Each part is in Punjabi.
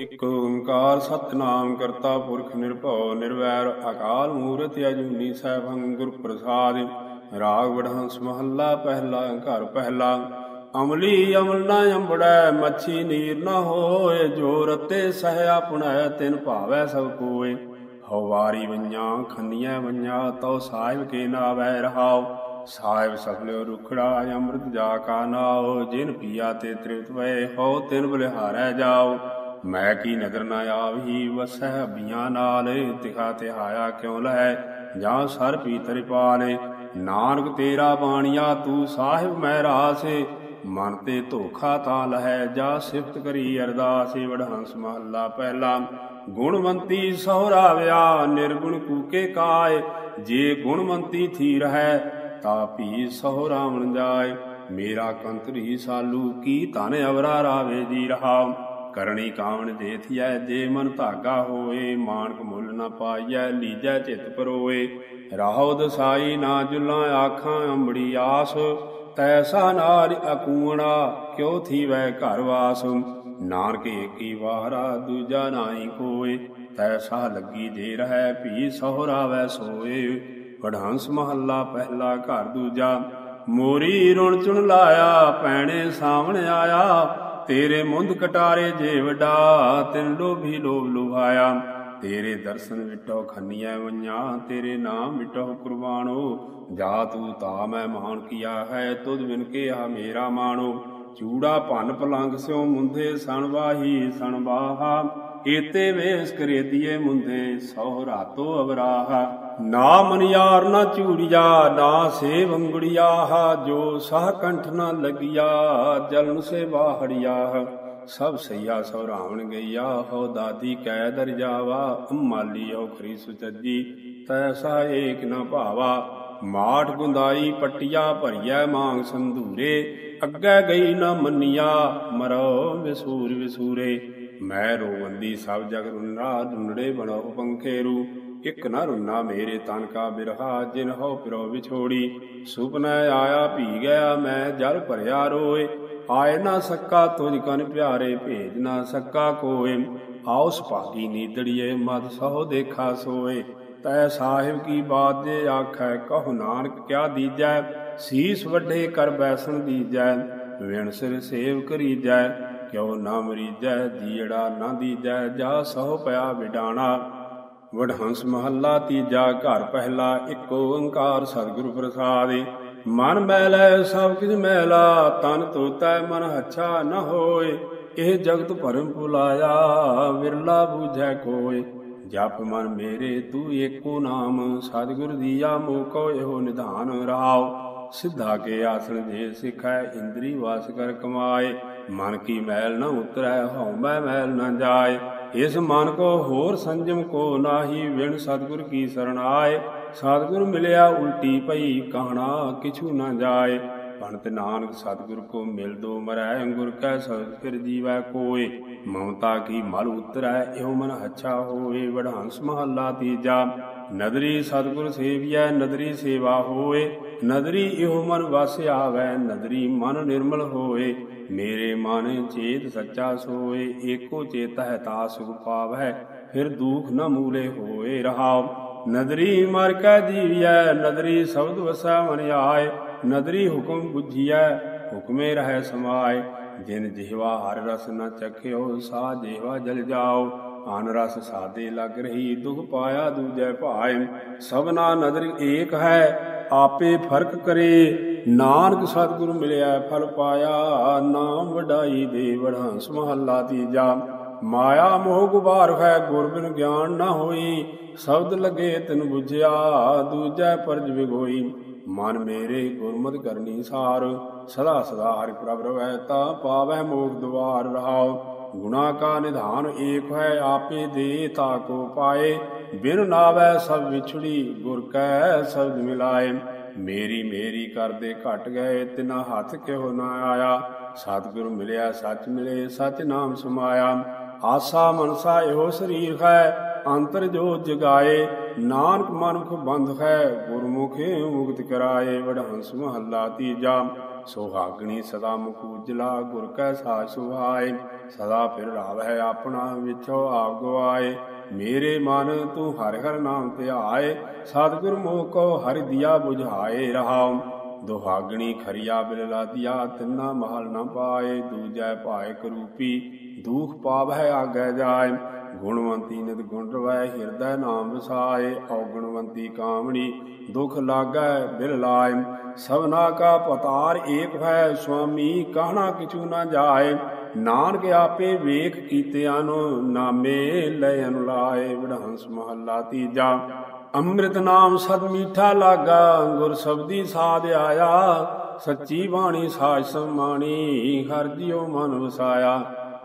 ਇਕ ਓੰਕਾਰ ਸਤਨਾਮ ਕਰਤਾ ਪੁਰਖ ਨਿਰਭਉ, ਨਿਰਵੈਰ ਅਕਾਲ ਮੂਰਤ ਅਜੂਨੀ ਸੈਭੰ ਗੁਰ ਪ੍ਰਸਾਦ। ਰਾਗ ਵਡਹੰਸ ਮਹੱਲਾ ਪਹਿਲਾ, ਘਰ ਪਹਿਲਾ। ਅਮਲੀ ਅਮਲ ਨਾ ਅੰਬੜੈ, ਮੱਛੀ ਨੀਰ ਨਾ ਹੋਏ। ਜੋ ਰਤੇ ਸਹਿ ਆਪਣੈ, ਤਿਨ ਭਾਵੈ ਸਭ ਕੋਏ ਹਵਾਰੀ ਵੰਜਾਂ ਖੰਨੀਆਂ ਵੰਜਾਂ ਤਉ ਸਾਹਿਬ ਕੇ ਨਾਵੈ ਰਹਾਓ ਸਾਹਿਬ ਸਫਲਿਓ ਰੁਖੜਾ, ਅੰਮ੍ਰਿਤ ਜਾ ਕਾ ਨਾਉ। ਜਿਨ ਪੀਆ ਤੇ ਤ੍ਰਿਪਤ ਵਏ ਹੋ ਤਿਨ ਬਲਿਹਾਰੈ ਜਾਓ ਮੈਂ ਕੀ ਨਦਰ ਨਾ ਆਵਹੀ ਵਸਹਿ ਬੀਆਂ ਨਾਲ ਤਿਖਾ ਤਿਹਾਇਆ ਕਿਉ ਲਹੈ? ਜਾਂ ਸਰ ਪੀਤਰ ਪਾਲੇ, ਨਾਨਕ ਤੇਰਾ ਬਾਣੀਆ, ਤੂੰ ਸਾਹਿਬ ਮੈਂ ਰਾਸੇ। ਮਨ ਤੇ ਧੋਖਾ ਤਾਂ ਲਹੈ, ਜਾ ਸਿਫਤ ਕਰੀ ਅਰਦਾਸੇ ਵਡਹੰਸ ਮਹੱਲਾ ਪਹਿਲਾ। ਗੁਣਵੰਤੀ ਸਹੁਰਾ ਵਿਆ ਨਿਰਗੁਣ ਕੂਕੇ ਕਾਏ। ਜੇ ਗੁਣਵੰਤੀ ਥੀ ਰਹੈ ਤਾ ਭੀ ਸਹੁਰਾ ਮਨ ਜਾਏ। ਮੇਰਾ ਕੰਤਰੀ ਸਾਲੂ, ਕੀ ਤਨ ਅਵਰਾ ਰਾਵੇ ਜੀ ਰਹਾ? ਕਰਣੀ ਕਾਵਣ ਦੇਥਿਐ ਜੇ ਮਨ ਧਾਗਾ ਹੋਏ, ਮਾਨਕ ਮੁੱਲ ਨਾ ਪਾਈਐ, ਲੀਜੈ ਚਿਤ ਪਰੋਏ। ਰਾਹੋ ਦਸਾਈ ਨਾ ਜੁਲਾਂ ਆਖਾਂ ਅੰਬੜੀ ਆਸ, ਤੈਸਾ ਨਾਰ ਅਕੂਣਾ, ਕਿਉ ਥੀਵੈ ਘਰ ਵਾਸ। ਨਾਨਕ ਏਕੀ ਵਾਹਰਾ, ਦੂਜਾ ਨਾਹੀ ਕੋਏ, ਤੈਸਾ ਲੱਗੀ ਜੇ ਰਹਿ ਭੀ ਸਹੁਰਾ ਵੈ ਸੋਏ। ਵਡਹੰਸ ਮਹੱਲਾ ਪਹਿਲਾ ਘਰ ਦੂਜਾ, ਮੋਰੀ ਰੁਣ ਚੁਣ ਲਾਇਆ, ਪੈਣੇ ਸਾਹਮਣੇ ਆਇਆ। ਤੇਰੇ ਮੁੰਦ ਕਟਾਰੇ ਜੇ ਤਿਨ ਲੋਭੀ ਲੋਭ ਲੁਹਾਇਆ ਤੇਰੇ ਦਰਸ਼ਨ ਵਿਟੋ ਖੰਨੀਐ ਵੰਆਂ ਤੇਰੇ ਨਾਮ ਵਿਟੋ ਕੁਰਬਾਨੋ। ਜਾ ਤੂੰ ਤਾ ਮੈਂ ਮਾਨ ਕੀਆ ਹੈ, ਤੁਧ ਬਿਨ ਕੇ ਆ ਮੇਰਾ ਮਾਣੋ। ਚੂੜਾ ਭੰਨ ਪਲੰਗ ਸਿਓ ਮੁੰਦੇ ਸਣਵਾਹੀ ਵਾਹੀ। ਏਤੇ ਵੇਸ ਕਰੇ ਦੀਏ ਮੁੰਦੇ ਸੋ ਰਾਤੋ ਅਵਰਾਹਾ। ਨਾ ਮਨਿਆਰ ਨਾ ਚੂੜੀਆ ਨਾ ਸੇ ਵੰਗੜੀਆ ਜੋ ਸਾਹ ਕੰਠ ਨਾ ਲਗਿਆ, ਜਲਨ ਸੇ ਬਾਹੜੀਆ ਸਭ ਸਈਆ ਸਵਰਾਵਣ ਗਈਆ ਹੋ ਦਾਦੀ ਕੈ ਦਰ ਜਾਵਾ। ਅੰਮਾਲੀ ਹੋ ਖਰੀ ਸੁਚੱਜੀ ਤੈਸਾ ਏਕ ਨ ਭਾਵਾ। ਮਾਠ ਗੁੰਦਾਈ ਪਟਿਆ ਭਰੀਐ ਮਾਂਗ ਸੰਧੂਰੇ। ਅੱਗੇ ਗਈ ਨ ਮੰਨਿਆ ਮਰੋ ਵਿਸੂਰ ਵਿਸੂਰੇ। ਮੈਂ ਰੋਵੰਦੀ ਸਭ ਜਗ ਰੁਨਾ ਡੁੰਡੇ ਬਣੋ ਪੰਖੇਰੂ ਇਕ ਨਾ ਰੁਨਾ ਮੇਰੇ ਤਨ ਕਾ ਬਿਰਹਾ, ਜਿਨ ਹੋ ਪਿਰੋ ਵਿਛੋੜੀ। ਸੁਪਨਾ ਆਇਆ ਭੀ ਗਿਆ, ਮੈਂ ਜਲ ਭਰਿਆ ਰੋਏ। ਆਏ ਨਾ ਸਕਾ ਤੁਝ ਕਨ ਪਿਆਰੇ, ਭੇਜ ਨਾ ਸਕਾ ਕੋਏ। ਆਉ ਸੁਭਾਗੀ ਨੀਦੜੀਏ ਮਦ ਸਹੁ ਦੇਖਾ ਸੋਏ। ਤੈ ਸਾਹਿਬ ਕੀ ਬਾਤ ਜੇ ਆਖੈ, ਕਹੁ ਨਾਨਕ ਕਿਆ ਦੀਜੈ? ਸੀਸ ਵੱਡੇ ਕਰ ਬੈਸਣ ਦੀਜੈ, ਵਿਣ ਸਿਰ ਸੇਵ ਕਰੀਜੈ। ਕਿਉ ਨਾ ਮਰੀਜੈ ਜੀੜਾ ਨਾ ਦੀਜੈ, ਜਾ ਸਹੁ ਪਿਆ ਵਿਡਾਣਾ। ਵਡਹੰਸ ਮਹੱਲਾ ਤੀਜਾ ਘਰ ਪਹਿਲਾ, ਇੱਕ ਓੰਕਾਰ ਸਤਿਗੁਰ ਪ੍ਰਸਾਦਿ। ਮਨ ਮੈਲੈ, ਸਭ ਕਿਛ ਮੈਲਾ, ਤਨ ਤੋਤੈ, ਮਨ ਹੱਛਾ ਨ ਹੋਏ। ਇਹ ਜਗਤ ਭਰਮ ਭੁਲਾਇਆ, ਵਿਰਲਾ ਬੂਝੈ ਕੋਏ। ਜਪ ਮਨ ਮੇਰੇ, ਤੂੰ ਏਕੋ ਨਾਮ, ਸਤਿਗੁਰ ਦੀਆ ਮੋਕੋ ਇਹੋ ਨਿਧਾਨ ਰਾਵ ਸਿੱਧਾ ਕੇ ਆਸਣ ਜੇ ਸਿਖੈ, ਇੰਦਰੀ ਵਾਸ ਕਰ ਕਮਾਏ। ਮਨ ਕੀ ਮੈਲ ਨਾ ਉਤਰੈ, ਹਉ ਮੈਲ ਨ ਜਾਏ। ਇਸ ਮਨ ਕੋ ਹੋਰ ਸੰਜਮ ਕੋ ਨਾਹੀ, ਵਿਣ ਸਤਿਗੁਰ ਕੀ ਸਰਣ ਆਏ। ਮਿਲਿਆ ਉਲਟੀ ਪਈ, ਕਹਣਾ ਕਿਛੂ ਨ ਜਾਏ। ਭਣਤ ਨਾਨਕ, ਸਤਿਗੁਰ ਕੋ ਮਿਲ ਦੋ ਮਰੈ ਗੁਰ ਕੈ ਸਤਿਗੁਰ ਫਿਰ ਜੀਵੈ ਕੋਏ। ਮਮਤਾ ਕੀ ਮਲ ਉਤਰੈ, ਇਹੋ ਮਨ ਹੱਛਾ ਹੋਏ ਵਡਹੰਸ ਮਹੱਲਾ ਤੀਜਾ। ਨਦਰੀ ਸਤਿਗੁਰ ਸੇਵੀਐ, ਨਦਰੀ ਸੇਵਾ ਹੋਏ। ਨਦਰੀ ਇਹੋ ਮਨ ਵਸ ਆਵੈ, ਨਦਰੀ ਮਨ ਨਿਰਮਲ ਹੋਏ। ਮੇਰੇ ਮਨ ਚੇਤ ਸੱਚਾ ਸੋਏ, ਏਕੋ ਚੇਤ ਹੈ ਤਾ ਸੁਖ ਪਾਵੈ ਫਿਰ ਦੁਖ ਨ ਮੂਲੇ ਹੋਏ ਰਹਾਉ। ਨਦਰੀ ਮਰ ਕੈ ਜੀਵਿਐ, ਨਦਰੀ ਸ਼ਬਦ ਵਸੈ ਮਨ ਆਏ। ਨਦਰੀ ਹੁਕਮ 부ਝੀਐ ਹੁਕਮੇ ਰਹਿ ਸਮਾਏ। ਜਿਨ ਜਿਹਵਾ ਹਰ ਰਸ ਨ ਚਖਿਓ, ਸਾ ਜਿਹਵਾ ਜਲ ਜਾਓ। ਆਨ ਰਸ ਸਾਦੇ ਲੱਗ ਰਹੀ, ਦੁਖ ਪਾਇਆ ਦੂਜੈ ਭਾਏ ਸਭਨਾ ਨਦਰ ਏਕ ਹੈ, ਆਪੇ ਫ਼ਰਕ ਕਰੇ। ਨਾਨਕ ਸਤਿਗੁਰ ਮਿਲਿਆ, ਫਲ ਪਾਇਆ। ਨਾਮ ਵਡਾਈ ਦੇ ਵਡਹੰਸ ਮਹੱਲਾ ਤੀਜਾ। ਮਾਇਆ ਮੋਹ ਗੁਬਾਰ ਹੈ ਗੁਰ ਬਿਨ ਗਿਆਨ ਨਾ ਹੋਈ। ਸ਼ਬਦ ਲਗੇ ਤਿਨ 부ਝਿਆ ਦੂਜੈ ਪਰਜ ਵਿਗੋਈ। ਮਨ ਮੇਰੇ ਗੁਰਮਤ ਕਰਨੀ ਸਾਰ, ਸਦਾ ਸਦਾ ਹਰਿ ਪ੍ਰਭ ਰਵੈ, ਤਾ ਪਾਵੈ ਮੋਖ ਦਵਾਰ ਰਹਾਉ। ਗੁਣਾ ਕਾ ਨਿਧਾਨ ਏਕ ਹੈ ਆਪੇ ਦੇ, ਤਾ ਕੋ ਪਾਏ। ਬਿਨ ਨਾਵੈ ਸਭ ਵਿਛੜੀ, ਗੁਰ ਕੈ ਸ਼ਬਦ ਮਿਲਾਏ। ਮੇਰੀ ਮੇਰੀ ਕਰਦੇ ਘਟ ਗਏ, ਤਿਨਾ ਹੱਥ ਕਿਹੋ ਨਾ ਆਇਆ। ਸਤਿਗੁਰ ਮਿਲਿਆ, ਸੱਚ ਮਿਲੇ ਸਚ ਨਾਮ ਸਮਾਇਆ। ਆਸਾ ਮਨਸਾ ਇਹੋ ਸਰੀਰ ਹੈ, ਅੰਤਰ ਜੋ ਜਗਾਏ। ਨਾਨਕ ਮਨੁਖ ਬੰਧ ਹੈ, ਗੁਰਮੁਖੇ ਮੁਕਤ ਕਰਾਏ। ਵਡਹੰਸ ਮਹੱਲਾ ਤੀਜਾ, ਸੁਹਾਗਣੀ ਸਦਾ ਮੁਖ ਉਜਲਾ, ਗੁਰ ਕੈ ਸਾਜ ਸੁਹਾਏ। ਸਦਾ ਫਿਰ ਰਾਵਹਿ ਆਪਣਾ ਵਿਚੋ ਆਪ ਗਵਾਏ। ਮੇਰੇ ਮਨ ਤੂੰ ਹਰ ਹਰ ਨਾਮ ਧਿਆਏ ਸਤਿਗੁਰ ਮੋਹ ਕੋ ਹਰਿ ਦਿਆ 부ਝਾਏ ਰਹਾਉ। ਦੁਹਾਗਣੀ ਖਰੀਆ ਬਿਲ ਲਾਦੀਆ ਤਿੰਨਾ ਮਹਲ ਨਾ ਪਾਏ। ਦੂਜੈ ਭਾਇ ਕਰੂਪੀ ਦੁਖ ਪਾਵਹਿ ਆਗੈ ਜਾਏ। ਗੁਣਵੰਤੀ ਨਿਤ ਗੁਣ ਰਵੈ, ਹਿਰਦੈ ਨਾਮ ਵਸਾਏ। ਔਗਣਵੰਤੀ ਕਾਮਣੀ, ਦੁਖ ਲਾਗੈ ਬਿਲ ਲਾਇ ਸਭਨਾ ਕਾ ਪਤਾਰ ਏਕ ਹੈ, ਸੁਆਮੀ, ਕਾਹਣਾ ਕਿਛੂ ਨਾ ਜਾਏ। ਨਾਨਕ ਆਪੇ ਵੇਖ ਕੀਤਿਆਂ ਨੂੰ ਨਾਮੇ ਲੈ ਅਨੁਲਾਏ ਵਿਡਹੰਸ ਮਹੱਲਾ ਤੀਜਾ। ਅੰਮ੍ਰਿਤ ਨਾਮ ਸਦ ਮੀਠਾ ਲਾਗਾ, ਗੁਰ ਸਬਦੀ ਸਾਧ ਆਇਆ। ਸੱਚੀ ਬਾਣੀ ਸਾਜ ਸਮਾਣੀ, ਹਰ ਜਿਉ ਮਨ ਵਸਾਇਆ।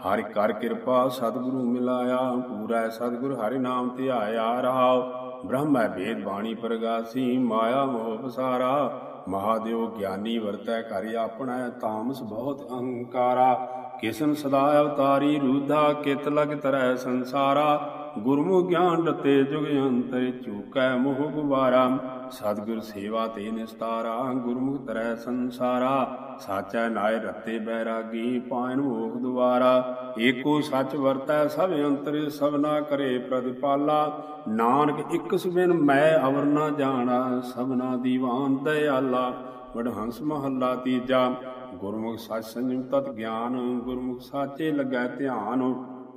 ਹਰਿ ਕਰ ਕਿਰਪਾ ਸਤਿਗੁਰੂ ਮਿਲਾਇਆ, ਪੂਰਾ ਸਤਿਗੁਰ ਹਰਿ ਨਾਮ ਧਿਆਇਆ ਰਹਾਉ ਬ੍ਰਹਮੈ ਵੇਦ ਬਾਣੀ ਪ੍ਰਗਾਸੀ, ਮਾਇਆ ਮੋਹ ਪਸਾਰਾ। ਮਹਾਦੇਵ ਗਿਆਨੀ ਵਰਤੈ ਕਰਿ ਆਪਣਾ, ਤਾਮਸ ਬਹੁਤ ਅਹੰਕਾਰਾ। ਕਿਸਨ ਸਦਾ ਅਵਤਾਰੀ ਰੂਧਾ ਕਿਤ ਲਗ ਤਰੈ ਸੰਸਾਰਾ? ਗੁਰਮੁਖ ਗਿਆਨ ਰਤੇ ਜੁਗ ਅੰਤਰ ਚੂਕੈ ਮੋਹ ਗੁਬਾਰਾ। ਸਤਿਗੁਰ ਸੇਵਾ ਤੇ ਨਿਸਤਾਰਾ, ਗੁਰਮੁਖ ਤਰੈ ਸੰਸਾਰਾ। ਸਾਚੈ ਨਾਇ ਰਤੇ ਬੈਰਾਗੀ, ਪਾਇਨ ਮੋਖ ਦੁਆਰਾ। ਏਕੋ ਸੱਚ ਵਰਤੈ ਸਭ ਅੰਤਰ ਸਭਨਾ ਕਰੇ ਪ੍ਰਤਿਪਾਲਾ ਨਾਨਕ ਇਕ ਸੁਬਿਨ ਮੈਂ ਅਵਰ ਨਾ ਜਾਣਾ ਸਭਨਾ ਦੀਵਾਨ ਦਇਆਲਾ। ਵਡਹੰਸ ਮਹੱਲਾ ਤੀਜਾ। ਗੁਰਮੁਖ ਸੱਚ ਸੰਜਮ ਤਤ ਗਿਆਨ, ਗੁਰਮੁਖ ਸਾਚੇ ਲੱਗੈ ਧਿਆਨ।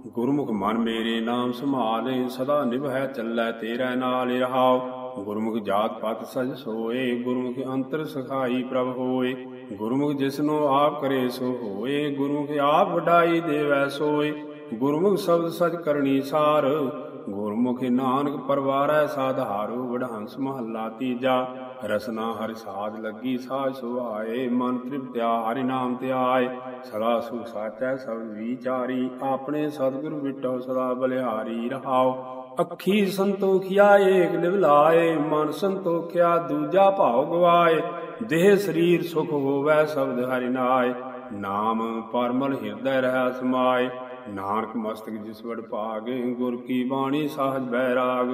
ਗੁਰਮੁਖ ਮਨ ਮੇਰੇ ਨਾਮ ਸੰਭਾਲੇ, ਸਦਾ ਨਿਭੈ ਚੱਲੈ ਤੇਰੇ ਨਾਲ ਰਹਾਉ। ਗੁਰਮੁਖ ਜਾਤ ਪਤ ਸਜ ਸੋਏ, ਗੁਰਮੁਖ ਅੰਤਰ ਸਖਾਈ ਪ੍ਰਭ ਹੋਏ। ਗੁਰਮੁਖ ਜਿਸਨੋ ਆਪ ਕਰੇ ਸੋ ਹੋਏ, ਗੁਰਮੁਖ ਆਪ ਵਡਾਈ ਦੇਵੈ ਸੋਏ। ਗੁਰਮੁਖ ਸ਼ਬਦ ਸਚ ਕਰਨੀ ਸਾਰ, ਗੁਰਮੁਖ ਨਾਨਕ ਪਰਵਾਰੈ ਸਾਧਾਰੂ ਵਡਹੰਸ ਮਹੱਲਾ ਤੀਜਾ। ਰਸਨਾ ਹਰਿ ਸਾਜ ਲੱਗੀ ਸਾਜ ਸੁਹਾਏ ਮਨ ਤ੍ਰਿਪਤਿਆ ਹਰਿ ਨਾਮ ਧਿਆਏ। ਸਦਾ ਸੁਖ ਸਾਚੈ, ਸਭ ਵਿਚਾਰੀ, ਆਪਣੇ ਸਤਿਗੁਰ ਵਿਟੋ ਸਦਾ ਬਲਿਹਾਰੀ ਰਹਾਓ। ਅੱਖੀ ਸੰਤੋਖਿਆ ਏਕ ਲਿਵਲਾਏ ਮਨ ਸੰਤੋਖਿਆ ਦੂਜਾ ਭਾਉ ਗਵਾਏ। ਦੇਹ ਸਰੀਰ ਸੁਖ ਹੋਵੈ, ਸ਼ਬਦ ਹਰਿ ਨਾਏ। ਨਾਮ ਪਰਮਲ ਹਿਰਦੈ ਰਹਿ ਸਮਾਏ। ਨਾਨਕ ਮਸਤਕ ਜਿਸ ਵਡ ਭਾਗ, ਗੁਰ ਕੀ ਬਾਣੀ ਸਾਜ ਬੈਰਾਗ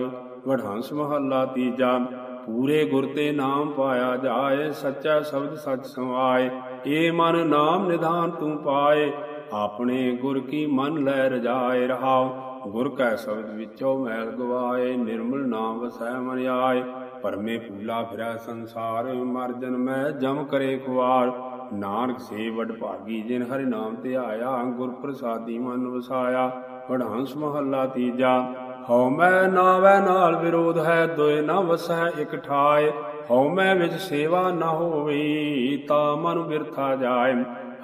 ਵਡਹੰਸ ਮਹੱਲਾ ਤੀਜਾ। ਪੂਰੇ ਗੁਰ ਤੇ ਨਾਮ ਪਾਇਆ ਜਾਏ, ਸੱਚਾ ਸ਼ਬਦ ਸੱਚ ਸਮਾਏ ਏ ਮਨ ਨਾਮ ਨਿਧਾਨ ਤੂੰ ਪਾਏ, ਆਪਣੇ ਗੁਰ ਕੀ ਮਨ ਲੈ ਰਜਾਏ ਰਹਾਉ। ਗੁਰ ਕੈ ਸ਼ਬਦ ਵਿੱਚੋਂ ਮੈਲ ਗਵਾਏ, ਨਿਰਮਲ ਨਾਮ ਵਸੈ ਮਨ ਆਏ। ਪਰਮੇ ਪੂਲਾ ਫਿਰੈ ਸੰਸਾਰ, ਮਰ ਜਨਮੈ ਜਮ ਕਰੇ ਖੁਆਰ ਨਾਨਕ ਸੇ ਵਡ ਭਾਗੀ ਜਿਨ ਹਰਿ ਨਾਮ ਧਿਆਇਆ, ਗੁਰ ਪ੍ਰਸਾਦੀ ਮਨ ਵਸਾਇਆ। ਵਡਹੰਸ ਮਹੱਲਾ ਤੀਜਾ ਹਉ ਮੈਂ ਨਾਵੈ ਨਾਲ ਵਿਰੋਧ ਹੈ, ਦੋਇ ਨਾ ਵਸੈ ਇਕ ਠਾਏ ਹਉ ਮੈਂ ਵਿੱਚ ਸੇਵਾ ਨਾ ਹੋਵੇ, ਤਾ ਮਨ ਬਿਰਥਾ ਜਾਏ।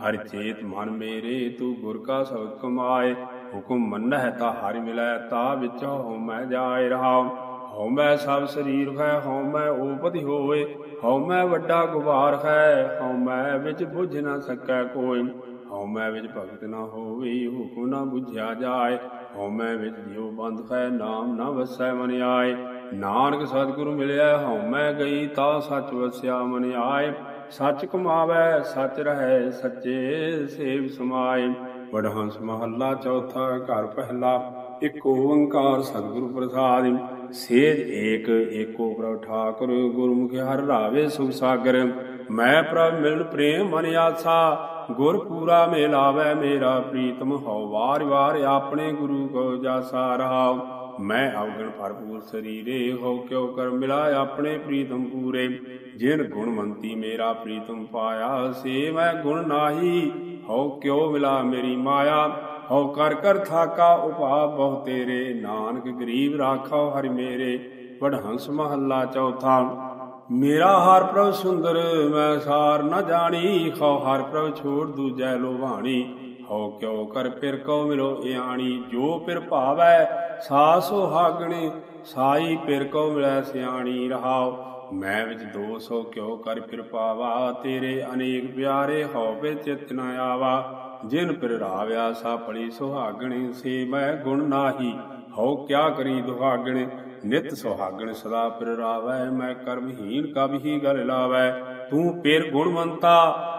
ਹਰ ਚੇਤ ਮਨ ਮੇਰੇ, ਤੂੰ ਗੁਰ ਕਾ ਸਬਦ ਕਮਾਏ। ਹੁਕਮ ਮੰਨਹਿ ਤਾ ਹਰਿ ਮਿਲੈ, ਤਾ ਵਿੱਚ ਹਉ ਮੈਂ ਜਾਏ ਰਹਾਉ। ਹਉ ਮੈਂ ਸਭ ਸਰੀਰ ਹੈ, ਹਉ ਮੈਂ ਓਪਤਿ ਹੋਏ। ਹਉ ਮੈਂ ਵੱਡਾ ਗੁਬਾਰ ਹੈ, ਹਉ ਮੈਂ ਵਿੱਚ ਬੁਝ ਨਾ ਸਕੈ ਕੋਈ। ਹਉ ਮੈਂ ਵਿੱਚ ਭਗਤ ਨਾ ਹੋਵੇ, ਹੁਕਮ ਨਾ ਬੁਝਿਆ ਜਾਏ। ਹਉ ਵਿੱਚ ਦਿਓ ਬੰਦ ਹੈ ਨਾਮ ਨਾ ਵਸੈ ਮਨ ਆਏ। ਨਾਨਕ ਸਤਿਗੁਰੂ ਮਿਲਿਆ ਹਉ ਗਈ ਤਾ ਸੱਚ ਵਸਿਆ ਮਨ ਆਏ। ਸੱਚ ਕਮਾਵੇ, ਸੱਚ ਰਹੈ, ਸੱਚੇ ਸੇਵ ਸਮਾਏ। ਵਡਹੰਸ ਮਹੱਲਾ ਚੌਥਾ ਘਰ ਪਹਿਲਾ, ਇਕ ਓੰਕਾਰ ਸਤਿਗੁਰੂ ਪ੍ਰਸਾਦਿ। ਸੇਜ ਏਕ, ਏਕੋ ਪ੍ਰਭ ਠਾਕੁਰ, ਗੁਰਮੁਖਿ ਹਰਿ ਰਾਵੇ ਸੁਖ ਸਾਗਰ। ਮੈਂ ਪ੍ਰਭ ਮਿਲਣ ਪ੍ਰੇਮ ਮਨ ਆਸਾ ਗੁਰ ਪੂਰਾ ਮੇਲਾਵੇ ਮੇਰਾ ਪ੍ਰੀਤਮ, ਹਉ ਵਾਰ ਵਾਰ ਆਪਣੇ ਗੁਰੂ ਕੋ ਜਾਸਾ ਰਹਾਉ। ਮੈਂ ਅਵਗਣ ਭਰਪੂਰ ਸਰੀਰੇ ਹੋ ਕਿਉ ਕਰ ਮਿਲਾ ਆਪਣੇ ਪ੍ਰੀਤਮ ਪੂਰੇ। ਜਿਨ ਗੁਣਵੰਤੀ ਮੇਰਾ ਪ੍ਰੀਤਮ ਪਾਇਆ, ਸੇ ਮੈਂ ਗੁਣ ਨਾਹੀ। ਹਉ ਕਿਉ ਮਿਲਾ ਮੇਰੀ ਮਾਇਆ। ਹਉ ਕਰ ਕਰ ਥਾਕਾ ਉਪਾ ਬਹੁ ਤੇਰੇ। ਨਾਨਕ ਗਰੀਬ ਰਾਖਾਉ ਹਰਿ ਮੇਰੇ। ਵਡਹੰਸ ਮਹੱਲਾ ਚੌਥਾ। ਮੇਰਾ ਹਰ ਪ੍ਰਭ ਸੁੰਦਰ, ਮੈਂ ਸਾਰ ਨਾ ਜਾਣੀ। ਹਉ ਹਰ ਪ੍ਰਭ ਛੋੜ ਦੂਜੈ ਲੋਭਾਣੀ ਹਉ ਕਿਉ ਕਰ ਫਿਰ ਕਉ ਮਿਲੋ ਇਆਣੀ ਜੋ ਪਿਰ ਭਾਵੈ ਸਾ ਸੁਹਾਗਣੀ ਸਾਈ ਪਿਰ ਕਉ ਮਿਲੈ ਸਿਆਣੀ ਰਹਾਉ। ਮੈਂ ਵਿੱਚ ਦੋਸੋ ਕਿਉ ਕਰ ਫਿਰ ਪਾਵਾ। ਤੇਰੇ ਅਨੇਕ ਪਿਆਰੇ ਹਉ ਵੇ ਚਿਤ ਨ ਆਵਾ। ਜਿਨ ਪਿਰ ਰਾਵਿਆ ਸਾ ਪੜੀ ਸੁਹਾਗਣੀ। ਸੇ ਮੈਂ ਗੁਣ ਨਾਹੀ। ਹਉ ਕਿਆ ਕਰੀ ਦੁਹਾਗਣ। ਨਿਤ ਸੁਹਾਗਣ ਸਦਾ ਪਿਰ ਰਾਵੈ, ਮੈਂ ਕਰਮਹੀਨ ਕਬ ਹੀ ਗਲ ਲਾਵੈ। ਤੂੰ ਪਿਰ ਗੁਣਵੰਤਾ,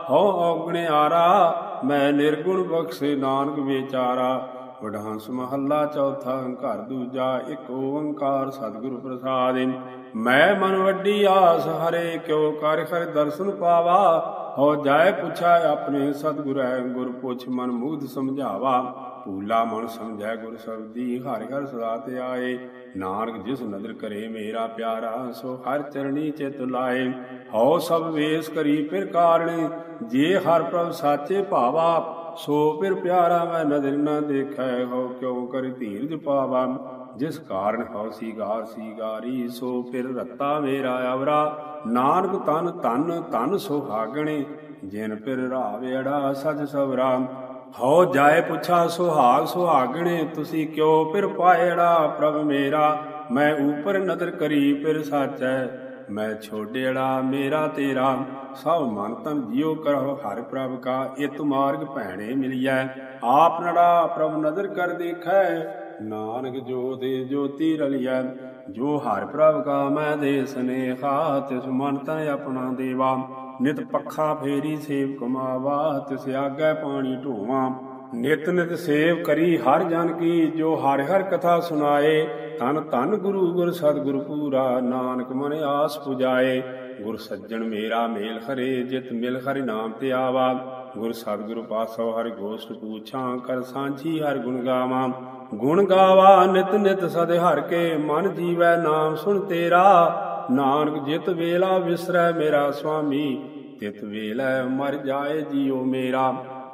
ਹਉ ਔਗਣ ਆਰਾ, ਮੈਂ ਨਿਰਗੁਣ ਬਖਸ਼ੇ ਨਾਨਕ ਵਿਚਾਰਾ। ਵਡਹੰਸ ਮਹੱਲਾ ਚੌਥਾ ਘਰ ਦੂਜਾ, ਇੱਕ ਓੰਕਾਰ ਸਤਿਗੁਰ ਪ੍ਰਸਾਦਿ ਮੈਂ ਮਨ ਵੱਡੀ ਆਸ ਹਰੇ, ਕਿਉ ਕਰ ਹਰਿ ਦਰਸ਼ਨ ਪਾਵਾ। ਹੋ ਜਾਏ ਪੁੱਛਾ ਆਪਣੇ ਸਤਿਗੁਰੈ, ਗੁਰ ਪੁੱਛ ਮਨ ਮੂਧ ਸਮਝਾਵਾ। ਭੂਲਾ ਮਨ ਸਮਝੈ ਗੁਰ ਸਬਦੀ, ਹਰਿ ਹਰਿ ਸਦਾ ਤੇ ਆਏ। ਨਾਨਕ ਜਿਸ ਨਦਰ ਕਰੇ ਮੇਰਾ ਪਿਆਰਾ, ਸੋ ਹਰ ਚਰਣੀ ਚਿਤ ਲਾਏ। ਹਉ ਸਭ ਵੇਸ ਕਰੀ ਫਿਰ ਕਾਰਣੇ, ਜੇ ਹਰ ਪ੍ਰਭ ਸਾਚੇ ਭਾਵਾ, ਸੋ ਫਿਰ ਪਿਆਰਾ ਮੈਂ ਨਦਰ ਨਾ ਦੇਖੈ। ਹੋ ਕਿਉ ਕਰਿ ਧੀਰਜ ਪਾਵਾ, ਜਿਸ ਕਾਰਨ ਹਉ ਸੀਗਾਰ ਸੀਗਾਰੀ, ਸੋ ਫਿਰ ਰੱਤਾ ਮੇਰਾ ਅਵਰਾ। ਨਾਨਕ ਤਨ ਤਨ ਤਨ ਸੁਹਾਗਣੇ ਜਿਨ ਫਿਰ ਰਾਵੇੜਾ ਸਜ ਸਵਰਾ। ਹਉ ਜਾਏ ਪੁੱਛਾ ਸੁਹਾਗ ਸੁਹਾਗਣੇ, ਤੁਸੀਂ ਕਿਉ ਫਿਰ ਪਾਇੜਾ? ਪ੍ਰਭ ਮੇਰਾ, ਮੈਂ ਉਪਰ ਨਦਰ ਕਰੀ ਫਿਰ ਸਾਚੈ। ਮੈਂ ਛੋੜੇੜਾ ਮੇਰਾ ਤੇਰਾ, ਸਭ ਮਨ ਤਨ ਜਿਉ ਕਰਹੁ, ਹਰਿ ਪ੍ਰਭ ਕਾ ਇਤ ਮਾਰਗ ਭੈਣੇ ਮਿਲਿਐ। ਆਪ ਨੜਾ ਪ੍ਰਭ ਨਦਰ ਕਰ ਦੇਖੈ, ਨਾਨਕ ਜੋ ਦੇ ਜੋਤੀ ਰਲਿਐ। ਜੋ ਹਰਿ ਪ੍ਰਭ ਕਾ ਮੈਂ ਦੇ ਸਨੇਹਾ, ਤਿਸ ਮਨ ਤਨ ਆਪਣਾ ਦੇਵਾ। ਨਿਤ ਪੱਖਾ ਫੇਰੀ ਸੇਵ ਕਮਾਵਾ, ਤਿਸ ਆਗੈ ਪਾਣੀ ਢੋਵਾ। ਨਿਤ ਨਿਤ ਸੇਵ ਕਰੀ ਹਰ ਜਨ ਕੀ, ਜੋ ਹਰ ਹਰ ਕਥਾ ਸੁਣਾਏ ਤਨ ਤਨ ਗੁਰੂ ਗੁਰ ਸਤਿਗੁਰ ਪੂਰਾ, ਨਾਨਕ ਮਨ ਆਸ ਪੁਜਾਏ। ਗੁਰ ਸੱਜਣ ਮੇਰਾ ਮੇਲ ਹਰੇ ਜਿਤ ਮਿਲ ਹਰਿ ਨਾਮ ਤੇ ਆਵਾ। ਗੁਰ ਸਤਿਗੁਰ ਪਾਸੋ ਹਰ ਗੋਸ਼ਟ ਪੂਛਾਂ, ਕਰ ਸਾਂਝੀ ਹਰ ਗੁਣ ਗਾਵਾਂ। ਗੁਣ ਗਾਵਾ ਨਿਤ ਨਿਤ ਸਦ ਹਰ ਕੇ, ਮਨ ਜੀਵੈ ਨਾਮ ਸੁਣ ਤੇਰਾ। ਨਾਨਕ ਜਿਤ ਵੇਲਾ ਵਿਸਰੈ ਮੇਰਾ ਸੁਆਮੀ ਤਿਤ ਵੇਲਾ ਮਰ ਜਾਏ ਜੀਉ ਮੇਰਾ।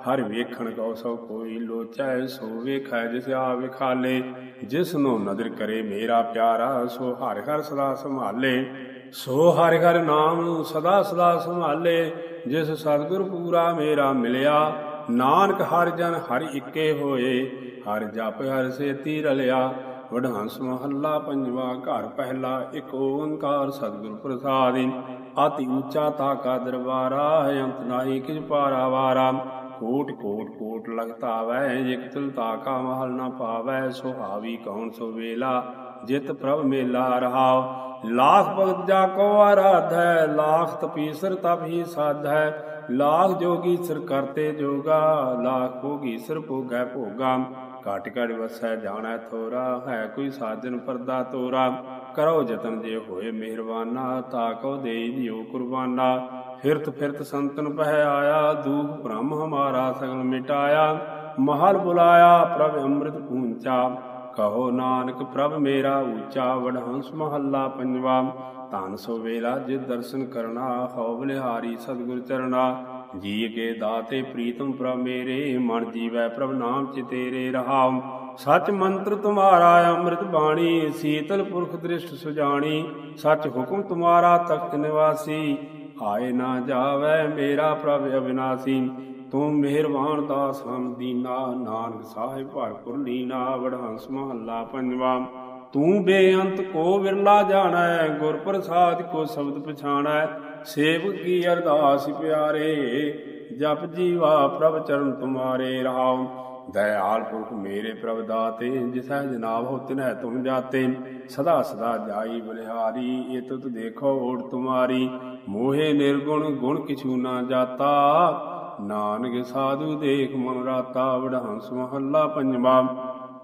ਹਰ ਵੇਖਣ ਕੋ ਸੋ ਕੋਈ ਲੋਚੈ, ਸੋ ਵੇਖੈ ਜਿਸ ਆ ਵਿਖਾਲੇ ਜਿਸ ਨੂੰ ਨਦਰ ਕਰੇ ਮੇਰਾ ਪਿਆਰਾ, ਸੋ ਹਰ ਹਰ ਸਦਾ ਸੰਭਾਲੇ। ਸੋ ਹਰ ਹਰ ਨਾਮ ਸਦਾ ਸਦਾ ਸੰਭਾਲੇ, ਜਿਸ ਸਤਿਗੁਰ ਪੂਰਾ ਮੇਰਾ ਮਿਲਿਆ। ਨਾਨਕ ਹਰ ਜਨ ਹਰ ਇੱਕੇ ਹੋਏ, ਹਰ ਜਪ ਹਰ ਸੇਤੀ ਰਲਿਆ। ਵਡਹੰਸ ਮਹੱਲਾ ਪੰਜਵਾ ਘਰ ਪਹਿਲਾ, ਇੱਕ ਓੰਕਾਰ ਸਤਿਗੁਰ ਪ੍ਰਸਾਦਿ। ਆਤੀ ਉੱਚਾ ਤਾਕਾ ਦਰਬਾਰਾ, ਅੰਤ ਨਾਹੀ ਕਿਛ ਪਾਰਾ ਵਾਰਾ। ਕੋਟ ਕੋਟ ਕੋਟ ਲਗਤਾ ਵੈ ਇਕ ਤਿਲ ਤਾਕਾ ਮਹਲ ਨਾ ਪਾਵੈ, ਸੁਹਾਵੀ ਕੌਣ ਸੋ ਵੇਲਾ, ਜਿਤ ਪ੍ਰਭ ਮੇਲਾ ਰਹਾਉ। ਲਾਖ ਭਗਤ ਜਾ ਕੋ ਆਰਾਧੈ ਲਾਖ ਤਪੀਸਰ ਤਪ ਹੀ ਸਾਧੈ। ਲਾਖ ਜੋਗੀ ਸਿਰ ਕਰਤੇ ਜੋਗਾ, ਲਾਖ ਭੋਗੀ ਸਿਰ ਭੋਗੈ ਭੋਗਾ। ਘਟ ਘਟ ਵਸੈ, ਜਾਣੈ ਥੋਰਾ, ਹੈ ਕੋਈ ਸਾਜਨ ਪਰਦਾ ਤੋਰਾ। ਕਰੋ ਜਤਨ ਜੇ ਹੋਏ ਮਿਹਰਬਾਨਾ, ਤਾ ਕੋ ਦੇਈ ਦਿਓ ਕੁਰਬਾਨਾ। ਫਿਰਤ ਫਿਰਤ ਸੰਤਨ ਪਹਿ ਆਇਆ, ਦੂਖ ਭ੍ਰਮ ਹਮਾਰਾ ਸਗਲ ਮਿਟਾਇਆ। ਮਹਲ ਬੁਲਾਇਆ, ਪ੍ਰਭ ਅੰਮ੍ਰਿਤ ਪੂੰਚਾ। ਕਹੋ ਨਾਨਕ, ਪ੍ਰਭ ਮੇਰਾ ਉੱਚਾ ਵਡਹੰਸ ਮਹੱਲਾ ਪੰਜਵਾ। ਧਨ ਸੋ ਵੇਲਾ ਜਿ ਦਰਸ਼ਨ ਕਰਨਾ, ਹਉ ਬਲਿਹਾਰੀ ਸਤਿਗੁਰ ਚਰਣਾ ਜੀ ਕੇ ਦਾਤੇ ਪ੍ਰੀਤਮ ਪ੍ਰਭ ਮੇਰੇ, ਮਨ ਜੀਵੈ ਪ੍ਰਭ ਨਾਮ ਚਿ ਤੇਰੇ ਰਹਾਉ। ਸਚ ਮੰਤਰ ਤੁਮਾਰਾ ਅੰਮ੍ਰਿਤ ਬਾਣੀ, ਸੀਤਲ ਪੁਰਖ ਦ੍ਰਿਸ਼ਟ ਸੁਜਾਣੀ। ਸਚ ਹੁਕਮ ਤੁਮਾਰਾ ਤਖਤ ਨਿਵਾਸੀ ਆਏ ਨਾ ਜਾਵੇ ਮੇਰਾ ਪ੍ਰਭ ਅਵਿਨਾਸੀ ਤੂੰ ਮਿਹਰਬਾਨ ਦਾਸ ਹਮ ਦੀਨਾ, ਨਾਨਕ ਸਾਹਿਬ ਭਰਪੁਰ ਲੀਨਾ, ਵਡਹੰਸ ਮਹੱਲਾ ਪੰਜਵਾ। ਤੂੰ ਬੇਅੰਤ ਕੋ ਵਿਰਲਾ ਜਾਣੈ ਗੁਰ ਪ੍ਰਸਾਦ ਕੋ ਸ਼ਬਦ ਪਛਾਣੈ। ਸੇਵਕ ਕੀ ਅਰਦਾਸ ਪਿਆਰੇ, ਜਪ ਜੀਵਾ ਪ੍ਰਭ ਚਰਨ ਤੁਮਾਰੇ ਰਹਾਉ ਦਇਆਲ ਪੁਰਖ ਮੇਰੇ ਪ੍ਰਭ ਦਾਤੇ, ਜਿਸੈ ਜਨਾਬ ਹੋ ਤਿਨੈ ਤੁਮ ਜਾਤੇ। ਸਦਾ ਸਦਾ ਜਾਈ ਬਲਿਹਾਰੀ, ਇਹ ਤੁਤ ਦੇਖੋ ਓੜ ਤੁਮਾਰੀ। ਮੋਹੇ ਨਿਰਗੁਣ ਗੁਣ ਕਿਛੂ ਨਾ ਜਾਤਾ। ਨਾਨਕ ਸਾਧੂ ਦੇਖ ਮਨ ਰਾਤਾ, ਵਡਹੰਸ ਮਹੱਲਾ ਪੰਜਵਾ।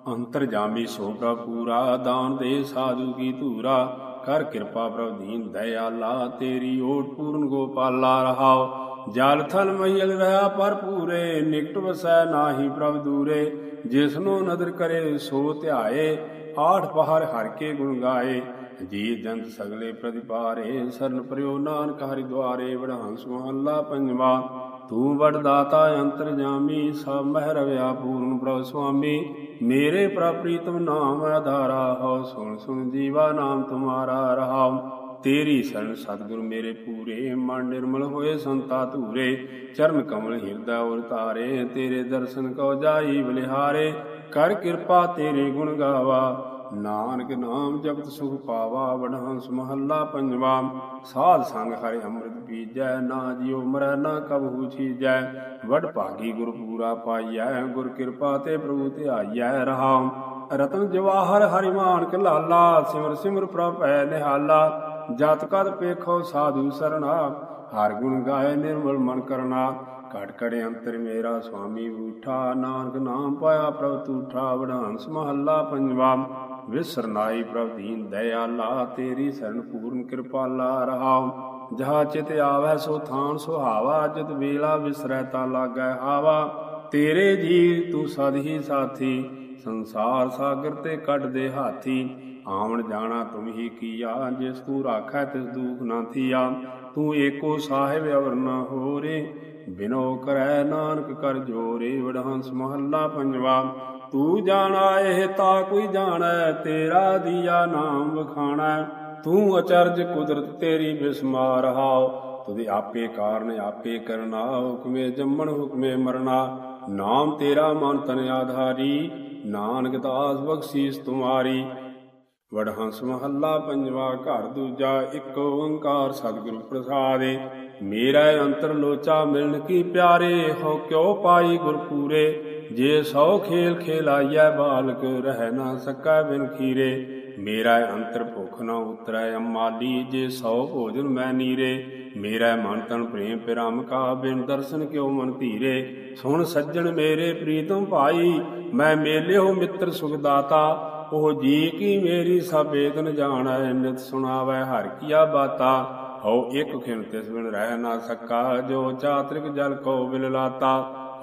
ਅੰਤਰ ਜਾਮੀ ਸੋ ਪੂਰਾ, ਦਾਨ ਦੇ ਸਾਧੂ ਕੀ ਧੂਰਾ। ਕਰ ਕਿਰਪਾ ਪ੍ਰਭ ਦੀਨ ਦਇਆਲਾ, ਤੇਰੀ ਓਟ ਪੂਰਨ ਗੋਪਾਲਾ ਰਹਾਓ। ਜਲ ਥਲ ਮਹੀਲ ਰਹਾ ਪਰ ਪੂਰੇ, ਨਿਕਟ ਵਸੈ ਨਾਹੀ ਪ੍ਰਭ ਦੂਰੇ। ਜਿਸਨੂੰ ਨਦਰ ਕਰੇ ਸੋ ਧਿਆਏ, ਆਠ ਪਹਰ ਹਰ ਕੇ ਗੁਣ ਗਾਏ। ਜੀ ਜੰਤ ਸਗਲੇ ਪ੍ਰਤਿਪਾਰੇ ਸਰਨ ਪ੍ਰਿਓ ਨਾਨਕ ਹਰਿ ਦੁਆਰੇ ਵਡਹੰਸ ਮਹੱਲਾ ਪੰਜਵਾ। ਤੂੰ ਵਡ ਦਾਤਾ ਅੰਤਰ ਜਾਮੀ, ਸਭ ਮਹਿ ਰਵਿਆ ਪੂਰਨ ਪ੍ਰਭ ਸੁਆਮੀ। ਮੇਰੇ ਪ੍ਰਭ ਪ੍ਰੀਤਮ ਨਾਮ ਆਧਾਰਾ ਹੋ, ਸੁਣ ਸੁਣ ਜੀਵਾ ਨਾਮ ਤੁਮਾਰਾ ਰਹਾਉ। ਤੇਰੀ ਸ਼ਰਨ ਸਤਿਗੁਰ ਮੇਰੇ ਪੂਰੇ, ਮਨ ਨਿਰਮਲ ਹੋਏ ਸੰਤਾ ਧੂਰੇ। ਚਰਨ ਕਮਲ ਹਿਰਦਾ ਔਰ ਤਾਰੇ, ਤੇਰੇ ਦਰਸ਼ਨ ਕਉ ਜਾਈ ਬਲਿਹਾਰੇ। ਕਰ ਕਿਰਪਾ ਤੇਰੇ ਗੁਣ ਗਾਵਾ। ਨਾਨਕ ਨਾਮ ਜਪਤ ਸੁਖ ਪਾਵਾ, ਵਡਹੰਸ ਮਹੱਲਾ ਪੰਜਵਾ। ਸਾਧ ਸੰਗ ਹਰਿ ਅੰਮ੍ਰਿਤ ਪੀਜੈ, ਨਾ ਜਿਉ ਮਰੈ, ਨਾ ਕਬਹੂ ਛੀਜੈ ਵਡ ਭਾਗੀ ਗੁਰ ਪੂਰਾ ਪਾਈਐ, ਗੁਰ ਕਿਰਪਾ ਤੇ ਪ੍ਰਭੂ ਧਿਆਈਐ ਰਹਾਉ। ਰਤਨ ਜਵਾਹਰ ਹਰਿ ਮਾਨਕ ਲਾਲਾ, ਸਿਮਰ ਸਿਮਰ ਪ੍ਰਭ ਹੈ ਨਿਹਾਲਾ। ਜਤ ਕਦ ਪੇਖੋ ਸਾਧੂ ਸਰਣਾ, ਹਰ ਗੁਣ ਗਾਏ ਨਿਰਮਲ ਮਨ ਕਰਨਾ ਘਟ ਘੜੇ ਅੰਤਰ ਮੇਰਾ ਸੁਆਮੀ ਬੂਠਾ, ਨਾਨਕ ਨਾਮ ਪਾਇਆ ਪ੍ਰਭ ਤੂਠਾ ਵਡਾਂਸ ਮਹੱਲਾ ਪੰਜਵਾ। ਵਿਸਰਨਾਈ ਪ੍ਰਭ ਦੀਨ ਦਇਆਲਾ, ਤੇਰੀ ਸਰਨ ਪੂਰਨ ਕਿਰਪਾਲਾ ਰਹਾਉ। ਜਹਾ ਚਿਤ ਆਵੈ ਸੋ ਥਾਨ ਸੁਹਾਵਾ ਜਿਤ ਵੇਲਾ ਵਿਸਰੈ ਤਾ ਲਾਗੈ ਹਾਵਾ। ਤੇਰੇ ਜੀ ਤੂੰ ਸਦ ਹੀ ਸਾਥੀ, ਸੰਸਾਰ ਸਾਗਰ ਤੇ ਕੱਢ ਦੇ ਹਾਥੀ। ਆਵਣ ਜਾਣਾ ਤੁਮ ਹੀ ਕੀਆ, ਜਿਸ ਤੂੰ ਰਾਖੈ ਤਿਸ ਦੂਖ ਨਾ ਥੀਆ। ਤੂੰ ਏਕੋ ਸਾਹਿਬ ਅਵਰ ਨ ਹੋਰੇ, ਬਿਨੋ ਕਰੈ ਨਾਨਕ ਕਰ ਜੋਰੇ ਵਡਹੰਸ ਮਹੱਲਾ ਪੰਜਵਾ। ਤੂੰ ਜਾਣਾ, ਇਹ ਤਾ ਕੋਈ ਜਾਣੈ, ਤੇਰਾ ਦੀਆ ਨਾਮ ਵਖਾਣਾ। ਤੂੰ ਅਚਰਜ ਕੁਦਰਤ ਤੇਰੀ ਬਿਸਮਾਰ ਹਾਉ ਤੁਦੇ ਆਪੇ ਕਾਰਨ ਆਪੇ ਕਰਨਾ, ਹੁਕਮੇ ਜੰਮਣ ਹੁਕਮੇ ਮਰਨਾ। ਨਾਮ ਤੇਰਾ ਮਨ ਤਨ ਆਧਾਰੀ, ਨਾਨਕ ਦਾਸ ਬਖਸ਼ੀਸ ਤੁਮਾਰੀ। ਵਡਹੰਸ ਮਹੱਲਾ ਪੰਜਵਾ, ਘਰ ਦੂਜਾ, ਇੱਕ ਓੰਕਾਰ ਸਤਿਗੁਰੂ ਪ੍ਰਸਾਦੇ। ਮੇਰਾ ਅੰਤਰ ਲੋਚਾ ਮਿਲਣ ਕੀ ਪਿਆਰੇ ਹੋ ਕਿਉ ਪਾਈ ਗੁਰਪੂਰੇ? ਜੇ ਸੌ ਖੇਲ ਖੇਲਾਈਐ ਬਾਲਕ, ਰਹਿ ਨਾ ਸਕੈ ਬਿਨ ਖੀਰੇ। ਮੇਰਾ ਅੰਤਰ ਭੁਖ ਨਾ ਉਤਰੈ ਅਮਾਲੀ ਜੇ ਸੌ ਭੋਜਨ ਮੈਂ ਨੀਰੇ। ਮੇਰਾ ਮਨ ਤਨ ਪ੍ਰੇਮ ਪਿਰਮ ਕਾ, ਬਿਨ ਦਰਸ਼ਨ ਕਿਉ ਮਨ ਧੀਰੇ? ਸੁਣ ਸੱਜਣ ਮੇਰੇ, ਪ੍ਰੀਤਮ ਭਾਈ, ਮੈਂ ਮੇਲਿਓ ਮਿੱਤਰ ਸੁਖ ਦਾਤਾ ਉਹ ਜੀ ਕੀ ਮੇਰੀ ਸਭ ਵੇਦਨ ਜਾਣੈ, ਨਿਤ ਸੁਣਾਵੈ ਹਰ ਕੀਆ ਬਾਤਾ। ਹਉ ਇੱਕ ਖਿਨ ਤਿਸ ਬਿਨ ਰਹਿ ਨਾ ਸਕਾ, ਜੋ ਚਾਤ੍ਰਿਕ ਜਲ ਕੋ ਬਿਲ ਲਾਤਾ।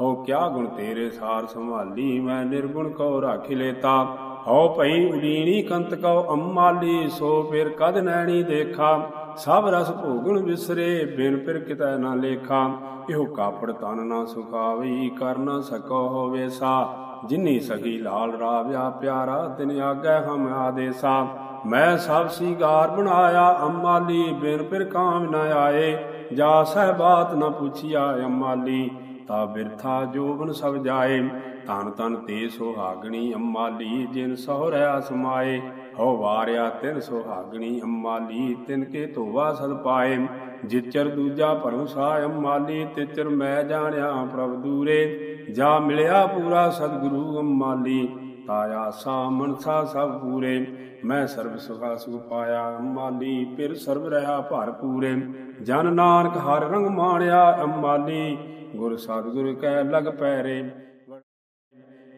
ਹੋ ਕਿਆ ਗੁਣ ਤੇਰੇ ਸਾਰ ਸੰਭਾਲੀ, ਮੈਂ ਨਿਰਗੁਣ ਕੋ ਰਾਖੀ ਲੇਤਾ। ਹਉ ਭਈ ਉਡੀਣੀ ਕੰਤ ਕਉ ਅੰਮਾਲੀ, ਸੋ ਫਿਰ ਕਦ ਨੈਣੀ ਦੇਖਾ। ਸਭ ਰਸ ਭੋਗਣ ਵਿਸਰੇ ਬਿਨ ਫਿਰ ਕਿਤੈ ਨਾ ਲੇਖਾ। ਇਹੋ ਕਾਪੜ ਤਨ ਨਾ ਸੁਖਾਵਈ ਕਰ ਨਾ ਸਕੋ ਹੋਵੇ ਸਾ ਜਿਨੀ ਸਖੀ ਲਾਲ ਰਾਵਿਆ ਪਿਆਰਾ, ਤਿਨ ਆਗੈ ਹਮ ਆਦੇਸਾ। ਮੈਂ ਸਭ ਸੀਗਾਰ ਬਣਾਇਆ ਅੰਮਾਲੀ ਬਿਨ ਫਿਰ ਕਾਮ ਨ ਆਏ। ਜਾ ਸਹਿ ਬਾਤ ਨ ਪੁੱਛਿਆ ਅੰਮਾਲੀ ਤਾ ਬਿਰਥਾ ਜੋਬਨ ਸਭ ਜਾਏ। ਤਨ ਤਨ ਤੇ ਸੁਹਾਗਣੀ ਅੰਮਾਲੀ ਜਿਨ ਸਹੁਰਿਆ ਸਮਾਏ ਹੋ ਵਾਰਿਆ ਤਿਨ ਸੁਹਾਗਣੀ ਅੰਮਾਲੀ ਤਿਨ ਕੇ ਧੋਵਾ ਸਦ ਪਾਏ। ਜਿਚਰ ਦੂਜਾ ਭਰਮ ਸਾਇ ਅੰਮਾਲੀ ਤਿਚਰ ਮੈਂ ਜਾਣਿਆ ਪ੍ਰਭ ਦੂਰੇ। ਜਾ ਮਿਲਿਆ ਪੂਰਾ ਸਤਿਗੁਰੂ ਅੰਮਾਲੀ ਤਾਇਆ ਆਸਾ ਮਨਸਾ ਸਭ ਪੂਰੇ। ਮੈਂ ਸਰਬ ਸੁਖਾ ਸੁਖ ਪਾਇਆ ਅੰਮਾਲੀ ਫਿਰ ਸਰਬ ਰਹਾ ਭਰ ਪੂਰੇ। ਜਨ ਨਾਨਕ ਹਰ ਰੰਗ ਮਾਣਿਆ ਅੰਮਾਲੀ ਗੁਰ ਸਤਿਗੁਰ ਕੈ ਲਗ ਪੈਰੇ।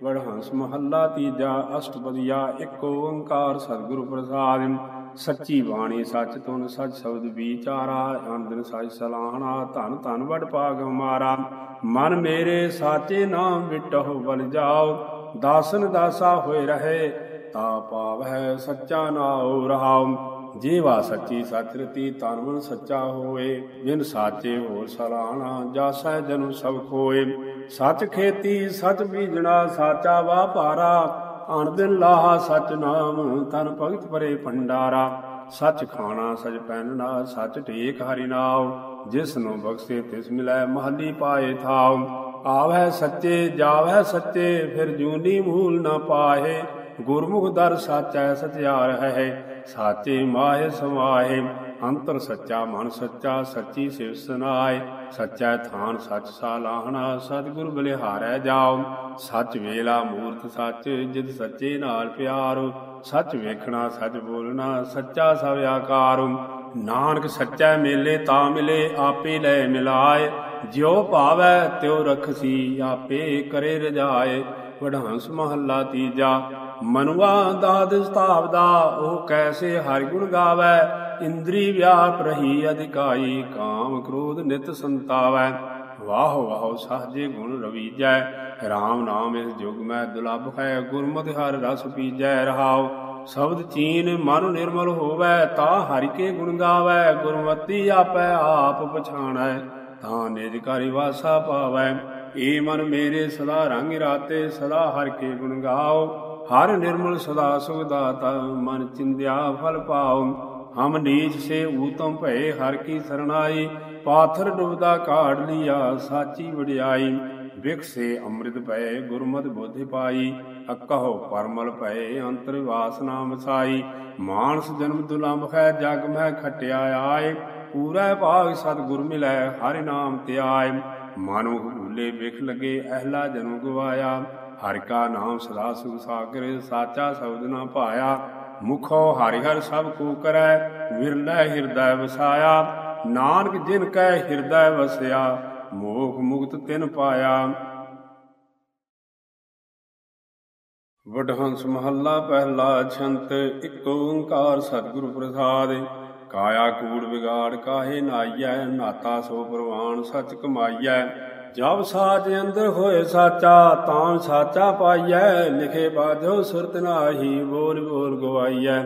ਵਡਹੰਸ ਮਹੱਲਾ ਤੀਜਾ ਅਸ਼ਟਪਦੀਆ, ਇੱਕ ਓੰਕਾਰ ਸਤਿਗੁਰ ਪ੍ਰਸਾਦਿ ਸੱਚੀ ਬਾਣੀ ਸੱਚ ਤੁਨ ਸੱਚ ਸ਼ਬਦ ਵਿਚਾਰਾ ਅੰਦਨ ਸੱਚ ਸਲਾਹਣਾ, ਧਨ ਧਨ ਵਡ ਭਾਗ ਹਮਾਰਾ ਮਨ ਮੇਰੇ ਸਾਚੇ ਨਾਮ ਵਿਟਹੁ ਬਲ ਜਾਓ, ਦਾਸਨ ਦਾਸਾ ਹੋਏ ਰਹੇ, ਤਾ ਪਾਵੈ ਸੱਚਾ ਨਾਉ ਰਹਾਉ। ਜੀਵਾ ਸੱਚੀ ਸਚ ਰਤੀ ਤਨ ਮਨ ਸੱਚਾ ਹੋਏ ਜਿਨ ਸਾਚੇ ਹੋਰ ਸਲਾਹਣਾ ਜਾਸੈ ਜਨੁ ਸਭ ਖੋਏ। ਸੱਚ ਖੇਤੀ ਸੱਚ ਬੀਜਣਾ ਸਾਚਾ ਵਾ ਭਾਰਾ ਦਿਨ ਲਾਹਾ ਸਚ ਨਾਮ ਤਨ ਭਗਤ ਪਰੇ ਭੰਡਾਰਾ। ਸੱਚ ਖਾਣਾ, ਸਚ ਪਹਿਨਣਾ, ਸੱਚ ਟੇਕ ਹਰੀ ਨਾਮ ਜਿਸ ਨੂੰ ਬਖਸ਼ੇ, ਤਿਸ ਮਿਲੈ ਮਹਲੀ ਪਾਏ ਥਾਉ। ਆਵੈ ਸੱਚੇ ਜਾਵੈ ਸੱਚੇ, ਫਿਰ ਜੂਨੀ ਮੂਲ ਨਾ ਪਾਹੇ। ਗੁਰਮੁਖ ਦਰ ਸਾਚੈ ਸਤਿਆਰ ਹੈ ਸਾਚੇ ਮਾਹਿ ਸਮਾਹਿ। ਅੰਤਰ ਸੱਚਾ ਮਨ ਸੱਚਾ, ਸੱਚੀ ਸਿਵ ਸੁਨਾਏ ਸੱਚਾ ਥਾਨ ਸੱਚ ਸਾਲਾਹਣਾ, ਸਤਿਗੁਰ ਬਲਿਹਾਰੈ ਜਾਓ। ਸੱਚ ਵੇਲਾ ਮੂਰਤ ਸੱਚ ਜਿਤ ਸੱਚੇ ਨਾਲ ਪਿਆਰ। ਸੱਚ ਵੇਖਣਾ, ਸੱਚ ਬੋਲਣਾ, ਸੱਚਾ ਸਭ ਆਕਾਰ। ਨਾਨਕ ਸੱਚਾ ਮੇਲੇ ਤਾਂ ਮਿਲੇ, ਆਪੇ ਲੈ ਮਿਲਾਏ। ਜਿਉ ਭਾਵੈ ਤਿਉ ਰਖਸੀ, ਆਪੇ ਕਰੇ ਰਜਾਏ। ਵਡਹੰਸ ਮਹੱਲਾ ਤੀਜਾ ਮਨਵਾ ਦਾਦ ਸਤਾਵਦਾ ਉਹ ਕੈਸੇ ਹਰਿ ਗੁਣ ਗਾਵੈ। ਇੰਦਰੀ ਵਿਆਪ ਰਹੀ ਅਧਿਕਾਈ, ਕਾਮ ਕ੍ਰੋਧ ਨਿਤ ਸੰਤਾਵੈ। ਵਾਹ ਵਾਹ ਸਹਜੇ ਗੁਣ ਰਵੀਜੈ RAM ਨਾਮ ਇਸ ਜੁਗ ਮੈਂ ਦੁਲਭ ਹੈ ਗੁਰਮਤਿ ਹਰ ਰਸ ਪੀਜੈ ਰਹਾਉ। ਸ਼ਬਦ ਚੀਨ ਮਨ ਨਿਰਮਲ ਹੋਵੈ, ਤਾ ਹਰਿ ਕੇ ਗੁਣ ਗਾਵੈ। ਗੁਰਮਤੀ ਆਪੈ ਆਪ ਪਛਾਣੈ, ਤਾਂ ਨਿਜ ਕਰਿ ਵਾਸਾ ਪਾਵੈ। ਏ ਮਨ ਮੇਰੇ ਸਦਾ ਰੰਗ ਰਾਤੇ, ਸਦਾ ਹਰ ਕੇ ਗੁਣ ਗਾਓ। ਹਰ ਨਿਰਮਲ ਸਦਾ ਸੁਖ ਦਾਤਾ, ਮਨ ਚਿੰਦਿਆ ਫਲ ਪਾਓ। ਹਮ ਨੀਚ ਸੇ ਊਤਮ ਭਏ ਹਰ ਕੀ ਸਰਣਾਈ, ਪਾਥਰ ਡੁਬਦਾ ਕਾੜ ਲਿਆ, ਸਾਚੀ ਵਡਿਆਈ। ਵਿਖਸੇ ਅੰਮ੍ਰਿਤ ਭਏ, ਗੁਰਮਤਿ ਬੁੱਧਿ ਪਾਈ। ਅਕਹੋ ਪਰਮਲ ਭਏ, ਅੰਤਰ ਵਾਸਨਾ ਮਸਾਈ ਮਾਨਸ ਜਨਮ ਦੁਲੰਭ ਹੈ ਜਗ ਮਹਿ ਖਟਿਆ ਆਏ। ਪੂਰਾ ਭਾਗ ਸਤ ਗੁਰ ਮਿਲੈ, ਹਰਿ ਨਾਮ ਧਿਆਏ। ਮਾਨੋ ਭੂਲੇ ਵਿਖ ਲਗੇ, ਅਹਲਾ ਜਨਮ ਗਵਾਇਆ। ਹਰਿ ਕਾ ਨਾਮ ਸਦਾ ਸੁਖ ਸਾਗਰ, ਸਾਚਾ ਸ਼ਬਦ ਨਾ ਪਾਇਆ। ਮੁਖੋ ਹਰਿ ਹਰ ਸਭ ਕੋ ਕਰੈ, ਵਿਰਲੇ ਹਿਰਦੈ ਵਸਾਇਆ। ਨਾਨਕ ਜਿਨ ਕੈ ਹਿਰਦੈ ਵਸਿਆ ਮੋਖ ਮੁਕਤ ਤਿਨ ਪਾਇਆ। ਵਡਹੰਸ ਮਹੱਲਾ ਪਹਿਲਾ ਛੰਤ, ਇੱਕ ਓੰਕਾਰ ਸਤਿਗੁਰ ਪ੍ਰਸਾਦਿ। ਕਾਇਆ ਕੂੜ ਵਿਗਾੜ ਕਾਹੇ ਨਾਈਐ, ਨਾਤਾ ਸੋ ਪ੍ਰਵਾਨ ਸਚ ਕਮਾਈਐ। ਜਬ ਸਾਚ ਅੰਦਰ ਹੋਏ ਸਾਚਾ ਤਾਂ ਸਾਚਾ ਪਾਈਐ, ਲਿਖੇ ਬਾਝੋ ਸੁਰਤ ਨਾਹੀ, ਬੋਲ ਬੋਲ ਗਵਾਈਐ।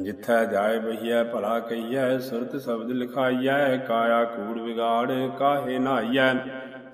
ਜਿੱਥੈ ਜਾਏ ਬਹੀਐ ਭਲਾ ਕਹੀਐ, ਸੁਰਤ ਸ਼ਬਦ ਲਿਖਾਈਐ, ਕਾਇਆ ਕੂੜ ਵਿਗਾੜ ਕਾਹੇ ਨਾਈਐ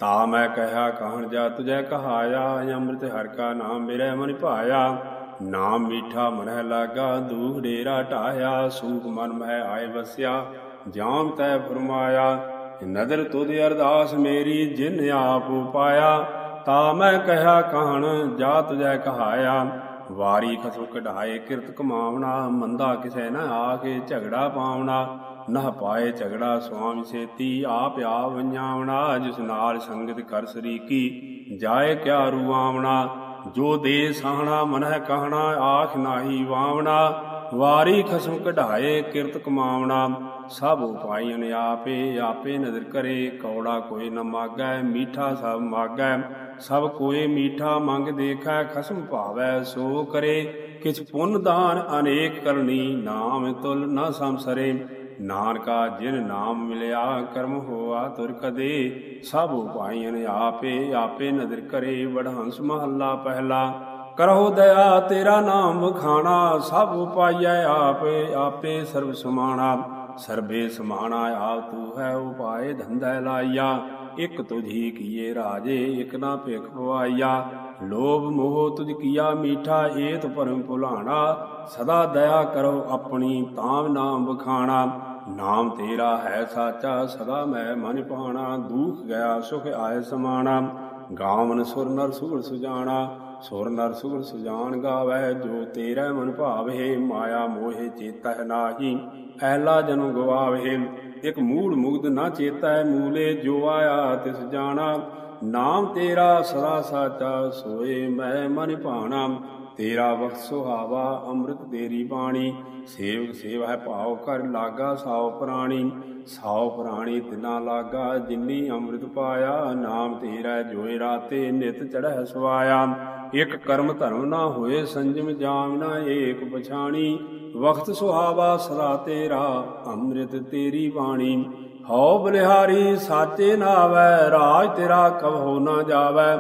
ਤਾ ਮੈਂ ਕਹਿਆ, ਕਹਣ ਜਾ ਤੁਝੈ ਕਹਾਇਆ ਅੰਮ੍ਰਿਤ ਹਰ ਕਾ ਨਾਮ ਮੇਰੇ ਮਨ ਭਾਇਆ। ਨਾਮ ਮੀਠਾ ਮਨਹਿ ਲਾਗਾ, ਦੂਖ ਡੇਰਾ ਢਾਇਆ ਸੂਖ ਮਨ ਮਹਿ ਆਏ ਵਸਿਆ। ਜਾਮ ਤੈ ਫਰਮਾਇਆ ਨਦਰ ਤੁਧ ਅਰਦਾਸ ਮੇਰੀ ਜਿਨ ਆਪ ਉਪਾਇਆ ਤਾ ਮੈਂ ਕਹਿਆ ਕਹਣ ਜਾ ਤੁਜੈ ਕਹਾਇਆ। ਵਾਰੀ ਖਸਮ ਕਢਾਏ, ਕਿਰਤ ਕਮਾਵਣਾ, ਮੰਦਾ ਕਿਸੈ ਨਾ ਆ ਕੇ ਝਗੜਾ ਪਾਵਣਾ। ਨਹ ਪਾਏ ਝਗੜਾ ਸੁਆਮੀ ਸੇਤੀ, ਆਪ ਆਪ ਵੰਜਾਵਣਾ ਜਿਸ ਨਾਲ ਸੰਗਤ ਕਰ ਸਰੀਕੀ, ਜਾਏ ਕਿਆ ਰੂਆਵਣਾ ਜੋ ਦੇ ਸਾਹਣਾ ਮਨਹਿ ਕਹਣਾ, ਆਖ ਨਾਹੀ ਵਾਵਣਾ। ਵਾਰੀ ਖਸਮ ਕਢਾਏ, ਕਿਰਤ ਕਮਾਵਣਾ। ਸਭ ਉਪਾਇਨ ਆਪੇ ਆਪੇ ਨਜ਼ਰ ਕਰੇ, ਕੌੜਾ ਕੋਈ ਨ ਮਾਗੈ, ਮੀਠਾ ਸਭ ਮਾਗੈ। ਸਭ ਕੋਏ ਮੀਠਾ ਮੰਗ ਦੇਖੈ, ਖਸਮ ਭਾਵੈ ਸੋ ਕਰੇ। ਕਿਛ ਪੁੰਨ ਦਾਨ ਅਨੇਕ ਕਰਨੀ, ਨਾਮ ਤੁਲ ਨ ਸੰਸਰੇ। ਨਾਨਕਾ ਜਿਨ ਨਾਮ ਮਿਲਿਆ, ਕਰਮ ਹੋਆ ਤੁਰ ਕਦੇ। ਸਭ ਉਪਾਈਨ ਆਪੇ ਆਪੇ ਨਜ਼ਰ ਕਰੇ, ਵਡਹੰਸ ਮਹੱਲਾ ਪਹਿਲਾ। ਕਰੋ ਦਇਆ ਤੇਰਾ ਨਾਮ ਖਾਣਾ, ਸਭ ਉਪਾਇਐ ਆਪੇ ਆਪੇ ਸਰਬ ਸਮਾਣਾ। ਸਰਬੇ ਸਮਾਣਾ ਆਪ ਤੂੰ ਹੈ, ਉਪਾਏ ਧੰਦਾ ਲਾਇਆ। ਇਕ ਤੁਝੀ ਕੀਏ ਰਾਜੇ, ਇਕ ਨਾ ਭਿਖ ਪਵਾਈਆ ਲੋਭ ਮੋਹ ਤੁਝ ਕੀਆ ਮੀਠਾ, ਏਤ ਪਰਮ ਭੁਲਾਣਾ। ਸਦਾ ਦਇਆ ਕਰੋ ਆਪਣੀ ਤਾਮ ਨਾਮ ਬਖਾਣਾ ਨਾਮ ਤੇਰਾ ਹੈ ਸਾਚਾ, ਸਦਾ ਮੈਂ ਮਨ ਪਾਣਾ ਦੁਖ ਗਿਆ, ਸੁਖ ਆਏ ਸਮਾਣਾ। ਗਾਵਨ ਸੁਰ ਨਰ ਸੁਗੜ ਸੁਜਾਣਾ। ਸੁਰ ਨਰ ਸੁਗੜ ਸੁਜਾਨ ਗਾਵੇ, ਜੋ ਤੇਰਾ ਮਨ ਭਾਵੇ, ਮਾਇਆ ਮੋਹਿ ਚੇਤਹਿ ਨਾਹੀ। ਐਲਾ ਜਨਮ ਗਵਾਵੇ। ਇਕ ਮੂੜ ਮੁਗਦ ਨਾ ਚੇਤੈ ਮੂਲੇ, ਜੋ ਆਇਆ ਤਿਸ ਜਾਣਾ। ਨਾਮ ਤੇਰਾ ਸਦਾ ਸਾਚਾ ਸੋਏ, ਮੈਂ ਮਨ ਭਾਣਾ। ਤੇਰਾ ਵਕਤ ਸੁਹਾਵਾ, ਅੰਮ੍ਰਿਤ ਤੇਰੀ ਬਾਣੀ। ਸੇਵਕ ਸੇਵਾ ਹੈ ਭਾਉ ਕਰ ਲਾਗਾ ਸਾਉ ਪ੍ਰਾਣੀ। ਸਾਉ ਪ੍ਰਾਣੀ ਤਿਨਾ ਲਾਗਾ, ਜਿਨੀ ਅੰਮ੍ਰਿਤ ਪਾਇਆ। ਨਾਮ ਤੇਰਾ ਜੋਏ ਰਾਤੇ, ਨਿਤ ਚੜ੍ਹੈ ਸਵਾਇਆ। ਇਕ ਕਰਮ ਧਰਮ ਨਾ ਹੋਏ, ਸੰਜਮ ਜਾਮ ਨਾ ਏਕ ਪਛਾਣੀ। ਵਕਤ ਸੁਹਾਵਾ ਸਦਾ ਤੇਰਾ, ਅੰਮ੍ਰਿਤ ਤੇਰੀ ਬਾਣੀ। ਹਉ ਬਲਿਹਾਰੀ, ਸਾਚੇ ਨਾਵੈ, ਰਾਜ ਤੇਰਾ ਕਬਹੁ ਨਾ ਜਾਵੈ।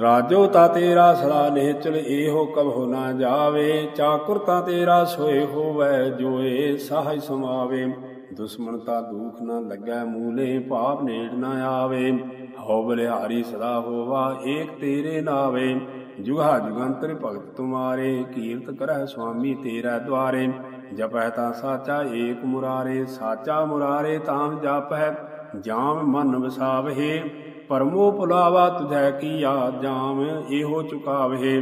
ਰਾਜੋ ਤਾ ਤੇਰਾ ਸਦਾ ਨਿਹਚਲ, ਇਹੋ ਕਬਹੁ ਨਾ ਜਾਵੇ। ਚਾਕੁਰ ਤਾ ਤੇਰਾ ਸੋਏ ਹੋਵੈ, ਜੋਏ ਸਾਹਜ ਸਮਾਵੇ। ਦੁਸ਼ਮਣ ਤਾ ਦੁਖ ਨਾ ਲੱਗੈ, ਮੂਲੇ ਪਾਪ ਨੇੜ ਨਾ ਆਵੇ। ਹਉ ਬਲਿਹਾਰੀ, ਸਦਾ ਹੋਵਾ, ਏਕ ਤੇਰੇ ਨਾਵੇ। ਜੁਗਾ ਜੁਗੰਤਰ ਭਗਤ ਤੁਮਾਰੇ, ਕੀਰਤ ਕਰਹਿ ਸੁਆਮੀ ਤੇਰਾ ਦੁਆਰੇ। ਜਪੈ ਤਾ ਸਾਚਾ ਏਕ ਮੁਰਾਰੇ, ਸਾਚਾ ਮੁਰਾਰੇ ਤਾਮ ਜਪੈ ਜਾਮ ਮਨ ਵਸਾਵਹਿ, ਪਰਮੋ ਭੁਲਾਵਾ ਤੁਝੈ ਕੀਆ ਜਾਮ, ਇਹੋ ਚੁਕਾਵਹਿ।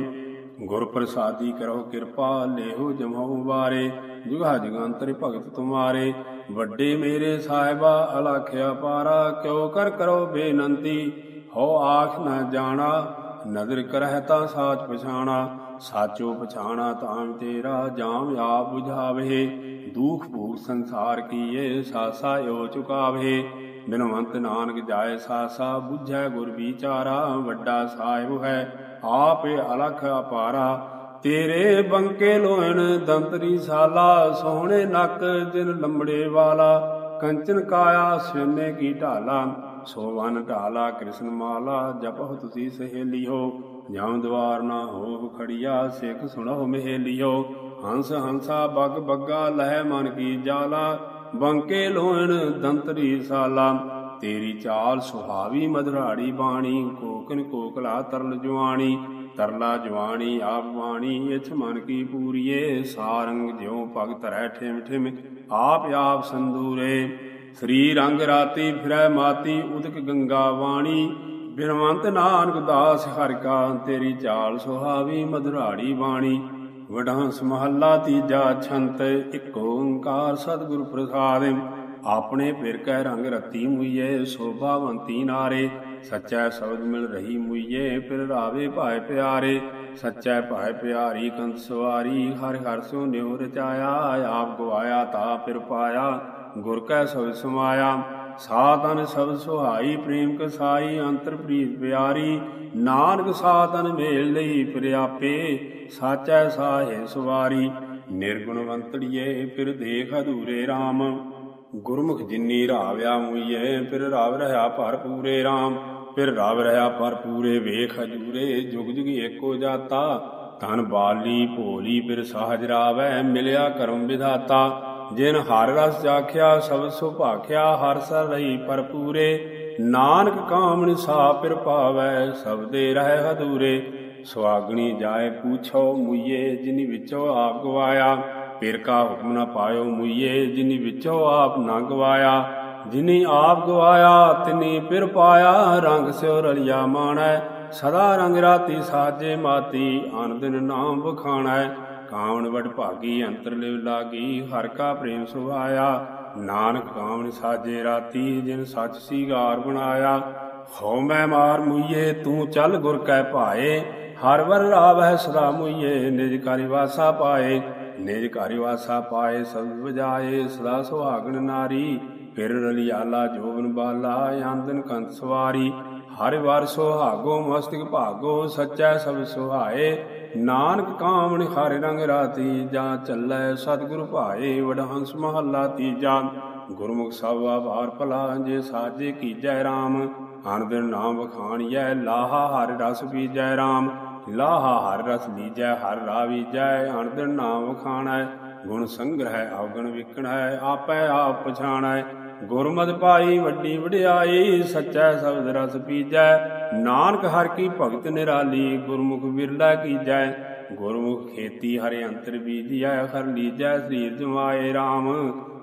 ਗੁਰ ਪ੍ਰਸਾਦੀ ਕਰੋ ਕਿਰਪਾ, ਲੇਹੋ ਜਮਉ ਵਾਰੇ। ਜੁਗਾ ਜੁਗੰਤਰ ਭਗਤ ਤੁਮਾਰੇ, ਵੱਡੇ ਮੇਰੇ ਸਾਹਿਬਾ ਅਲਖਿਆ ਪਾਰਾ ਕਿਉ ਕਰ ਕਰੋ ਬੇਨੰਤੀ ਹੋ ਆਖ ਨਾ ਜਾਣਾ ਨਦਰ ਕਰਹਿ ਤਾ ਸਾਚ ਪਛਾਣਾ, ਸਾਚੋ ਪਛਾਣਾ ਤਾਂ ਤੇਰਾ ਜਾਮ ਆਪ 부ਝਾਵੇ ਦੁਖ ਭੂਖ ਸੰਸਾਰ ਕੀਏ ਸਾਸਾ ਓ ਚੁਕਾਵੇ। ਬਿਨਵੰਤ ਨਾਨਕ ਜਾਏ ਸਾਸਾ 부ਝੈ ਗੁਰ ਵਿਚਾਰਾ, ਵੱਡਾ ਸਾਹਿਬ ਹੈ ਆਪ ਅਲਖ ਅਪਾਰਾ। ਤੇਰੇ ਬੰਕੇ ਲੋਇਣ ਦੰਤਰੀ ਸਾਲਾ, ਸੋਹਣੇ ਨੱਕ ਜਿਨ ਲੰਬੜੇ ਵਾਲਾ। ਕੰਚਨ ਕਾਇਆ ਸਿਨੇ ਕੀ ਢਾਲਾ ਸੋ ਸੋਵਨ ਢਾਲਾ ਕ੍ਰਿਸ਼ਨ ਮਾਲਾ, ਜਪਹੁ ਤੁਸੀਂ ਸਹੇਲਿਓ। ਜਮ ਦਵਾਰ ਨਾ ਹੋਵ ਖੜੀਆ, ਸਿੱਖ ਸੁਣੋ ਮਹੇਲਿਓ। ਹੰਸ ਹੰਸਾ ਬਗ ਬੱਗਾ, ਲਹਿ ਮਨ ਕੀ ਜਾਲਾ। ਬੰਕੇ ਲੋਹਣ ਦੰਤਰੀ ਸਾਲਾ। ਤੇਰੀ ਚਾਲ ਸੁਹਾਵੀ ਮਧਰਾੜੀ ਬਾਣੀ, ਕੋਕਨ ਕੋਕਲਾ ਤਰਲ ਜਵਾਣੀ ਤਰਲਾ ਜਵਾਣੀ ਆਪ ਬਾਣੀ, ਇਛ ਮਨ ਕੀ ਪੂਰੀਏ। ਸਾਰੰਗ ਜਿਉ ਭਗਤ ਰਹਿ ਠਿਮ ਠਿਮ, ਆਪ ਆਪ ਸੰਦੂਰੇ ਸ੍ਰੀ ਰੰਗ ਰਾਤੀ ਫਿਰੈ ਮਾਤੀ ਉਦਕ ਗੰਗਾ ਵਾਣੀ ਬਿਨਵੰਤ ਨਾਨਕ ਦਾਸ ਹਰਿ ਕਾ ਤੇਰੀ ਚਾਲ ਸੁਹਾਵੀ ਮਧੁਰਾੜੀ ਬਾਣੀ। ਵਡਾਂਸ ਮਹੱਲਾ ਤੀਜਾ ਛੰਤ, ਇੱਕ ਓੰਕਾਰ ਸਤਿਗੁਰ ਪ੍ਰਸਾਦ। ਆਪਣੇ ਫਿਰ ਕਹਿ ਰੰਗ ਰਤੀ ਮੁਈਏ ਸੋਭਾਵੰਤੀ ਨਾਰੇ। ਸੱਚਾ ਸ਼ਬਦ ਮਿਲ ਰਹੀ ਮੁਈਏ ਫਿਰ ਰਾਵੇ ਭਾਇ ਪਿਆਰੇ। ਸੱਚਾ ਭਾਏ ਪਿਆਰੀ ਕੰਤ ਸਵਾਰੀ, ਹਰ ਹਰ ਸੋ ਨਿਉ ਰਚਾਇਆ, ਆਪ ਗਵਾਇਆ, ਤਾ ਫਿਰ ਪਾਇਆ। ਗੁਰ ਕੈ ਸਬਦ ਸਮਾਇਆ ਸਾਤਨ ਸਬਦ ਸੁਹਾਈ, ਪ੍ਰੇਮ ਕਸਾਈ ਅੰਤਰ ਪ੍ਰੀਤ ਪਿਆਰੀ, ਨਾਨਕ ਸਾਤਨ ਮੇਲ ਲਈ ਪ੍ਰਿਆਪੇ, ਸਾਚੈ ਸਾਹੇ ਸਵਾਰੀ ਨਿਰਗੁਣਵੰਤੜੀਏ ਫਿਰ ਦੇਖ ਅਧੂਰੇ RAM ਗੁਰਮੁਖ ਜਿਨੀ ਰਾਵਿਆ ਮੁਈਏ ਫਿਰ ਰਾਵ ਰਹਾ ਭਰ ਪੂਰੇ RAM ਫਿਰ ਰਾਵ ਰਹਾ ਭਰ ਪੂਰੇ ਵੇਖ ਹਜੂਰੇ ਜੁਗ ਜੁਗ ਏਕੋ ਜਾਤਾ। ਧਨ ਬਾਲੀ ਭੋਲੀ, ਫਿਰ ਸਹਜ ਰਾਵੈ, ਮਿਲਿਆ ਕਰਮ ਵਿਧਾਤਾ। ਜਿਨ ਹਰ ਰਸ ਜਾਖਿਆ ਸਭ ਭਾਖਿਆ, ਹਰ ਸਰ ਰਹੀ ਪਰਪੂਰੇ ਨਾਨਕ ਕਾਮਣ ਸਾ ਪਿਰ ਪਾਵੈ ਸਬਦੇ ਰਹਿ ਹਦੂਰੇ ਸੁਆਗਣੀ ਜਾਏ ਪੂਛੋ ਮੁਈਏ, ਜਿਨੀ ਵਿੱਚੋ ਆਪ ਗਵਾਇਆ। ਫਿਰ ਕਾ ਹੁਕਮ ਨਾ ਪਾਇਓ ਮੁਈਏ, ਜਿਨੀ ਵਿੱਚੋਂ ਆਪ ਨਾ ਗਵਾਇਆ। ਜਿਨੀ ਆਪ ਗਵਾਇਆ, ਤਿਨੀ ਪਿਰ ਪਾਇਆ। ਰੰਗ ਸਿਓ ਰਲਿਆ ਮਾਣੈ, ਸਦਾ ਰੰਗ ਰਾਤੀ ਸਾਜੇ ਮਾਤੀ ਅਨ ਨਾਮ ਬਖਾਣੈ ਕਾਵਣ ਵਡ ਭਾਗੀ ਅੰਤਰ ਲਿਵ ਲਾਗੀ, ਹਰ ਕਾ ਪ੍ਰੇਮ ਸੁਭਾਇਆ। ਨਾਨਕ ਕਾਵਣ ਸਾਜੇ ਰਾਤੀ, ਜਿਨ ਸੱਚ ਸੀਗਾਰ ਬਣਾਇਆ। ਹਉ ਮੈਂ ਮਾਰ ਮੁਈਏ, ਤੂੰ ਚੱਲ ਗੁਰ ਕੈ ਭਾਏ। ਹਰ ਵਰ ਰਾਵਹਿ ਸਦਾ ਮੁਈਏ, ਨਿਜ ਕਾਰਿ ਵਾਸਾ ਪਾਏ। ਨਿਜ ਕਾਰਿ ਵਾਸਾ ਪਾਏ, ਸਭ ਵਜਾਏ, ਸਦਾ ਸੁਹਾਗਣ ਨਾਰੀ। ਫਿਰ ਰਲਿਆਲਾ ਜੋਬਨ ਬਾਲਾ ਆਂਦਨ ਕੰਤ ਸਵਾਰੀ। ਹਰਿ ਵਾਰ ਸੁਹਾਗੋ, ਮਸਤਿਕ ਭਾਗੋ, ਸੱਚੈ ਸਭ ਸੁਹਾਏ। ਨਾਨਕ ਕਾਮਣ ਹਰਿ ਰੰਗ ਰਾਤੀ ਜਾਂ ਚੱਲੈ ਸਤਿਗੁਰ ਭਾਏ ਵਡਹੰਸ ਮਹੱਲਾ ਤੀਜਾ। ਗੁਰਮੁਖ ਸਭ ਆਭਾਰ ਭਲਾ, ਜੇ ਸਾਜੇ ਕੀਜੈ RAM ਅਨ ਦਿਨ ਨਾਮ ਵਖਾਣੀਐ, ਲਾਹਾ ਹਰਿ ਰਸ ਪੀਜੈ RAM ਲਾਹਾ ਹਰਿ ਰਸ ਲੀਜੈ, ਹਰਿ ਰਾਵੀਜੈ ਅਨ ਦਿਨ ਨਾਮ ਵਖਾਣੈ। ਗੁਣ ਸੰਗ੍ਰਹਿ ਅਵਗਣ ਹੈ ਆਪੈ ਆਪ ਪਛਾਣੈ। ਗੁਰਮਤਿ ਪਾਈ ਵੱਡੀ ਵਡਿਆਈ, ਸੱਚਾ ਸ਼ਬਦ ਰਸ ਪੀਜੈ। ਨਾਨਕ ਹਰ ਕੀ ਭਗਤ ਨਿਰਾਲੀ, ਗੁਰਮੁਖ ਵਿਰਲਾ ਕੀਜੈ। ਗੁਰਮੁਖ ਖੇਤੀ ਹਰਿ ਅੰਤਰ ਬੀਜਿਆ ਹਰ ਲੀਜੈ, ਸਰੀਰ ਜਮਾਏ RAM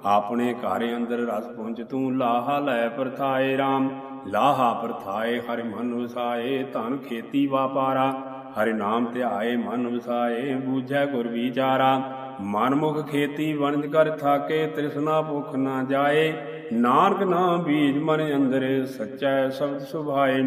ਆਪਣੇ ਘਰ ਅੰਦਰ ਰਸ ਪੁੰਜ ਤੂੰ ਲਾਹਾ, ਲੈ ਪਰਥਾਏ RAM ਲਾਹਾ, ਪਰਥਾਏ, ਹਰਿ ਮਨ ਵਸਾਏ, ਧਨ ਖੇਤੀ ਵਾਪਾਰਾ। ਹਰਿ ਨਾਮ ਧਿਆਏ, ਮਨ ਵਸਾਏ, ਬੂਝੈ ਗੁਰ ਵਿਚਾਰਾ। ਮਨ ਮੁਖ ਖੇਤੀ ਵਣਜ ਕਰ ਥਾਕੇ, ਤ੍ਰਿਸ਼ਨਾ ਭੁਖ ਨਾ ਜਾਏ। ਨਾਨਕ ਨਾਮ ਬੀਜ ਮਨ ਅੰਦਰ ਸੱਚੈ ਸ਼ਬਦ ਸੁਭਾਏ।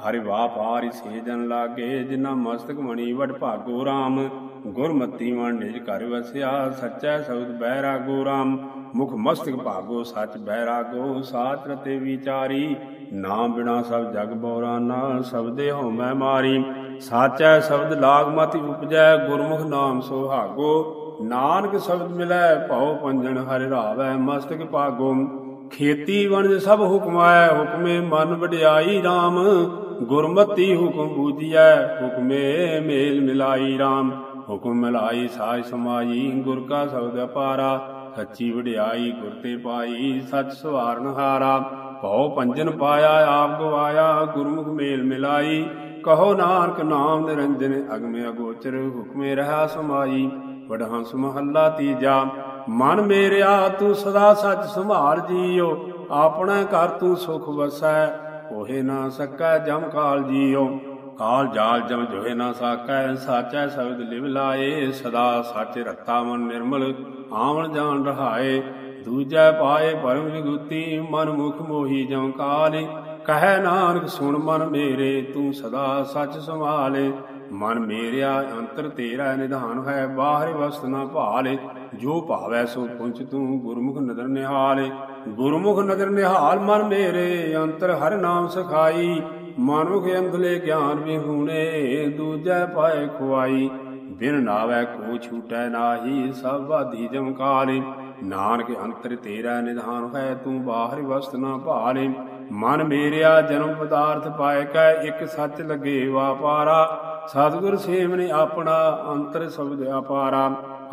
ਹਰਿ ਵਾਪਾਰਿ ਸੇ ਜਨ ਲਾਗੇ ਜਿਨਾ ਮਸਤਕ ਮਣੀ ਵਡ ਭਾਗੋ RAM ਗੁਰਮਤੀ ਮਨ ਨਿਜ ਘਰ ਵਸਿਆ, ਸੱਚੈ ਸ਼ਬਦ ਬਹਿਰਾਗੋ RAM ਮੁਖ ਮਸਤਕ ਭਾਗੋ ਸੱਚ ਬਹਿਰਾਗੋ ਸਾਚ ਰਤੇ ਵਿਚਾਰੀ। ਨਾਮ ਬਿਨਾ ਸਭ ਜਗ ਬੋਰਾਨਾ ਸਬਦੇ ਹਉਮੈ ਮਾਰੀ। ਸਾਚੈ ਸ਼ਬਦ ਲਾਗ ਮਤਿ ਉਪਜੈ, ਗੁਰਮੁਖ ਨਾਮ ਸੁਹਾਗੋ। ਨਾਨਕ ਸ਼ਬਦ ਮਿਲੈ, ਭਉ ਪੰਜਨ ਹਰਿ ਰਾਵੈ, ਮਸਤਕ ਭਾਗੋ। ਖੇਤੀ ਵਣਜ ਸਭ ਹੁਕਮੈ ਹੁਕਮੇ ਮਨ ਵਡਿਆਈ RAM ਗੁਰਮਤੀ ਹੁਕਮ ਬੂਝੀਐ, ਹੁਕਮੇ ਮੇਲ ਮਿਲਾਈ RAM ਹੁਕਮ ਮਿਲਾਈ ਸਾਜ ਸਮਾਈ, ਗੁਰ ਕਾ ਸ਼ਬਦ ਅਪਾਰਾ। ਸੱਚੀ ਵਡਿਆਈ ਗੁਰ ਤੇ ਪਾਈ, ਸੱਚ ਸਵਾਰਨ ਹਾਰਾ। ਭਉ ਪੰਜਨ ਪਾਇਆ, ਆਪ ਗਵਾਇਆ, ਗੁਰਮੁਖ ਮੇਲ ਮਿਲਾਈ। ਕਹੋ ਨਾਨਕ ਨਾਮ ਨਿਰੰਜਨ, ਅਗਮੇ ਅਗੋਚਰ, ਹੁਕਮੇ ਰਹਾ ਸਮਾਈ। ਵਡਹੰਸ ਮਹੱਲਾ ਤੀਜਾ, ਮਨ ਮੇਰਿਆ ਤੂੰ ਸਦਾ ਸੱਚ ਸੰਭਾਲ ਜੀਓ, ਆਪਣਾ ਘਰ ਤੂੰ ਸੁਖ ਵਸੈ ਕੋਹੇ ਨਾ ਸਕੈ ਜਮ ਕਾਲ ਜੀਓ। ਕਾਲ ਜਾਲ ਜਮ ਜੋਏ ਨਾ ਸਾਕੈ, ਸਾਚੈ ਸ਼ਬਦ ਲਿਵ ਲਾਏ, ਸਦਾ ਸੱਚ ਰਤਾ ਮਨ ਨਿਰਮਲ, ਆਵਣ ਜਾਣ ਰਹਾਏ। ਦੂਜੈ ਪਾਏ ਪਰਮ ਵਿਗੁਤੀ ਮਨ ਮੁਖ ਮੋਹੀ ਜਮ ਕਾਲ। ਕਹਿ ਨਾਨਕ ਸੁਣ ਮਨ ਮੇਰੇ, ਤੂੰ ਸਦਾ ਸੱਚ ਸੰਭਾਲੇ। ਮਨ ਮੇਰਿਆ ਅੰਤਰ ਤੇਰਾ ਨਿਧਾਨ ਹੈ, ਬਾਹਰ ਵਸਤ ਨਾ ਭਾਲੇ, ਜੋ ਭਾਵੈ ਸੋ ਪੁੰਚ ਤੂੰ ਗੁਰਮੁਖ ਨਦਰ ਨਿਹਾਲੇ। ਗੁਰਮੁਖ ਨਦਰ ਨਿਹਾਲ ਮਨ ਮੇਰੇ, ਅੰਤਰ ਹਰ ਨਾਮ ਸਖਾਈ। ਮਨੁਖ ਅੰਧਲੇ ਗਿਆਨ ਵਿਹੂਣੇ ਦੂਜੈ ਪਾਏ ਖੁਆਈ। ਬਿਨ ਨਾਵੈ ਕੋ ਛੂਟੈ ਨਾਹੀ, ਸਭ ਬਾਧੀ ਜਮਕਾਲੇ ਨਾਨਕ ਅੰਤਰ ਤੇਰਾ ਨਿਧਾਨ ਹੈ, ਤੂੰ ਬਾਹਰ ਵਸਤ ਨਾ ਭਾਲੇ। ਮਨ ਮੇਰਿਆ ਜਨਮ ਪਦਾਰਥ ਪਾਏ ਕੈ, ਇੱਕ ਸੱਚ ਲਗੇ ਵਾਪਾਰਾ। ਸਤਿਗੁਰ ਸੇਵ ਨੇ ਆਪਣਾ ਅੰਤਰ ਸ਼ਬਦ ਅਪਾਰਾ,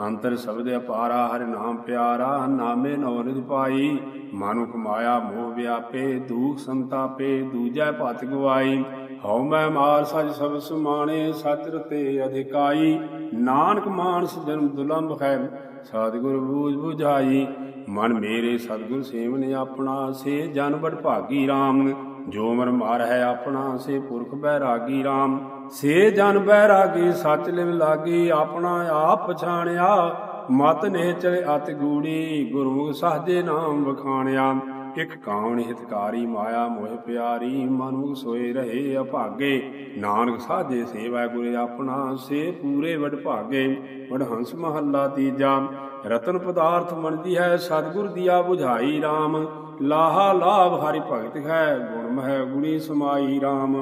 ਅੰਤਰ ਸ਼ਬਦ ਅਪਾਰਾ ਹਰਿ ਨਾਮ ਪਿਆਰਾ, ਨਾਮੇ ਨੌਰਿਦ ਪਾਈ। ਮਨੁ ਕਮਾਇਆ ਮੋਹ ਵਿਆਪੇ, ਦੁਖ ਸੰਤਾਪੇ, ਦੂਜੈ ਭਤ ਗਵਾਈ। ਹਉ ਮੈਂ ਮਾਰ ਸਜ ਸਭ ਸੁਮਾਣੇ ਸਚ ਰਤੇ ਅਧਿਕਾਈ। ਨਾਨਕ ਮਾਨਸ ਜਨਮ ਦੁਲੰਭ ਹੈ ਸਤਿਗੁਰ ਬੂਝ 부ਝਾਈ ਮਨ ਮੇਰੇ ਸਤਿਗੁਰ ਸੇਵ ਨੇ ਆਪਣਾ ਸੇ, ਜਨ ਬੜ ਭਾਗੀ RAM ਜੋ ਮਰ ਮਾਰ ਹੈ ਆਪਣਾ ਸੇ, ਪੁਰਖ ਬੈਰਾਗੀ RAM ਸੇ ਜਨ ਬੈਰਾਗੀ ਸੱਚ ਲਿਵ ਲਾਗੀ, ਆਪਣਾ ਆਪ ਪਛਾਣਿਆ। ਮਤ ਨੇ ਚਲੇ ਅਤ ਗੂੜੀ, ਗੁਰੂ ਸਾਜੇ ਨਾਮ ਵਖਾਣਿਆ। ਇਕ ਕਾਵਣ ਹਿਤਕਾਰੀ, ਮਾਇਆ ਮੋਹ ਪਿਆਰੀ, ਮਨੁ ਸੋਏ ਰਹੇ ਅਭਾਗੇ। ਨਾਨਕ ਸਾਜੇ ਸੇਵਾ ਗੁਰੇ ਆਪਣਾ, ਸੇ ਪੂਰੇ ਵਡ ਭਾਗੇ। ਵਡਹੰਸ ਮਹੱਲਾ ਤੀਜਾ, ਰਤਨ ਪਦਾਰਥ ਮਨਦੀ ਹੈ, ਸਤਿਗੁਰ ਦੀਆ 부ਝਾਈ RAM ਲਾਹਾ ਲਾਭ ਹਰਿ ਭਗਤ ਹੈ, ਗੁਣ ਮਹਿ ਗੁਣੀ ਸਮਾਈ RAM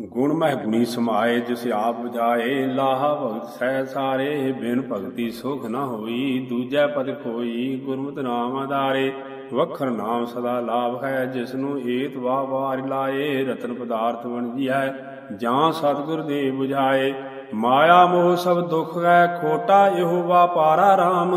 ਗੁਣ ਮਹਿ ਗੁਣੀ ਸਮਾਏ, ਜਿਸ ਆਪ 부ਝਾਏ ਲਾਹਾ ਭਗਤ ਸਹਿ ਸਾਰੇ, ਬਿਨ ਭਗਤੀ ਸੁਖ ਨਾ ਹੋਈ, ਦੂਜੈ ਪਦ ਕੋਈ ਗੁਰਮਤਿ ਨਾਮ ਆਧਾਰੇ। ਵਖਰ ਨਾਮ ਸਦਾ ਲਾਭ ਹੈ ਜਿਸ ਨੂੰ ਏਤ ਵਾਹ ਵਾਰ ਲਾਏ, ਰਤਨ ਪਦਾਰਥ ਵਣਜੀਐ ਜਾਂ ਸਤਿਗੁਰ ਦੇ 부ਝਾਏ ਮਾਇਆ ਮੋਹ ਸਭ ਦੁਖ ਹੈ, ਖੋਟਾ ਇਹੋ ਵਾਪਾਰਾ RAM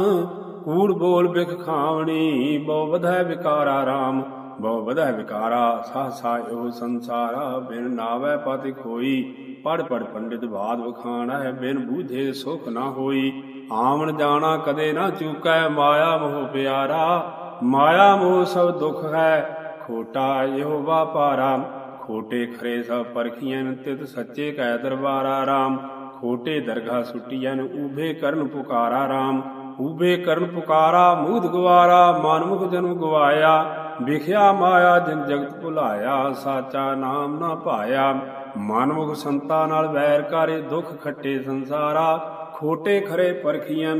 ਕੂੜ ਬੋਲ ਬਿਖ ਖਾਵਣੀ, ਬਹੁ ਵਧੈ ਵਿਕਾਰਾ RAM ਬਹੁ ਵਧੈ ਵਿਕਾਰਾ, ਸਾਹ ਇਹੋ ਸੰਸਾਰਾ, ਬਿਨ ਨਾਵੇ ਪਤਿ ਖੋਈ। ਪੜ ਪੜ ਪੰਡਿਤ ਬਾਦ ਵਖਾਣਾ ਹੈ ਬਿਨ ਬੂਝੇ ਸੁਖ ਨਾ ਹੋਈ। ਆਵਣ ਜਾਣਾ ਕਦੇ ਨਾ ਚੂਕੈ, ਮਾਇਆ ਮੋਹ ਪਿਆਰਾ। ਮਾਇਆ ਮੋਹ ਸਭ ਦੁਖ ਹੈ, ਖੋਟਾ ਇਹੋ ਵਾਪਾਰਾ। ਖੋਟੇ ਖਰੇ ਸਭ ਪਰਖੀਆਂ ਤਿਤ ਸੱਚੇ ਕੈ ਦਰਬਾਰਾ RAM ਖੋਟੇ ਦਰਗਾ ਸੁਟੀਆਂ ਊਭੇ ਕਰਨ ਪੁਕਾਰਾ RAM ਊਭੇ ਕਰਨ ਪੁਕਾਰਾ, ਮੂਧ ਗਵਾਰਾ, ਮਨਮੁਖ ਜਨਮ ਗਵਾਇਆ। ਵਿਖਿਆ ਮਾਇਆ ਜਨ ਜਗਤ ਭੁਲਾਇਆ, ਸਾਚਾ ਨਾਮ ਨਾ ਭਾਇਆ ਮਨਮੁਖ ਸੰਤਾ ਨਾਲ ਵੈਰ ਕਰੇ ਦੁਖ ਖੱਟੇ ਸੰਸਾਰਾ, ਖੋਟੇ ਖਰੇ ਪਰਖੀਆਂ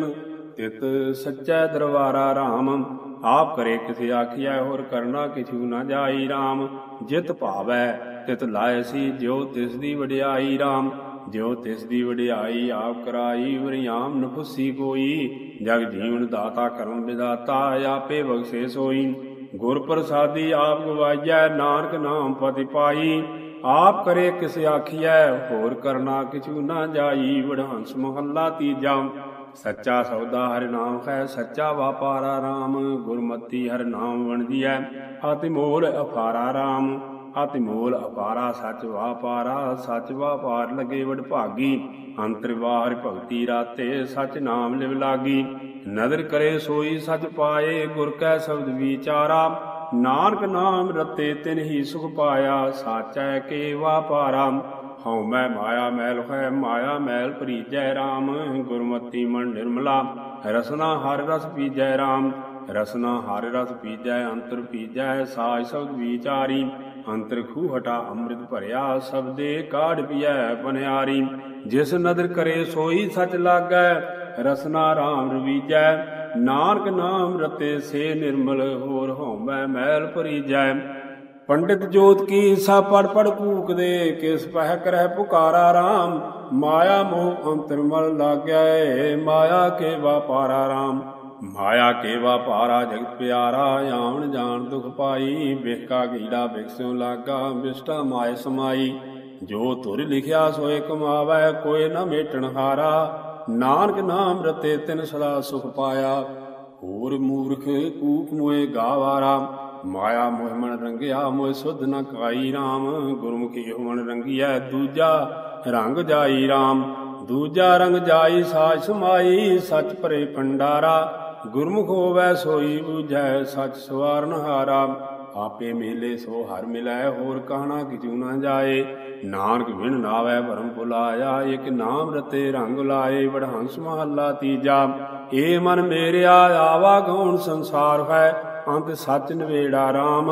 ਤਿਤ ਸੱਚੈ ਦਰਬਾਰਾ RAM ਆਪ ਕਰੇ ਕਿਸੇ ਆਖਿਆ ਹੋਰ ਕਰਨਾ ਕਿਛੂ ਨਾ ਜਾਈ RAM ਜਿਤ ਭਾਵੈ, ਤਿਤ ਲਾਇਸੀ ਜਿਉ ਤਿਸ ਦੀ ਵਡਿਆਈ RAM ਜਿਉ ਤਿਸ ਦੀ ਵਡਿਆਈ ਆਪ ਕਰਾਈ, ਵਰਿਆਮ ਨਫੁਸੀ ਕੋਈ। ਜਗ ਜੀਵਨ ਦਾਤਾ ਕਰਮ ਵਿਦਾਤਾ ਆਪੇ ਬਖਸ਼ੇ ਸੋਈ। ਗੁਰ ਪ੍ਰਸਾਦੀ ਆਪ ਗਵਾਈਐ, ਨਾਨਕ ਨਾਮ ਪਤਿ ਪਾਈ। ਆਪ ਕਰੇ ਕਿਸ ਆਖੀਐ, ਹੋਰ ਕਰਨਾ ਕਿਛੂ ਨਾ ਜਾਈ। ਵਡਹੰਸ ਮਹੱਲਾ ਤੀਜਾ, ਸੱਚਾ ਸੌਦਾ ਹਰਿ ਨਾਮ ਹੈ, ਸੱਚਾ ਵਾਪਾਰਾ RAM ਗੁਰਮਤੀ ਹਰਿ ਨਾਮ ਵਣਜੀਐ ਅਤਿ ਮੋਲ ਅਫਾਰਾ RAM ਅਤਿ ਮੋਲ ਅਪਾਰਾ ਸੱਚ ਵਾਪਾਰਾ, ਸੱਚ ਵਾਪਾਰ ਲਗੇ ਵਡ ਭਾਗੀ। ਅੰਤਰ ਬਾਹਰ ਭਗਤੀ ਰਾਤੇ ਸੱਚ ਨਾਮ ਲਿਵ ਲਾਗੀ। ਨਦਰ ਕਰੇ ਸੋਈ ਸਚ ਪਾਏ, ਗੁਰ ਕੈ ਸ਼ਬਦ ਵਿਚਾਰਾ। ਨਾਨਕ ਨਾਮ ਰਤੇ ਤਿਨ ਹੀ ਸੁਖ ਪਾਇਆ, ਸਾਚੈ ਕੇ ਵਾਪਾਰਾ। ਹਉ ਮੈਂ ਮਾਇਆ ਮੈਲ ਹੈ ਮਾਇਆ ਮੈਲ ਭਰੀਜੈ RAM ਗੁਰਮਤੀ ਮਨ ਨਿਰਮਲਾ, ਰਸਨਾ ਹਰ ਰਸ ਪੀਜੈ RAM ਰਸਨਾ ਹਰ ਰਸ ਪੀਜੈ, ਅੰਤਰ ਪੀਜੈ, ਸਾਜ ਸ਼ਬਦ ਵਿਚਾਰੀ। ਅੰਤਰ ਖੂ ਹਟਾ ਅੰਮ੍ਰਿਤ ਭਰਿਆ, ਸਬਦੇ ਕਾੜ ਪੀਐ ਬਨਿਆਰੀ ਜਿਸ ਨਦਰ ਕਰੇ ਸੋਈ ਸਚ ਲਾਗੈ, ਰਸਨਾ RAM ਰਵੀਜੈ। ਨਾਨਕ ਨਾਮ ਰਤੇ ਸੇ ਨਿਰਮਲ, ਹੋਰ ਹਉਮੈ ਮੈਲ ਭਰੀਜੈ। ਪੰਡਿਤ ਜੋਤ ਕੀ ਸਾ ਪੜ ਪੜ ਕੂਕਦੇ ਕਿਸ ਪਹਿ ਕਰਹਿ ਪੁਕਾਰਾ RAM ਮਾਇਆ ਮੋਹ ਅੰਤਰ ਮਲ ਲਾਗਿਆ ਮਾਇਆ ਕੇ ਵਾਪਾਰਾ RAM ਮਾਇਆ ਕੇਵਾ ਵਾਪਾਰਾ ਜਗਤ ਪਿਆਰਾ, ਆਵਣ ਜਾਣ ਦੁਖ ਪਾਈ। ਬਿਖਕਾ ਗੀੜਾ ਬਿਖਸੋਂ ਲਾਗਾ ਬਿਸਟਾ ਮਾਇ ਸਮਾਈ। ਜੋ ਤੁਰ ਲਿਖਿਆ ਸੋਏ ਕਮਾਵੈ ਕੋਈ ਨਾ ਮੇਟਣ ਹਾਰਾ। ਨਾਨਕ ਨਾਮ ਰਤੇ ਤਿਨ ਸਦਾ ਸੁਖ ਪਾਇਆ। ਹੋਰ ਮੂਰਖ ਕੂਕ ਮੋਏ ਗਾਵਾਰਾ। ਮਾਇਆ ਮੋਹਮਨ ਰੰਗਿਆ, ਮੋਹ ਸੁਧ ਨ ਕਾਈ RAM ਗੁਰਮੁਖੀ ਹੋਵਨ ਰੰਗਿਆ ਦੂਜਾ ਰੰਗ ਜਾਈ RAM ਦੂਜਾ ਰੰਗ ਜਾਈ ਸਾਜ ਸਮਾਈ, ਸਚ ਭਰੇ ਭੰਡਾਰਾ। ਗੁਰਮੁਖ ਹੋਵੈ ਸੋਈ ਬੂਝੈ, ਸਚ ਸਵਾਰਨ ਹਾਰਾ। ਆਪੇ ਮੇਲੇ ਸੋ ਹਰ ਮਿਲੈ, ਹੋਰ ਕਹਣਾ ਕਿਛੂ ਨਾ ਜਾਏ। ਨਾਨਕ ਵਿਣ ਨਾਵੈ ਭਰਮ ਭੁਲਾਇਆ, ਇਕ ਨਾਮ ਰਤੇ ਰੰਗ ਲਾਏ, ਵਡਹੰਸ ਮਹੱਲਾ ਤੀਜਾ। ਏ ਮਨ ਮੇਰਿਆ, ਆਵਾ ਗਉਣ ਸੰਸਾਰ ਹੈ? ਅੰਤ ਸੱਚ ਨਵੇੜਾ RAM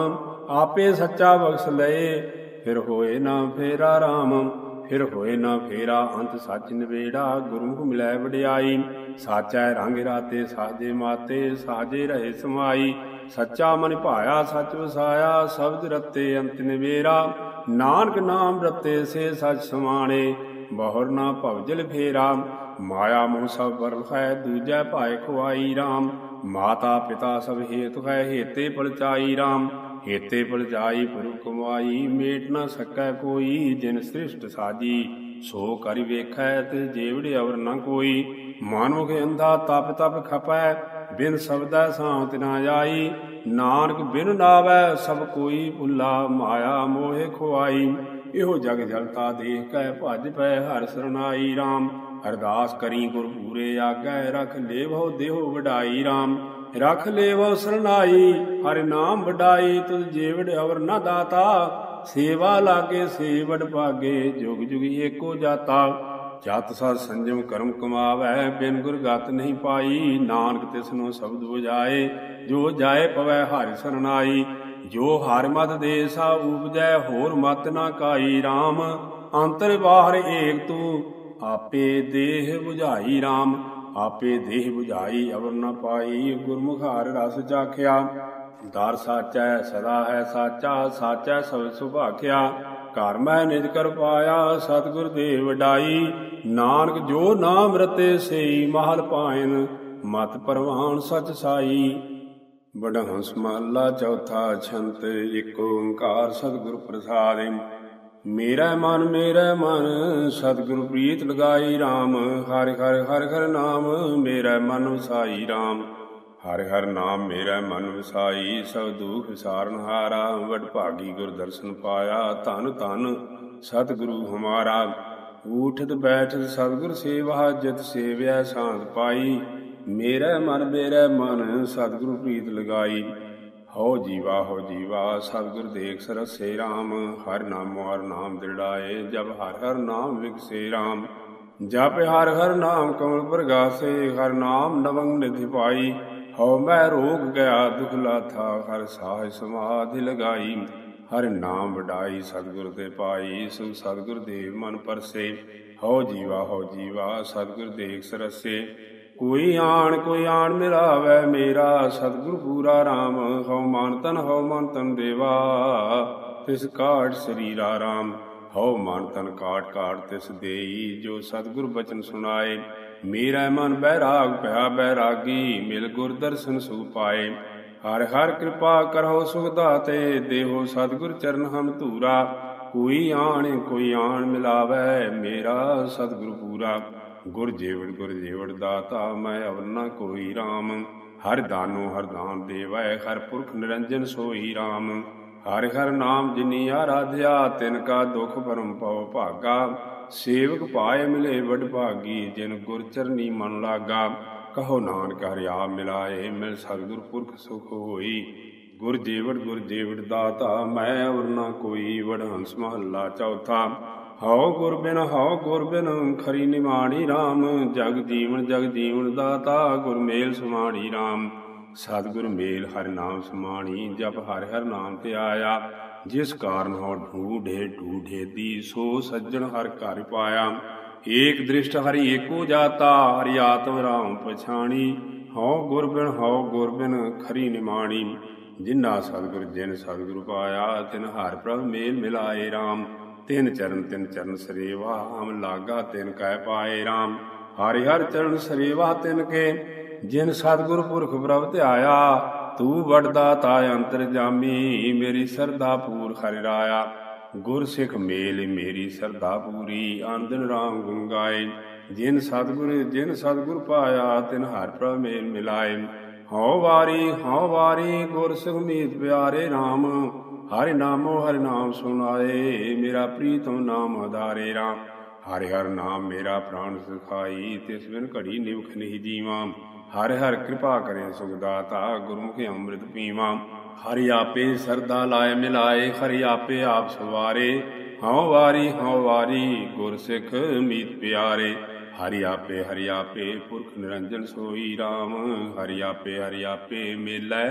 ਆਪੇ ਸੱਚਾ ਬਖਸ਼ ਲਏ, ਫਿਰ ਹੋਏ ਨਾ ਫੇਰਾ RAM ਫਿਰ ਹੋਏ ਨਾ ਫੇਰਾ, ਅੰਤ ਸੱਚ ਨਵੇੜਾ ਗੁਰਮੁਖ ਮਿਲੈ ਵਡਿਆਈ। ਸਾਚੈ ਰੰਗ ਰਾਤੇ, ਸਾਜੇ ਮਾਤੇ, ਸਾਜੇ ਰਹੇ ਸਮਾਈ। ਸੱਚਾ ਮਨ ਭਾਇਆ, ਸੱਚ ਵਸਾਇਆ, ਸ਼ਬਦ ਰਤੇ, ਅੰਤ ਨਵੇਰਾ। ਨਾਨਕ ਨਾਮ ਰਤੇ, ਸੇ ਸੱਚ ਸਮਾਣੇ। ਬਹੁਰ ਨਾ ਭਵਜਲ ਫੇਰਾ। ਮਾਇਆ ਮੋਹ ਸਭ ਵਰਲ ਹੈ, ਦੂਜੈ ਭਾਇ ਖੁਆਈ RAM ਮਾਤਾ ਪਿਤਾ ਸਭ ਹੇਤੁ ਹੈ, ਹੇਤੇ ਪਲਚਾਈ RAM ਹੇਤੇ ਪਲਚਾਈ ਪੁਰ ਕਮਾਈ ਮੇਟ ਨਾ ਸਕੈ ਕੋਈ, ਜਿਨ ਸ੍ਰਿਸ਼ਟ ਸਾਜੀ, ਸੋ ਕਰਿ ਵੇਖੈ ਤੇ ਜੇਵੜੇ ਅਵਰ ਨ ਕੋਈ। ਮਾਨੁਖ ਅੰਧਾ ਤਪ ਤਪ ਖਪੈ, ਬਿਨ ਸਬਦੈ ਸਾਂਤ ਨਾ ਜਾਈ ਨਾਨਕ ਬਿਨ ਨਾਵੈ, ਸਭ ਕੋਈ ਭੁੱਲਾ ਮਾਇਆ ਮੋਹਿ ਖੁਆਈ। ਇਹੋ ਜਗ ਜਲਤਾ ਦੇਖ ਕੈ ਭਜ ਪੈ ਹਰ ਸਰਨਾਈ RAM ਅਰਦਾਸ ਕਰੀ ਗੁਰ ਪੂਰੇ ਆਗੈ, ਰਖ ਲੇਵੋ ਦੇਹੋ ਵਡਾਈ RAM ਰਖ ਲੇਵੋ ਸਰਨਾਈ, ਹਰਿ ਨਾਮ ਵਡਾਈ, ਤੁਧ ਜੀਵੜ ਅਵਰ ਨ ਦਾਤਾ। ਸੇਵਾ ਲਾਗੇ ਸੇਵੜ ਭਾਗੇ, ਜੁਗ ਜੁਗ ਏਕੋ ਜਾਤਾ। ਜਤ ਸਤ ਸੰਜਮ ਕਰਮ ਕਮਾਵੈ, ਬਿਨ ਗੁਰ ਗਤ ਨਹੀਂ ਪਾਈ। ਨਾਨਕ ਤਿਸ ਨੂੰ ਸ਼ਬਦ 부ਜਾਏ ਜੋ ਜਾਏ ਪਵੈ ਹਰਿ ਸਰਨਾਈ। ਜੋ ਹਰ ਮਤ ਦੇ ਸਾ ਉਪਜੈ, ਹੋਰ ਮਤ ਨਾ ਕਾਈ RAM ਅੰਤਰ ਬਾਹਰ ਏਕ ਤੂੰ, ਆਪੇ ਦੇਹ 부ਝਾਈ RAM ਆਪੇ ਦੇਹ 부ਝਾਈ ਅਵਰ ਨ ਪਾਈ। ਗੁਰਮੁਖ ਹਰ ਰਸ ਚਾਖਿਆ। ਦਰ ਸਾਚੈ, ਸਦਾ ਹੈ ਸਾਚਾ, ਸਾਚੈ ਸਭ ਸੁਭਾਖਿਆ। ਘਰ ਮੈਂ ਨਿਜ ਕਰ ਪਾਇਆ, ਸਤਿਗੁਰ ਦੇ ਵਡਾਈ ਨਾਨਕ ਜੋ ਨਾਮ ਰਤੇ ਸਈ, ਮਹਲ ਪਾਇਨ, ਮਤ ਪਰਵਾਨ ਸਚ ਸਾਈ। ਬੜਾ ਹੰਸ ਮਹੱਲਾ ਚੌਥਾ ਛੰਤ, ਇੱਕ ਓੰਕਾਰ ਸਤਿਗੁਰ ਪ੍ਰਸਾਦਿ ਮੇਰਾ ਮਨ ਮੇਰਾ ਮਨ, ਸਤਿਗੁਰ ਪ੍ਰੀਤ ਲਗਾਈ RAM ਹਰਿ ਹਰਿ ਹਰਿ ਹਰਿ ਨਾਮ, ਮੇਰਾ ਮਨ ਵਸਾਈ RAM ਹਰਿ ਹਰਿ ਨਾਮ, ਮੇਰਾ ਮਨ ਵਸਾਈ, ਸਭ ਦੁਖ ਸਾਰਨ ਹਾਰਾ। ਵਡ ਭਾਗੀ ਗੁਰ ਦਰਸ਼ਨ ਪਾਇਆ, ਧਨ ਧਨ ਸਤਿਗੁਰੂ ਹਮਾਰਾ। ਊਠਤ, ਬੈਠਤ, ਸਤਿਗੁਰ ਸੇਵਾ, ਜਿਤ ਸੇਵਿਆ ਸਾਧ ਪਾਈ। ਮੇਰਾ ਮਨ ਮੇਰਾ ਮਨ, ਸਤਿਗੁਰੂ ਪ੍ਰੀਤ ਲਗਾਈ। ਹਉ ਜੀਵਾ, ਹੋ ਜੀਵਾ, ਸਤਿਗੁਰ ਦੇਖ ਸਰਸੇ RAM ਹਰ ਨਾਮੋ, ਹਰ ਨਾਮ ਦਿੜਾਏ ਜਬ ਹਰ ਹਰ ਨਾਮ ਵਿਗਸੇ RAM ਜਪ ਹਰ ਹਰ ਨਾਮ ਕਮਲ ਪ੍ਰਗਾਸੇ, ਹਰ ਨਾਮ ਨਵੰਗ ਨਿਧਿ ਪਾਈ। ਹਉ ਮੈਂ ਰੋਗ ਗਿਆ, ਦੁਖ ਲਾਥਾ, ਹਰ ਸਾਹ ਸਮਾਧਿ ਲਗਾਈ। ਹਰ ਨਾਮ ਵਡਾਈ, ਸਤਿਗੁਰ ਤੇ ਪਾਈ, ਸੁ ਸਤਿਗੁਰ ਦੇਵ ਮਨ ਪਰਸੇ। ਹਉ ਜੀਵਾ ਹਉ ਜੀਵਾ, ਸਤਿਗੁਰ ਦੇਖ ਸਰਸੇ। ਕੋਈ ਆਣ ਕੋਈ ਆਣ ਮਿਲਾਵੇ ਮੇਰਾ। ਸਤਿਗੁਰ ਪੂਰਾ RAM ਹਉ ਮਾਨ ਤਨ, ਹਉ ਮਨ ਤਨ ਦੇਵਾ। ਤਿਸ ਕਾਟ ਸਰੀਰਾ RAM ਹਉ ਮਨ ਤਨ ਕਾਟ ਕਾਟ ਤਿਸ ਦੇਈ। ਜੋ ਸਤਿਗੁਰ ਬਚਨ ਸੁਣਾਏ, ਮੇਰਾ ਮਨ ਬੈਰਾਗ ਭਇਆ ਬੈਰਾਗੀ। ਮਿਲ ਗੁਰ ਦਰਸ਼ਨ ਸੂ ਪਾਏ। ਹਰ ਹਰ ਕਿਰਪਾ ਕਰੋ ਸੁਖ ਦਾਤੇ ਦੇਹੋ ਸਤਿਗੁਰ ਚਰਨ ਹਮ ਧੂਰਾ। ਕੋਈ ਆਣ ਕੋਈ ਆਣ ਮਿਲਾਵੇ ਮੇਰਾ ਸਤਿਗੁਰ ਪੂਰਾ। ਗੁਰ ਜੀਵੜ ਗੁਰ ਜੀਵੜ ਦਾਤਾ ਮੈਂ ਅਵਨਾ ਕੋਈ RAM ਹਰ ਦਾਨੋ ਹਰ ਦਾਨ ਦੇਵੈ, ਹਰ ਪੁਰਖ ਨਿਰੰਜਨ ਸੋਈ RAM ਹਰਿ ਹਰ ਨਾਮ ਜਿਨੀ ਆਰਾਧਿਆ, ਤਿਨ ਕਾ ਦੁਖ ਪਰਮ ਪਉ ਭਾਗਾ। ਸੇਵਕ ਪਾਏ ਮਿਲੇ ਵਡ ਭਾਗੀ, ਜਿਨ ਗੁਰ ਚਰਨੀ ਮਨ ਲਾਗਾ। ਕਹੋ ਨਾਨਕ ਹਰਿਆ ਮਿਲਾਏ, ਮਿਲ ਸਤਿਗੁਰ ਪੁਰਖ ਸੁਖ ਹੋਈ। ਗੁਰ ਜੀਵੜ ਗੁਰ ਜੀਵੜ ਦਾਤਾ ਮੈਂ ਔਰ ਨਾ ਕੋਈ ਵਡ ਹੰਸ ਮਹੱਲਾ ਚੌਥਾ। ਹਉ ਗੁਰ ਬਿਨ ਹਉ ਗੁਰ ਬਿਨ ਖਰੀ ਨਿਮਾਣੀ RAM ਜਗ ਜੀਵਨ ਜਗ ਜੀਵਨ ਦਾਤਾ ਗੁਰ ਮੇਲ ਸਮਾਣੀ RAM ਸਤਿਗੁਰ ਮੇਲ ਹਰਿ ਨਾਮ ਸਮਾਣੀ, ਜਪ ਹਰ ਹਰ ਨਾਮ ਤੇ ਆਇਆ। ਜਿਸ ਕਾਰਨ ਹੋ ਢੂਢੇ ਢੂਢੇ ਦੀ ਸੋ ਸੱਜਣ ਹਰ ਘਰ ਪਾਇਆ। ਏਕ ਦ੍ਰਿਸ਼ਟ ਹਰੀ ਏਕੋ ਜਾਤਾ, ਹਰਿ ਆਤਮ ਰਾਮ ਪਛਾਣੀ। ਹਉ ਗੁਰ ਬਿਨ ਹਉ ਗੁਰ ਬਿਨ ਖਰੀ ਨਿਮਾਣੀ। ਜਿਨਾ ਸਤਿਗੁਰ, ਜਿਨ ਸਤਿਗੁਰ ਪਾਇਆ, ਤਿਨ ਹਰ ਪ੍ਰਭ ਮੇਲ ਮਿਲਾਏ RAM ਤਿਨ ਚਰਨ ਤਿਨ ਚਰਨ ਸਰੇਵਾ ਹਮ ਲਾਗਾ ਤਿਨ ਕਹਿ ਪਾਏ RAM ਹਰਿ ਹਰ ਚਰਨ ਸਰੇਵਾ ਤਿਨ ਕੇ, ਜਿਨ ਸਤਿਗੁਰ ਪੁਰਖ ਪ੍ਰਭ ਧਿਆਇਆ, ਤੂੰ ਵਡਦਾ ਤਾ ਅੰਤਰ ਜਾਮੀ, ਮੇਰੀ ਸਰਦਾ ਪੂਰ ਹਰਿ ਰਾਇਆ। ਗੁਰ ਸਿੱਖ ਮੇਲ ਮੇਰੀ ਸਰਦਾ ਪੂਰੀ, ਆਨੰਦਨ ਰਾਮ ਗੁਣ ਗਾਏ। ਜਿਨ ਸਤਿਗੁਰ ਜਿਨ ਸਤਿਗੁਰ ਪਾਇਆ, ਤਿਨ ਹਰ ਪ੍ਰਭ ਮੇਲ ਮਿਲਾਏ। ਹਉ ਵਾਰੀ ਹਉ ਵਾਰੀ, ਗੁਰ ਸਿੱਖ ਮੀਤ ਪਿਆਰੇ RAM ਹਰਿ ਨਾਮੋ, ਹਰਿ ਨਾਮ ਸੁਣਾਏ, ਮੇਰਾ ਪ੍ਰੀਤਮ ਨਾਮ ਆਧਾਰੇ ਰਾਮ। ਹਰਿ ਹਰਿ ਨਾਮ, ਮੇਰਾ ਪ੍ਰਾਣ ਸੁਖਾਈ, ਤਿਸ ਬਿਨ ਘੜੀ ਨਿਵਖ ਨਹੀਂ ਜੀਵਾਂ। ਹਰਿ ਹਰਿ ਕਿਰਪਾ ਕਰੇ ਸੁਖਦਾਤਾ ਦਾਤਾ ਅੰਮ੍ਰਿਤ ਪੀਵਾਂ। ਹਰਿ ਆਪੇ ਸਰਦਾ ਲਾਏ ਮਿਲਾਏ, ਹਰਿ ਆਪੇ ਆਪ ਸਵਾਰੇ। ਹਉ ਵਾਰੀ ਹਉ ਵਾਰੀ, ਗੁਰ ਸਿੱਖ ਮੀਤ ਪਿਆਰੇ। ਹਰਿ ਆਪੇ ਹਰਿ ਆਪੇ, ਪੁਰਖ ਨਿਰੰਜਨ ਸੋਈ RAM ਹਰਿ ਆਪੇ ਹਰਿ ਆਪੇ ਮੇਲੇ,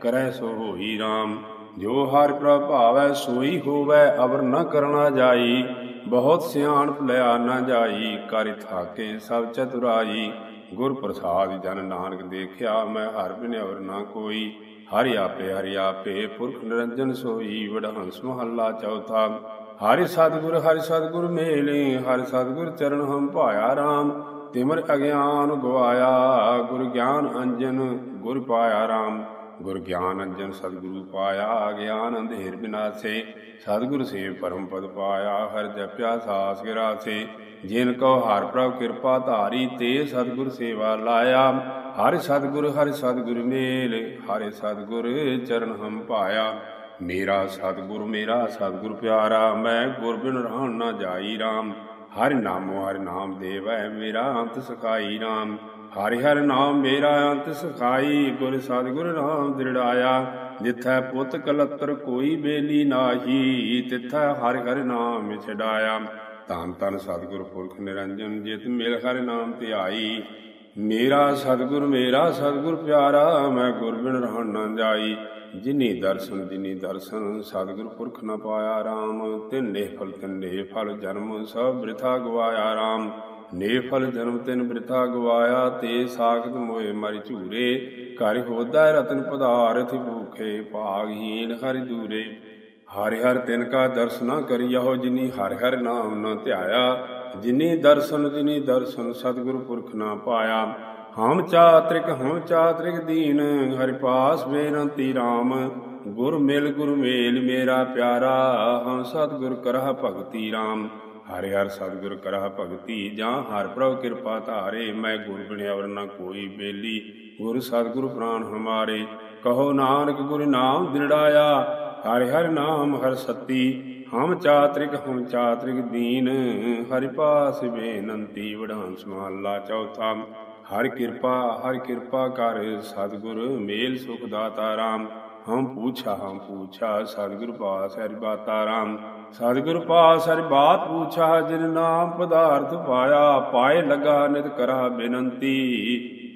ਕਰੈ ਸੋ ਹੋਈ RAM ਜੋ ਹਰਿ ਪ੍ਰਭਾਵੈ ਸੋਈ ਹੋਵੈ, ਅਵਰ ਨ ਕਰਨਾ ਜਾਈ। ਬਹੁਤ ਸਿਆਣਪ ਲਿਆ ਨਾ ਜਾਈ, ਕਰ ਥਾਕੇ ਸਭ ਚਤੁਰਾਈ। ਗੁਰ ਪ੍ਰਸਾਦ ਜਨ ਨਾਨਕ ਦੇਖਿਆ, ਮੈਂ ਹਰ ਬਿਨ ਅਵਰ ਨਾ ਕੋਈ। ਹਰਿ ਆਪੇ ਹਰਿ ਆਪੇ, ਪੁਰਖ ਨਿਰੰਜਨ ਸੋਈ। ਵਡਹੰਸ ਮਹੱਲਾ ਚੌਥਾ, ਹਰਿ ਸਤਿਗੁਰ ਹਰਿ ਸਤਿਗੁਰ ਮੇਲੇ, ਹਰਿ ਸਤਿਗੁਰ ਚਰਨ ਹਮ ਭਾਇਆ RAM ਤਿਮਰ ਅਗਿਆਨ ਗਵਾਇਆ ਗੁਰ ਗਿਆਨ ਅੰਜਨ ਗੁਰ ਪਾਇਆ RAM ਗੁਰ ਗਿਆਨ ਅੰਜਨ ਸਤਿਗੁਰੂ ਪਾਇਆ, ਗਿਆਨ ਅੰਧੇਰ ਬਿਨਾਸੇ। ਸਤਿਗੁਰ ਸੇਵ ਪਰਮ ਪਦ ਪਾਇਆ, ਹਰ ਜਪਿਆ, ਸਾਸ ਗਿਰਾਸੇ। ਜਿਨ ਕੋ ਹਰ ਪ੍ਰਭ ਕਿਰਪਾ ਧਾਰੀ, ਤੇ ਸਤਿਗੁਰ ਸੇਵਾ ਲਾਇਆ। ਹਰਿ ਸਤਿਗੁਰ ਹਰਿ ਸਤਿਗੁਰ ਮੇਲ, ਹਰਿ ਸਤਿਗੁਰ ਚਰਨ ਹਮ ਪਾਇਆ। ਮੇਰਾ ਸਤਿਗੁਰ ਮੇਰਾ ਸਤਿਗੁਰ ਪਿਆਰਾ, ਮੈਂ ਗੁਰ ਬਿਨ ਰਹਿਣ ਨਾ ਜਾਈ RAM ਹਰਿ ਨਾਮੋ, ਹਰਿ ਨਾਮ ਦੇਵੈ, ਮੇਰਾ ਅੰਤ ਸਖਾਈ RAM ਹਰਿ ਹਰਿ ਨਾਮ ਮੇਰਾ ਅੰਤ ਸਖਾਈ, ਗੁਰ ਸਤਿਗੁਰ ਨਾਮ ਦ੍ਰਿੜਾਇਆ। ਜਿਥੈ ਪੁੱਤ ਕਲਤਰ ਕੋਈ ਬੇਲੀ ਨਾਹੀ, ਤਿਥੈ ਹਰਿ ਹਰਿ ਨਾਮ ਛਡਾਇਆ। ਧੰਨ ਧੰਨ ਸਤਿਗੁਰ ਪੁਰਖ ਨਿਰੰਜਨ, ਜਿਤ ਮਿਲ ਹਰਿ ਨਾਮ ਧਿਆਈ ਮੇਰਾ ਸਤਿਗੁਰ ਮੇਰਾ ਸਤਿਗੁਰ ਪਿਆਰਾ, ਮੈਂ ਗੁਰ ਬਿਨ ਰਹਿਣ ਨਾ ਜਾਈ। ਜਿਨੀ ਦਰਸ਼ਨ ਜਿਨੀ ਦਰਸ਼ਨ, ਸਤਿਗੁਰ ਪੁਰਖ ਨ ਪਾਇਆ RAM ਤਿੰਨੇ ਫਲ ਤਿੰਨੇ ਫਲ ਜਨਮ, ਸਭ ਬ੍ਰਿਥਾ ਗਵਾਇਆ RAM ਨੇ ਫਲ ਜਨਮ ਤਿਨ ਬ੍ਰਿਥਾ ਗਵਾਇਆ, ਤੇ ਸਾਖਤ ਮੋਏ ਮਰਿ ਝੂਰੇ। ਘਰ ਹੋਦਾ ਰਤਨ ਪਦਾਰਥ ਭੂਖੇ ਭਾਗਹੀਨ ਹਰਿ ਦੂਰੇ। ਹਰਿ ਹਰ ਤਿਨ ਕਾ ਦਰਸ਼ਨਾ ਕਰਿਓ ਜਿਨੀ ਹਰਿ ਹਰ ਨਾਮ ਨ ਧਿਆਇਆ। ਜਿਨੀ ਦਰਸ਼ਨ ਜਿਨੀ ਦਰਸ਼ਨ ਸਤਿਗੁਰ ਪੁਰਖ ਨਾ ਪਾਇਆ। ਹਮ ਚਾਤ੍ਰਿਕ ਹਮ ਚਾਤ੍ਰਿਕ ਦੀਨ, ਹਰਿ ਪਾਸ ਬੇਨੰਤੀ RAM ਗੁਰ ਮਿਲ, ਗੁਰ ਮੇਲ, ਮੇਰਾ ਪਿਆਰਾ, ਹਮ ਸਤਿਗੁਰ ਕਰਹ ਭਗਤੀ RAM ਹਰਿ ਹਰਿ ਸਤਿਗੁਰ ਕਰਹ ਭਗਤੀ, ਜਾਂ ਹਰਿ ਪ੍ਰਭ ਕਿਰਪਾ ਧਾਰੇ, ਮੈਂ ਗੁਰ ਬਿਨ ਅਵਰ ਨ ਕੋਈ ਬੇਲੀ। ਗੁਰ ਸਤਿਗੁਰ ਪ੍ਰਾਨ ਹਮਾਰੇ, ਕਹੋ ਨਾਨਕ ਗੁਰ ਨਾਮ ਦਿੜਾਇਆ ਹਰਿ ਹਰਿ ਨਾਮ ਹਰ ਸਤੀ, ਹਮ ਚਾਤ੍ਰਿਕ ਹਮ ਚਾਤ੍ਰਿਕ ਦੀਨ। ਹਰਿ ਪਾਸ ਬੇਨੰਤੀ, ਵਡਾਂਸ ਸ਼ਮਾਲਾ ਚੌਥਾ। ਹਰ ਕਿਰਪਾ ਹਰ ਕਿਰਪਾ ਕਰ ਸਤਿਗੁਰ, ਮੇਲ ਸੁਖ ਦਾਤਾ ਰਾਮ। ਹਮ ਪੂਛਾ ਹਮ ਪੂਛਾ, ਸਤਿਗੁਰ ਪਾਸ ਹਰਿ ਬਾਤਾ ਰਾਮ। ਸਤਿਗੁਰ ਪਾ ਹਰਿ ਬਾਤ ਪੂਛਾ, ਜਿਨ ਨਾਮ ਪਦਾਰਥ ਪਾਇਆ, ਪਾਏ ਲਗਾ ਨਿਤ ਕਰਾ ਬੇਨੰਤੀ।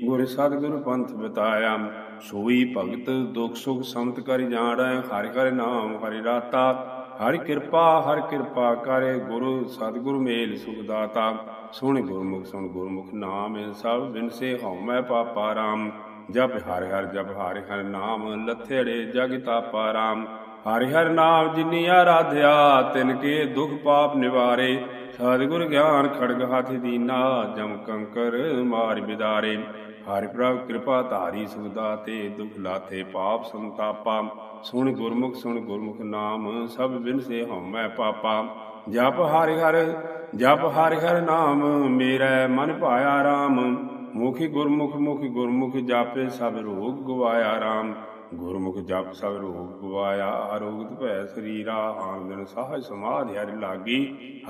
ਗੁਰ ਸਤਿਗੁਰ ਪੰਥ ਬਤਾਇਆ, ਸੋਈ ਭਗਤ ਦੁਖ ਸੁਖ ਸੰਤ ਕਰਿ ਜਾਣੈ, ਹਰਿ ਹਰਿ ਨਾਮ ਹਰਿ ਰਾਤਾ। ਹਰਿ ਕਿਰਪਾ ਹਰਿ ਕਿਰਪਾ ਕਰੇ ਗੁਰੂ ਸਤਿਗੁਰ ਮੇਲ ਸੁਖ ਦਾਤਾ। ਸੁਣ ਗੁਰਮੁਖ ਸੁਣ ਗੁਰਮੁਖ ਨਾਮ ਸਭ ਬਿਨਸੇ ਹਉਮੈ ਪਾਪਾ ਰਾਮ ਜਪ ਹਰਿ ਹਰਿ, ਜਪ ਹਰਿ ਹਰਿ ਨਾਮ, ਲਥੇੜੇ ਜਗ ਤਾਪਾ ਰਾਮ ਹਰਿ ਹਰਿ ਨਾਮ ਜਿਨੀ ਆਰਾਧਿਆ, ਤਿਨ ਕੇ ਦੁਖ ਪਾਪ ਨਿਵਾਰੇ। ਸਤਿਗੁਰ ਗਿਆਨ ਖੜਗ ਹਾਥੀ ਦੀਨਾ, ਜਮ ਕੰਕਰ ਮਾਰ ਬਿਦਾਰੇ। ਹਰਿ ਪ੍ਰਭ ਕਿਰਪਾ ਧਾਰੀ ਸੁਖਦਾ ਤੇ ਦੁਖ ਲਾਥੇ ਪਾਪ ਸੰਤਾਪਾ। ਸੁਣ ਗੁਰਮੁਖ ਸੁਣ ਗੁਰਮੁਖ ਨਾਮ, ਸਭ ਬਿਨਸੇ ਹਉਮੈ ਪਾਪਾ। ਜਪ ਹਰਿ ਹਰਿ, ਜਪ ਹਰਿ ਹਰਿ ਨਾਮ, ਮੇਰਾ ਮਨ ਭਾਇਆ RAM ਮੁਖੀ ਗੁਰਮੁਖ ਮੁਖੀ ਗੁਰਮੁਖ, ਜਾਪੇ ਸਭ ਰੋਗ ਗਵਾਇਆ RAM ਗੁਰਮੁਖ ਜਪ ਸਭ ਰੋਗ ਗਵਾਇਆ ਆਰੋਗਤ ਭੈ ਸਰੀਰਾ ਆਨੰਦਨ ਸਾਹਜ ਸਮਾਧਿ ਹਰਿ ਲਾਗੀ,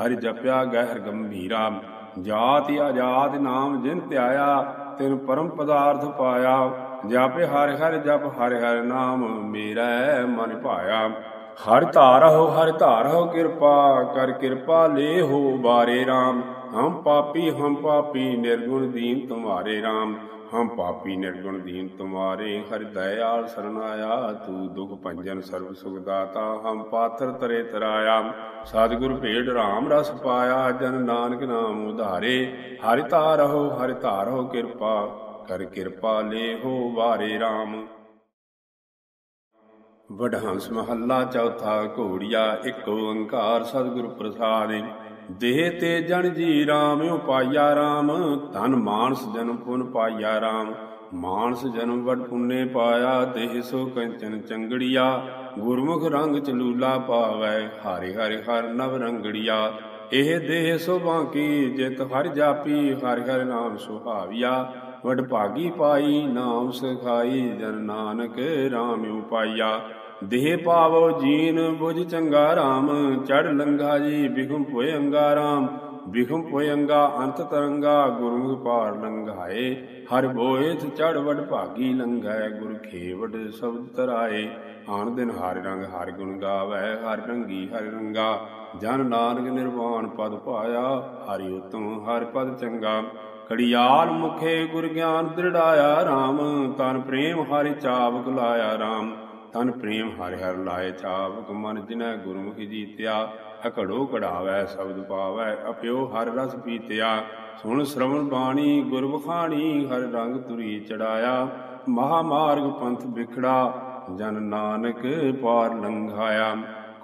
ਹਰਿ ਜਪਿਆ ਗਹਿਰ ਗੰਭੀਰਾ। ਜਾਤਿ ਆਜਾਦ ਨਾਮ ਜਿਨ ਧਿਆਇਆ, ਤਿਨ ਪਰਮ ਪਦਾਰਥ ਪਾਇਆ। ਜਾਪੇ ਹਰਿ ਹਰਿ ਜਪ ਹਰਿ ਹਰਿ ਨਾਮ ਮੇਰਾ ਮਨ ਭਾਇਆ। ਹਰਿ ਧਾਰਹੁ ਹਰਿ ਧਾਰਹੁ ਕਿਰਪਾ, ਕਰ ਕਿਰਪਾ ਲੇ ਹੋ ਬਾਰੇ RAM ਹਮ ਪਾਪੀ ਹਮ ਪਾਪੀ, ਨਿਰਗੁਣ ਦੀਨ ਤੁਮਾਰੇ RAM ਹਮ ਪਾਪੀ ਨਿਰਗੁਣ ਦੀਨ ਤੁਮਾਰੇ, ਹਰਿ ਦਇਆਲ ਸਰਣ ਆਇਆ, ਤੂ ਦੁਖ ਭੰਜਨ ਸਰਬ ਸੁਖ ਦਾਤਾ, ਹਮ ਪਾਥਰ ਤਰੇ ਤਰਾਇਆ। ਸਤਿਗੁਰ ਭੇਡ ਰਾਮ ਰਸ ਪਾਇਆ, ਜਨ ਨਾਨਕ ਨਾਮ ਉਧਾਰੇ। ਹਰਿ ਧਾਰਹੁ ਹਰਿ ਧਾਰਹੁ ਕਿਰਪਾ, ਕਰ ਕਿਰਪਾ ਲੈ ਹੋ ਬਾਰੇ RAM ਵਡਹੰਸ ਮਹੱਲਾ ਚੌਥਾ ਘੋੜੀਆ, ਇੱਕ ਓੰਕਾਰ ਸਤਿਗੁਰ ਪ੍ਰਸਾਦਿ। ਦੇਹ ਤੇ ਜਨ ਜੀ ਰਾਮ ਉਪਾਇਆ RAM ਧਨ ਮਾਨਸ ਜਨਮ ਪੁਨ ਪਾਇਆ RAM ਮਾਨਸ ਜਨਮ ਵਡ ਪੁੰਨੇ ਪਾਇਆ, ਦੇਹ ਸੋ ਕੰਚਨ ਚੰਗੜੀਆ। ਗੁਰਮੁਖ ਰੰਗ ਚਲੂਲਾ ਪਾਵੈ, ਹਰਿ ਹਰਿ ਹਰ ਨਵ ਰੰਗੜੀਆ। ਇਹ ਦੇਹ ਸੋ ਬਾਕੀ ਜਿਤ ਹਰ ਜਾਪੀ, ਹਰਿ ਹਰ ਨਾਮ ਸੁਹਾਵਿਆ। ਵਡ ਭਾਗੀ ਪਾਈ, ਨਾਮ ਸਖਾਈ, ਜਨ ਨਾਨਕ RAM ਉਪਾਇਆ। ਦੇਹ ਪਾਵੋ ਜੀਨ ਬੁਝ ਚੰਗਾ ਰਾਮ, ਚੜ ਲੰਗਾ ਜੀ ਬਿਖਮ ਪੋਏ ਅੰਗਾ RAM ਬਿਖਮ ਪੋਏ ਅੰਗਾ ਅੰਤ ਤਰੰਗਾ, ਗੁਰਮੁਖ ਪਾਰ ਲੰਘਾਏ। ਹਰ ਬੋਏਥ ਚੜ ਵਡ ਭਾਗੀ ਲੰਘੈ, ਗੁਰ ਖੇਵਡ ਸ਼ਬਦ ਤਰਾਏ। ਆਣ ਦਿਨ ਹਰਿ ਰੰਗ ਹਰ ਗੁਣ ਗਾਵੈ, ਹਰ ਰੰਗੀ ਹਰ ਰੰਗਾ। ਜਨ ਨਾਨਕ ਨਿਰਵਾਣ ਪਦ ਪਾਇਆ, ਹਰਿ ਉਤਮ ਹਰਿ ਪਦ ਚੰਗਾ। ਕੜਿਆਲ ਮੁਖੇ ਗੁਰ ਗਿਆਨ ਦ੍ਰਿੜਾਇਆ RAM ਤਨ ਪ੍ਰੇਮ ਹਰਿ ਚਾਵਕ ਲਾਇਆ RAM ਤਨ ਪ੍ਰੇਮ ਹਰਿ ਹਰਿ ਲਾਏ ਚਾਵਕ ਮਨ ਜਿਨੈ ਗੁਰਮੁਖੀ ਜੀਤਿਆ, ਅਕੜੋ ਕਢਾਵੈ ਸ਼ਬਦ ਪਾਵੈ, ਅਪਿਓ ਹਰਿ ਰਸ ਪੀਤਿਆ। ਸੁਣ ਸ਼ਰਵਣ ਬਾਣੀ ਗੁਰਬਖਾਣੀ ਹਰ ਰੰਗ ਤੁਰੀ ਚੜਾਇਆ। ਮਹਾ ਮਾਰਗ ਪੰਥ ਵਿਖੜਾ, ਜਨ ਨਾਨਕ ਪਾਰ ਲੰਘਾਇਆ।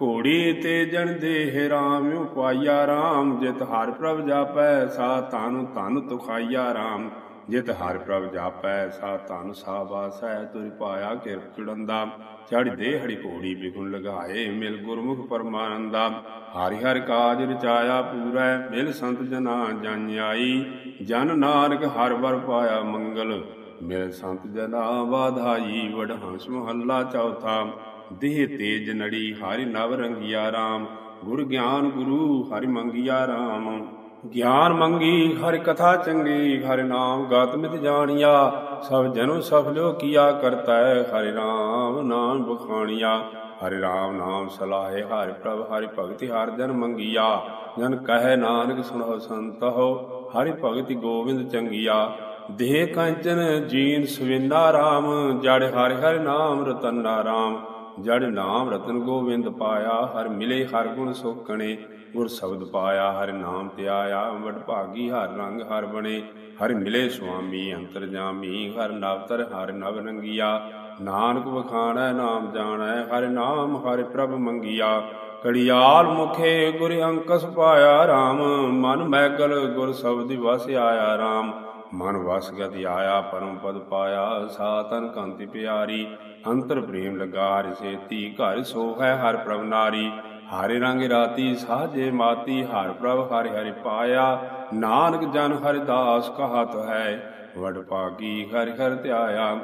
ਘੋੜੀ ਤੇ ਜਨ ਦੇਹ ਰਾਮ, ਉਪਾਇਆ RAM ਜਿਤ ਹਰ ਪ੍ਰਭ ਜਾਪੈ, ਸਾ ਤਨ ਧਨ ਤੁਖਾਇਆ RAM ਜਿਤ ਹਰਿ ਪ੍ਰਭ ਜਾਪੈ ਸਾ ਧਨ ਸਾ ਵਾਸੈ ਤੁਰਿ ਪਾਇਆ ਕਿਰਪ ਚੜੰਦਾ। ਚੜ੍ਹ ਦੇ ਹੜੀ ਘੋੜੀ ਬਿਗੁਣ ਲਗਾਏ, ਮਿਲ ਗੁਰਮੁਖ ਪਰਮਾਨੰਦਾ। ਹਰਿ ਹਰਿ ਕਾਜ ਰਚਾਇਆ ਪੂਰੈ, ਮਿਲ ਸੰਤ ਜਨਾ ਜਨ ਆਈ। ਜਨ ਨਾਨਕ ਹਰ ਵਰ ਪਾਇਆ ਮੰਗਲ, ਮਿਲ ਸੰਤ ਜਨਾ ਵਾਧਾਈ, ਵਡਹੰਸ ਮਹੱਲਾ ਚੌਥਾ। ਦੇਹ ਤੇਜ ਨੜੀ ਹਰਿ ਨਵ ਰੰਗਿਆ RAM ਗੁਰ ਗਿਆਨ ਗੁਰੂ ਹਰਿ ਮੰਗਿਆ RAM ਗਿਆਨ ਮੰਗੀ, ਹਰ ਕਥਾ ਚੰਗੀ, ਹਰਿ ਨਾਮ ਗਤ ਮਿਤ ਜਾਣੀਆ। ਸਭ ਜਨੋ ਸਫਲਿਓ ਕੀਆ ਕਰਤਾ, ਹਰਿ ਰਾਮ ਨਾਮ ਬਖਾਣੀਆ। ਹਰਿ ਰਾਮ ਨਾਮ ਸਲਾਹੇ, ਹਰਿ ਪ੍ਰਭ, ਹਰਿ ਭਗਤੀ, ਹਰਿ ਜਨ ਮੰਗੀਆ। ਜਨ ਕਹੈ ਨਾਨਕ ਸੁਣੋ ਸੰਤੋ ਹਰਿ ਭਗਤੀ ਗੋਬਿੰਦ ਚੰਗੀਆ। ਦੇਹ ਕੰਚਨ ਜੀਨ ਸਵਿੰਦਾ ਰਾਮ, ਜੜ ਹਰਿ ਹਰਿ ਨਾਮ ਰਤਨਾ ਰਾਮ। ਜੜ ਨਾਮ ਰਤਨ ਗੋਬਿੰਦ ਪਾਇਆ, ਹਰ ਮਿਲੇ ਹਰ ਗੁਣ ਸੁਖਣੇ ਗੁਰ ਸ਼ਬਦ ਪਾਇਆ, ਹਰਿ ਨਾਮ ਧਿਆਇਆ ਵਡ ਭਾਗੀ, ਹਰ ਰੰਗ, ਹਰ ਬਣੇ। ਹਰ ਮਿਲੇ ਸੁਆਮੀ, ਅੰਤਰ ਜਾਮੀ, ਹਰ ਨਵਤਰ, ਹਰ ਨਵ ਰੰਗੀਆ। ਨਾਨਕ ਵਖਾਣੈ, ਨਾਮ ਜਾਣੈ, ਹਰ ਨਾਮ, ਹਰਿ ਪ੍ਰਭ ਮੰਗੀਆ। ਕੜਿਆਲ ਮੁਖੇ ਗੁਰ ਅੰਕਸ ਪਾਇਆ RAM ਮਨ ਮੈਗਲ ਗੁਰ ਸ਼ਬਦ ਵਸ ਆਇਆ RAM ਮਨ ਵਸ ਗਤੀ ਆਇਆ, ਪਰਮ ਪਦ ਪਾਇਆ, ਸਾ ਕੰਤੀ ਪਿਆਰੀ। ਅੰਤਰ ਪ੍ਰੇਮ ਲਗਾ, ਹਰਿ ਸੇਤੀ, ਘਰ ਸੋ ਹੈ ਹਰ ਪ੍ਰਭ ਨਾਰੀ। ਹਰਿ ਰੰਗ ਰਾਤੀ ਸਾਜੇ ਮਾਤੀ, ਹਰ ਪ੍ਰਭ ਹਰਿ ਹਰਿ ਪਾਇਆ। ਨਾਨਕ ਜਨ ਹਰਿ ਦਾਸ ਕਹਤ ਹੈ, ਵਡ ਪਾਗੀ ਹਰਿ ਹਰਿ ਧਿਆਇਆ।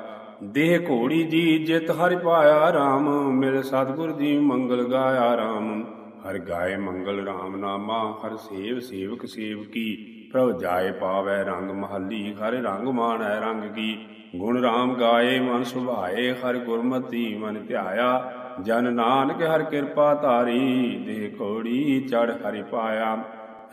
ਦੇਹ ਘੋੜੀ ਜੀ ਜਿਤ ਹਰਿ ਪਾਇਆ RAM ਮਿਲ ਸਤਿਗੁਰ ਜੀ ਮੰਗਲ ਗਾਇਆ RAM ਹਰ ਗਾਏ ਮੰਗਲ RAM ਨਾਮਾ, ਹਰ ਸੇਵ ਸੇਵਕ ਸੇਵਕੀ ਪ੍ਰਭ ਜਾਏ ਪਾਵੈ ਰੰਗ ਮਹੱਲੀ, ਹਰਿ ਰੰਗ ਮਾਣੈ ਰੰਗ ਕੀ। ਗੁਣ RAM ਗਾਏ ਮਨ ਸੁਭਾਏ, ਹਰ ਗੁਰਮਤੀ ਮਨ ਧਿਆਇਆ। ਜਨ ਨਾਨਕ ਹਰ ਕਿਰਪਾ ਧਾਰੀ ਦੇ ਕੋੜੀ ਚੜ ਹਰਿ ਪਾਇਆ।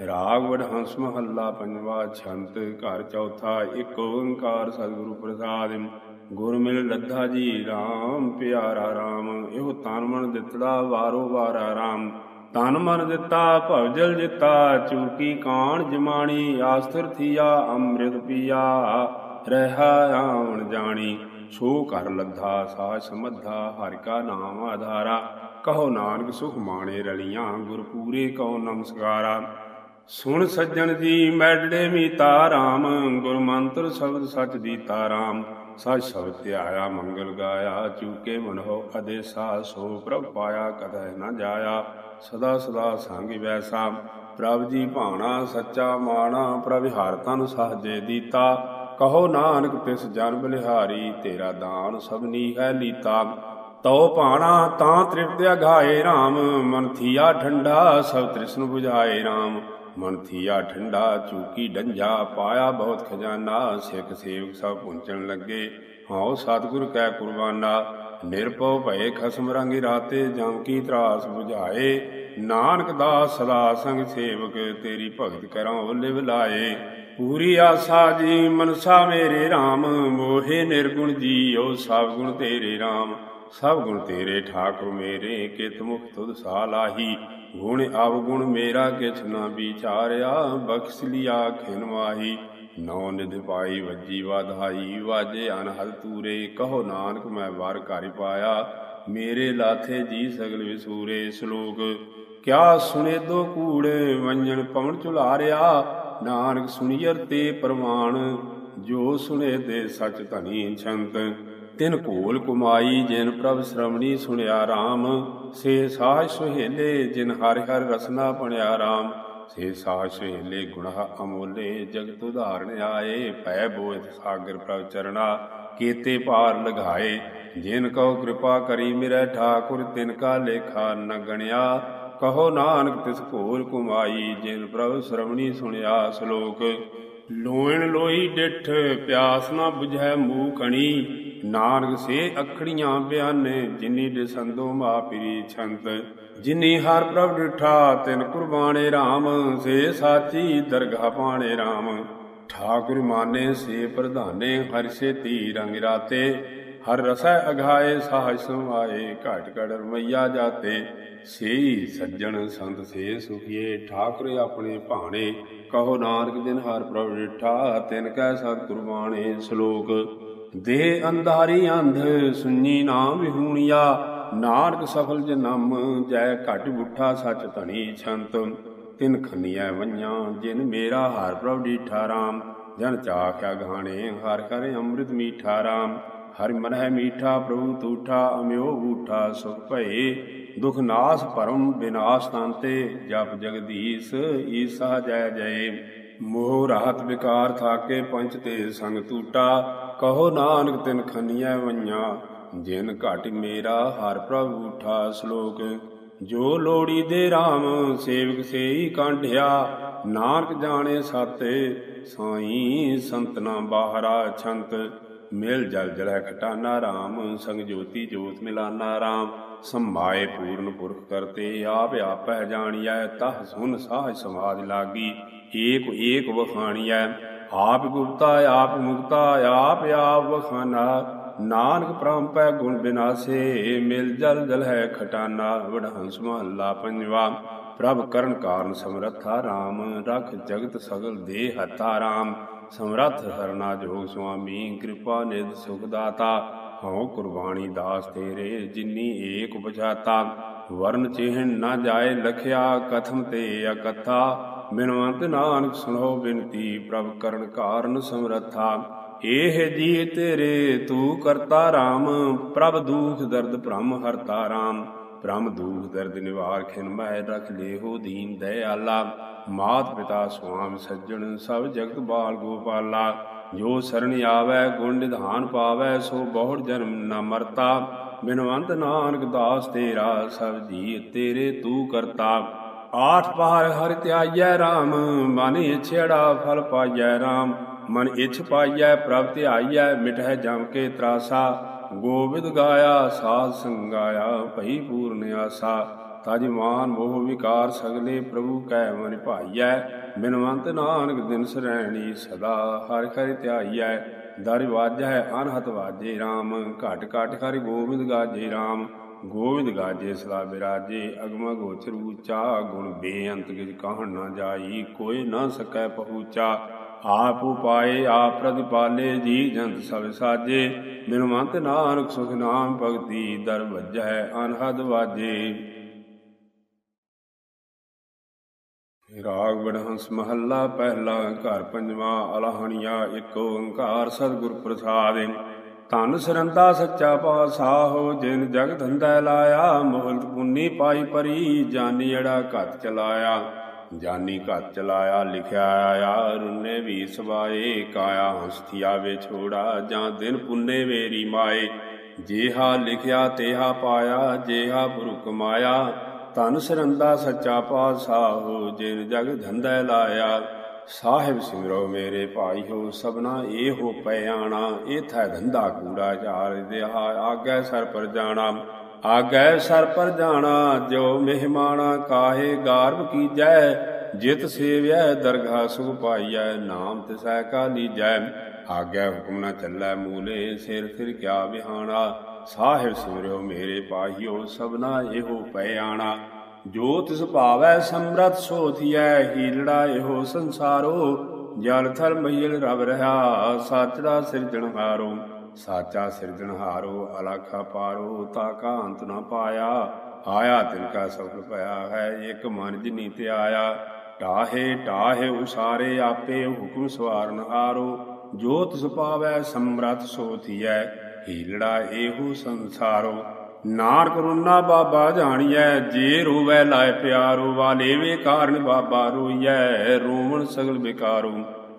ਰਾਗ ਵਡਹੰਸ ਮਹੱਲਾ ਪੰਜਵਾ ਛੰਤ, ਘਰ ਚੌਥਾ ਇੱਕ ਓੰਕਾਰ ਸਤਿਗੁਰੂ ਪ੍ਰਸਾਦਿ। ਗੁਰ ਮਿਲ ਲੱਧਾ ਜੀ RAM ਪਿਆਰਾ RAM ਇਹੋ ਤਨ ਮਨ ਦਿੱਤੜਾ ਵਾਰੋ ਵਾਰਾ RAM ਤਨ ਮਨ ਦਿੱਤਾ ਭਵਜਲ ਜਿਤਾ, ਚੂਕੀ ਕਾਣ ਜਮਾਣੀ, ਆਸਥਿਰ ਥੀਆ, ਅੰਮ੍ਰਿਤ ਪੀਆ। ਰਹਾ ਆਵਣ ਜਾਣੀ। ਸੋ ਕਰ ਲੱਧਾ, ਸਾਜ ਸਮੱਧਾ ਹਰਿ ਕਾ ਨਾਮ ਆਧਾਰਾ। ਕਹੋ ਨਾਨਕ ਸੁਖ ਮਾਣੇ ਰਲੀਆਂ, ਗੁਰ ਪੂਰੇ ਕਉ ਨਮਸਕਾਰਾ। ਸੁਣ ਸੱਜਣ ਜੀ ਮੈਡਲੇ ਮੀਤਾ ਰਾਮ ਗੁਰ ਮੰਤਰ ਸ਼ਬਦ ਸਚ ਦੀਤਾ ਰਾਮ ਸਚ ਸ਼ਬਦ ਧਿਆਇਆ, ਮੰਗਲ ਗਾਇਆ, ਚੂਕੇ ਮਨੋ ਅਦੇਸਾ। ਸੋ ਪ੍ਰਭ ਪਾਇਆ ਕਦੈ ਨਾ ਜਾਇਆ। ਸਦਾ ਸਦਾ ਸੰਗ ਵੈਸਾ। ਪ੍ਰਭ ਜੀ ਭਾਣਾ, ਸੱਚਾ ਮਾਣਾ, ਪ੍ਰਭ ਹਰ ਤਨ ਸਹਜੇ ਦੀਤਾ। ਕਹੋ ਨਾਨਕ ਤਿਸ ਜਨਮ ਲਿਹਾਰੀ ਤੇਰਾ ਦਾਨ ਸਭਨੀ ਹੈ ਲੀਤਾ। ਤਉ ਭਾਣਾ ਤਾਂ ਤ੍ਰਿਪਤ ਅਗਾਏ RAM ਮਨ ਥੀਆ ਠੰਡਾ ਸਭ ਤ੍ਰਿਸ਼ਨ 부ਝਾਏ RAM ਮਨ ਥੀਆ ਠੰਡਾ, ਚੂਕੀ ਡੰਝਾ ਪਾਇਆ ਬਹੁਤ ਖਜ਼ਾਨਾ, ਸਿੱਖ ਸੇਵਕ ਸਭ ਪੁੰਚਣ ਲੱਗੇ। ਹਉ ਸਤਿਗੁਰ ਕੈ ਕੁਰਬਾਨਾ, ਨਿਰਭਉ ਭਏ ਖਸਮ ਰੰਗੀ ਰਾਤੇ, ਜਮ ਕੀ ਤਰਾਸ 부ਝਾਏ ਨਾਨਕ ਦਾਸ ਸਦਾ ਸੰਗ ਸੇਵਕ, ਤੇਰੀ ਭਗਤ ਕਰਾਂ ਓਲੇ ਵਿਲਾਏ ਪੂਰੀ ਆਸਾ ਜੀ, ਮਨਸਾ ਮੇਰੇ RAM ਮੋਹੇ ਨਿਰਗੁਣ ਜੀਉ ਸਭ ਗੁਣ ਤੇਰੇ RAM ਸਭ ਗੁਣ ਤੇਰੇ ਠਾਕੁਰ ਮੇਰੇ, ਕਿਤ ਮੁਖ ਤੁਧ ਸਾਲਾਹੀ ਗੁਣ ਅਵਗੁਣ ਮੇਰਾ, ਕਿਛ ਨਾ ਵਿਚਾਰਿਆ, ਬਖਸ਼ ਲਿਆ ਖਿਨ ਮਾਹੀ। ਨੌ ਨਿਧ ਪਾਈ, ਵੱਜੀ ਵਾਧਾਈ। ਵਾਜੇ ਅਨਹਦ ਤੂਰੇ, ਕਹੋ ਨਾਨਕ ਮੈਂ ਵਰ ਘਰ ਪਾਇਆ। ਮੇਰੇ ਲਾਥੇ ਜੀ ਸਗਲ ਵਿਸੂਰੇ ਸ਼ਲੋਕ। ਕਿਆ ਸੁਨੇ ਦੋ ਕੂੜੇ ਵੰਜਣ ਪਵਨ ਚੁਲਾਰਿਆ ਨਾਨਕ ਸੁਣੀਅਰ ਤੇ ਪ੍ਰਮਾਣ ਜੋ ਸੁਣੇ ਦੇ ਸਚ ਧਨੀ ਛੰਤ। ਤਿਨ ਕੋਲ ਕੁਮਾਈ, ਜਿਨ ਪ੍ਰਭ ਸ਼੍ਰਵਣੀ ਸੁਣਿਆ RAM ਸੇ ਸਾਹ ਸੁਹੇਲੇ, ਜਿਨ ਹਰਿ ਹਰਿ ਰਸਨਾ ਪਣਿਆ RAM ਸੇ ਸਾਹ ਸੁਹੇਲੇ, ਗੁਣਾ ਅਮੋਲੇ, ਜਗਤ ਉਧਾਰਨ ਆਏ। ਭੈ ਬੋਇਤ ਸਾਗਰ ਪ੍ਰਭ ਚਰਣਾ, ਕੀਤੇ ਪਾਰ ਲਗਾਏ। ਜਿਨ ਕਉ ਕਿਰਪਾ ਕਰੀ, ਮੇਰਾ ਠਾਕੁਰ, ਤਿਨ ਕਾ ਲੇਖਾ ਨ ਗਣਿਆ ਕਹੋ ਨਾਨਕ ਤਿਸ ਘੋਲ ਕੁਮਾਈ, ਜਿਨ ਪ੍ਰਭ ਸਰਵਣੀ ਸੁਣਿਆ ਸ਼ਲੋਕ। ਲੋਇਣ ਲੋਈ ਡਿਠ, ਪਿਆਸ ਨਾ 부ਝੈ ਮੂਹ ਕਣੀ ਨਾਨਕ ਸੇ ਅਖੜੀਆਂ ਬਿਆਨੇ, ਜਿਨੀ ਦਿਸੰਦੋ ਮਾਪਰੀ ਛੰਤ। ਜਿਨੀ ਹਰ ਪ੍ਰਭ ਡਿਠਾ, ਤਿਨ ਕੁਰਬਾਨੇ RAM ਸੇ ਸਾਚੀ ਦਰਗਾਹ ਪਾਣੇ RAM ਠਾਕੁਰ ਮਾਨੇ ਸੇ ਪ੍ਰਧਾਨੇ, ਹਰ ਸੇ ਤੀ ਰੰਗ ਰਾਤੇ। ਹਰ ਰਸੈ ਅਘਾਏ ਸਾਹਜ ਸਮਾਏ, ਘਟ ਘੜ ਰਮਈਆ ਜਾਤੇ। ਸੇਈ ਸੱਜਣ ਸੰਤ ਸੇ ਸੁਖੀਏ, ਠਾਕੁਰ ਆਪਣੇ ਭਾਣੇ, ਕਹੋ ਨਾਨਕ ਦਿਨ ਹਰ ਪ੍ਰਭ ਡਿਠਾ ਤਿਨ ਕੈ ਸਤ ਕੁਰਬਾਨੇ ਸ਼ਲੋਕ। ਦੇ ਅੰਧਾਰੀ ਅੰਧ ਸੁਣੀ ਨਾਮ ਵਿਹੂਣੀਆ, ਨਾਨਕ ਸਫਲ ਜਨਮ ਜੈ ਘਟ ਬੁੱਠਾ ਸਚ ਧਣੀ ਛੰਤ ਤਿਨ ਖੰਨੀਐ ਵੰਆਂ ਜਿਨ ਮੇਰਾ ਹਰ ਪ੍ਰਭ ਡੀਠਾ ਰਾਮ। ਜਨ ਚਾਖਿਆ ਗਾਣੇ ਹਰ ਕਰ ਅੰਮ੍ਰਿਤ ਮੀਠਾ ਰਾਮ। ਹਰਿ ਮਨ ਹੈ ਮੀਠਾ ਪ੍ਰਭੂ ਤੂਠਾ, ਅਮਿਓ ਬੂਠਾ ਸੁਖ ਭਏ। ਦੁਖ ਨਾਸ ਭਰਮ ਬਿਨਾਸ਼ ਤਾਂਤੇ, ਜਪ ਜਗਦੀਸ਼ ਈਸਾ ਜੈ ਜੈ। ਮੋਹ ਰਾਹਤ ਵਿਕਾਰ ਥਾਕੇ ਪੰਚ ਤੇ ਸੰਗ ਟੂਟਾ ਕਹੋ ਨਾਨਕ ਤਿਨ ਖੰਨੀਐ ਵੰਆਂ ਜਿਨ ਘਟ ਮੇਰਾ, ਹਰ ਪ੍ਰਭ ਉਠਾ ਸ਼ਲੋਕ। ਜੋ ਲੋੜੀ ਦੇ RAM ਸੇਵਕ ਸੇਈ ਕਾਂਢਿਆ। ਨਾਨਕ ਜਾਣੇ ਸਾਤੇ, ਸਾਈ ਸੰਤਨਾ ਬਾਹਰਾ ਛੰਤ। ਮਿਲ ਜਲ ਜਲੈ ਖਟਾਨਾ RAM ਸੰਗ ਜੋਤੀ ਜੋਤ ਮਿਲਾਨਾ RAM ਸੰਭਾਏ ਪੂਰਨ ਪੁਰਖ ਕਰਤੇ, ਆਪ ਆਪੈ ਜਾਣੀਐ, ਤਹ ਸੁਨ ਸਾਜ ਸਮਾਜ ਲਾਗੀ। ਏਕ ਏਕ ਵਖਾਣੀਐ, ਆਪ ਗੁਪਤਾ, ਆਪ ਮੁਕਤਾ, ਆਪ ਆਪ ਵਖਾਨਾ। ਨਾਨਕ ਪ੍ਰੰਪੈ ਗੁਣ ਬਿਨਾਸੇ, ਮਿਲ ਜਲ ਜਲ ਹੈ ਖਟਾਨਾ ਵਡਹੰਸ ਮਹੱਲਾ ਪੰਜਵਾ। ਪ੍ਰਭ ਕਰਨ ਕਾਰਨ ਸਮਰੱਥਾ RAM ਰਖ ਜਗਤ ਸਗਲ ਦੇ ਹਤਾ RAM ਸਮਰੱਥ ਹਰਨਾ ਜੋਗ ਸੁਆਮੀ, ਕਿਰਪਾ ਨਿਧ ਸੁਖ ਦਾਤਾ। ਹਉ ਕੁਰਬਾਨੀ ਦਾਸ ਤੇਰੇ, ਜਿਨੀ ਏਕ ਬੁਝਾਤਾ ਵਰਨ ਚਿਹਨ ਨਾ ਜਾਏ ਲਖਿਆ ਕਥਮ ਤੇ ਅਕਥਾ। ਬਿਨਵੰਤ ਨਾਨਕ ਸੁਣੋ ਬਿਨਤੀ, ਪ੍ਰਭ ਕਰਨ ਕਾਰਨ ਸਮਰੱਥਾ। ਏਹ ਜੀ ਤੇਰੇ, ਤੂੰ ਕਰਤਾ ਰਾਮ, ਪ੍ਰਭ ਦੂਖ ਦਰਦ ਭ੍ਰਮ ਹਰਤਾ ਰਾਮ। ਬ੍ਰਹਮ ਦੂਖ ਦਰਦ ਨਿਵਾਰ ਖਿਨ ਮੈਂ ਰਖ ਲੇਹੋ ਦੀਨ ਦਇਆਲਾ। ਮਾਤ ਪਿਤਾ ਸੁਆਮ ਸੱਜਣ ਸਭ ਜਗਤ ਬਾਲ ਗੋਪਾਲਾ। ਜੋ ਸਰਣ ਆਵੈ, ਗੁਣ ਨਿਧਾਨ ਪਾਵੈ, ਸੋ ਬਹੁੜ ਜਨਮ ਨ ਮਰਤਾ। ਬਿਨਵੰਤ ਨਾਨਕ ਦਾਸ ਤੇਰਾ, ਸਭ ਜੀ ਤੇਰੇ ਤੂੰ ਕਰਤਾ। ਆਠ ਪਹਾਰ ਹਰਿ ਧਿਆਈਐ RAM ਮਨ ਇਛੜਾ ਫਲ ਪਾਈਐ RAM ਮਨ ਇਛ ਪਾਈਐ ਪ੍ਰਭ ਧਿਆਈਐ, ਮਿਟਹਿ ਜਮ ਕੇ ਤਰਾਸਾ। ਗੋਬਿੰਦ ਗਾਇਆ, ਸਾਧ ਸੰਗਾਇਆ ਭਈ ਪੂਰਨ ਆਸਾ। ਤਜ ਮਾਨ ਮੋਹ ਵਿਕਾਰ ਸਗਲੇ ਪ੍ਰਭੂ ਕੈ ਮਨ ਭਾਈਐ। ਬਿਨਵੰਤ ਨਾਨਕ ਦਿਨ ਸਰੈਣੀ ਸਦਾ ਹਰਿ ਹਰਿ ਧਿਆਈਐ। ਦਰ ਵਾਜੈ ਅਨਹਤ ਵਾਜੇ RAM ਘਟ ਘਟ ਹਰਿ ਗੋਬਿੰਦ ਗਾਜੇ RAM ਗੋਬਿੰਦ ਗਾਜੇ ਸਦਾ ਬਿਰਾਜੇ, ਅਗਮ ਗੋਚਰ ਉਚਾ ਗੁਣ ਬੇਅੰਤ ਕਿਛ ਕਾਹਣ ਨਾ ਜਾਈ, ਕੋਈ ਨਾ ਸਕੈ ਪਹੁੰਚਾ। ਆਪ ਉਪਾਏ, ਆਪ ਪ੍ਰਤਿਪਾਲੇ, ਜੀ ਜੰਤ ਸਭ ਸਾਜੇ। ਬਿਨਵੰਤ ਨਾਨਕ ਸੁਖ ਨਾਮ ਭਗਤੀ, ਦਰ ਵੱਜੈ ਅਨਹਦ ਵਾਜੇ। ਰਾਗ ਵਡਹੰਸ ਮਹੱਲਾ ਪਹਿਲਾ, ਘਰ ਪੰਜਵਾ, ਅਲਹਣੀਆ, ਇੱਕ ਓੰਕਾਰ ਸਤਿਗੁਰ ਪ੍ਰਸਾਦ। ਧਨ ਸਰੰਦਾ ਸੱਚਾ ਪਾਤਸ਼ਾਹੋ, ਜਿਨ ਜਗ ਧੰਦਾ ਲਾਇਆ ਮੋਹਲਤ ਪੁੰਨੀ ਪਾਈ ਪਰੀ ਜਾਨੀ ਅੜਾ ਘਤ ਚਲਾਇਆ। ਜਾਨੀ ਘਤ ਚਲਾਇਆ, ਲਿਖਿਆ ਆਇਆ ਰੁੰਨੇ ਵੀ ਸਵਾਏ। ਕਾਇਆ ਹਸਤੀਆ ਵਿਛੋੜਾ ਜਾਂ ਦਿਨ ਪੁੰਨੇ ਵੇਰੀ ਮਾਏ। ਜੇਹਾ ਲਿਖਿਆ, ਤੇਹਾ ਪਾਇਆ, ਜੇਹਾ ਪੁਰ ਕਮਾਇਆ ਧਨ ਸਰੰਦਾ ਸੱਚਾ ਪਾਤਸ਼ਾਹੋ ਜਿਨ ਜਗ ਧੰਦਾ ਲਾਇਆ। ਸਾਹਿਬ ਸਿਮਰੋ ਮੇਰੇ ਭਾਈ ਹੋ, ਸਭਨਾ ਇਹੋ ਪਿਆਣਾ ਇਥੈ ਧੰਦਾ ਕੂੜਾ ਚਾਰ ਦਿਹਾ ਆਗੇ ਸਰ ਪਰ ਜਾਣਾ। ਆਗੇ ਸਰ ਪਰ ਜਾਣਾ, ਜੋ ਮਹਿਮਾਨਾ ਕਾਹੇ ਗਾਰਬ ਕੀਜੈ, ਜਿਤ ਸੇਵਿਆ ਦਰਗਾ ਸੁਖ ਪਾਈਐ, ਨਾਮ ਤਿਸੈ ਕਾ ਲੀਜੈ ਆਗੇ ਹੁਕਮ ਨਾ ਚੱਲੈ ਮੂਲੇ, ਸਿਰ ਫਿਰ ਕਿਆ ਵਿਹਾਣਾ? ਸਾਹਿਬ ਸਿਮਰਿਓ ਮੇਰੇ ਪਾਹੀਓ, ਸਭਨਾ ਇਹੋ ਪਿਆਣਾ ਜੋ ਤਿਸ ਭਾਵੈ ਸਮਰਤ ਸੋਥੀਐ, ਹੀਲੜਾ ਇਹੋ ਸੰਸਾਰੋ। ਜਲ ਥਲ ਮਹੀਲ ਰਬ ਰਹਾ, ਸਾਚੜਾ ਸਿਰਜਣਹਾਰੋ ਸਾਚਾ ਸਿਰਜਣਹਾਰੋ ਅਲਖਾ ਪਾਰੋ, ਤਾ ਕਾ ਅੰਤ ਨ ਪਾਇਆ। ਆਇਆ ਤਿਨ ਕਾ ਸਫਲ ਭਇਆ ਹੈ, ਇਕ ਮਨ ਜਿਨੀ ਤੇ ਆਇਆ। ਟਾਹੇ ਟਾਹੇ ਉਸਾਰੇ, ਆਪੇ ਹੁਕਮ ਸਵਾਰਨ ਜੋ ਤਿਸ ਪਾਵੈ ਸਮਰਤ ਸੋਥੀਐ ਹੀਲੜਾ ਇਹੋ ਸੰਸਾਰੋ। ਨਾਰ ਕਰੁਣਾ ਬਾਬਾ ਜਾਣੀਐ, ਜੇ ਰੋਵੈ ਲਾਇ ਪਿਆਰੋ। ਵਾਲੇ ਵੇ ਕਾਰਨ ਬਾਬਾ ਰੋਈਐ, ਰੋਵਣ ਸਗਲ ਵਿਕਾਰੋ।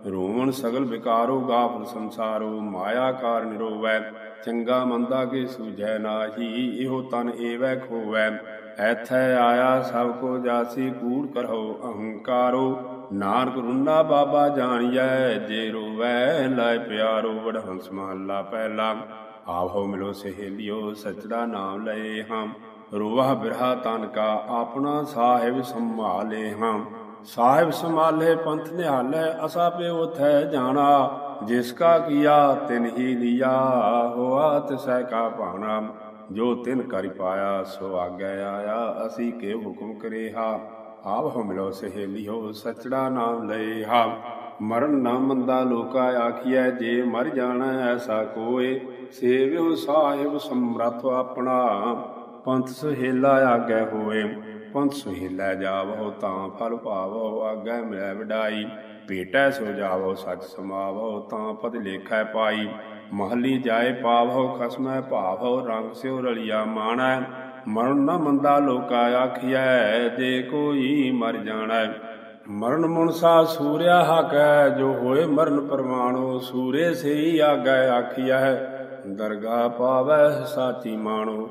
ਰੋਵਣ ਸਗਲ ਵਿਕਾਰੋ ਗਾਫਲ ਸੰਸਾਰੋ, ਮਾਇਆ ਕਾਰਨ ਰੋਵੈ ਚੰਗਾ ਮੰਦਾ ਕੇ ਸੂਝੈ ਨਾਹੀ, ਇਹੋ ਤਨ ਏਵੈ ਖੋਵੈ। ਐਥੈ ਆਇਆ ਸਭ ਕੋ ਜਾਸੀ ਕੂੜ ਕਰੋ ਅਹੰਕਾਰੋ, ਨਾਨਕ ਰੁੰਨਾ ਬਾਬਾ ਜਾਣੀਐ, ਜੇ ਰੋਵੈ ਲਾਇ ਪਿਆਰੋ, ਵਡਹੰਸ ਮਹੱਲਾ ਪਹਿਲਾ। ਆਵੋ ਮਿਲੋ ਸਹੇਲਿਓ ਸਚਦਾ ਨਾਮ ਲਏ ਹਮ ਰੋਵਾ ਬਿਰਹਾ ਤਨ ਕਾ ਆਪਣਾ ਸਾਹਿਬ ਸੰਭਾਲੇ ਹਮ ਸਾਹਿਬ ਸੰਭਾਲੇ ਪੰਥ ਨਿਹਾਲੇ, ਅਸਾ ਪਿਓ ਉਥੈ ਜਾਣਾ, ਜਿਸ ਕਾ ਕੀਆ ਤਿਨ ਹੀ ਲਿਆ, ਹੋਆ ਤਿਸੈ ਕਾ ਭਾਣਾ, ਜੋ ਤਿਨ ਕਰਿ ਪਾਇਆ, ਸੋ ਆਗੈ ਆਇਆ, ਅਸੀਂ ਕੇ ਹੁਕਮ ਕਰੇ ਹਾ ਆਵੋ ਮਿਲੋ ਸਹੇਲਿਓ, ਸਚੜਾ ਨਾਮ ਲਏ ਹਾ ਮਰਨ ਨਾ ਮੰਦਾ ਲੋਕਾ ਆਖੀਐ, ਜੇ ਮਰ ਜਾਣਾ ਐਸਾ ਕੋਏ, ਸੇਵਿਓ ਸਾਹਿਬ ਸਮਰੱਥ ਆਪਣਾ, ਪੰਥ ਸੁਹੇਲਾ ਆਗੇ ਹੋਏ। ਪੰਥ ਸੁਹੇਲਾ ਜਾਵੋ ਤਾਂ ਫਲ ਪਾਵੋ ਆਗੇ ਮਿਲੈ ਵਡਾਈ। ਪੇਟੈ ਸੋ ਜਾਵੋ ਸਚ ਸਮਾਵੋ ਤਾਂ ਪਦ ਲੇਖੈ ਪਾਈ। ਮਹਲੀ ਜਾਏ ਪਾਵੋ ਖਸਮੈ ਭਾਵੋ ਰੰਗ ਸਿਉ ਰਲਿਆ ਮਾਣੈ। ਮਰਨ ਨ ਮੰਦਾ ਲੋਕਾ ਆਖੀਐ, ਜੇ ਕੋਈ ਮਰ ਜਾਣੈ। ਮਰਨ ਮੁਨਸਾ ਸੂਰਿਆ ਹਕੈ, ਜੋ ਹੋਏ ਮਰਨ ਪਰਮਾਣੋ, ਸੂਰੇ ਸਈ ਆਗੈ ਆਖੀਐ। ਦਰਗਾ ਪਾਵੈ ਸਾਚੀ ਮਾਣੋ।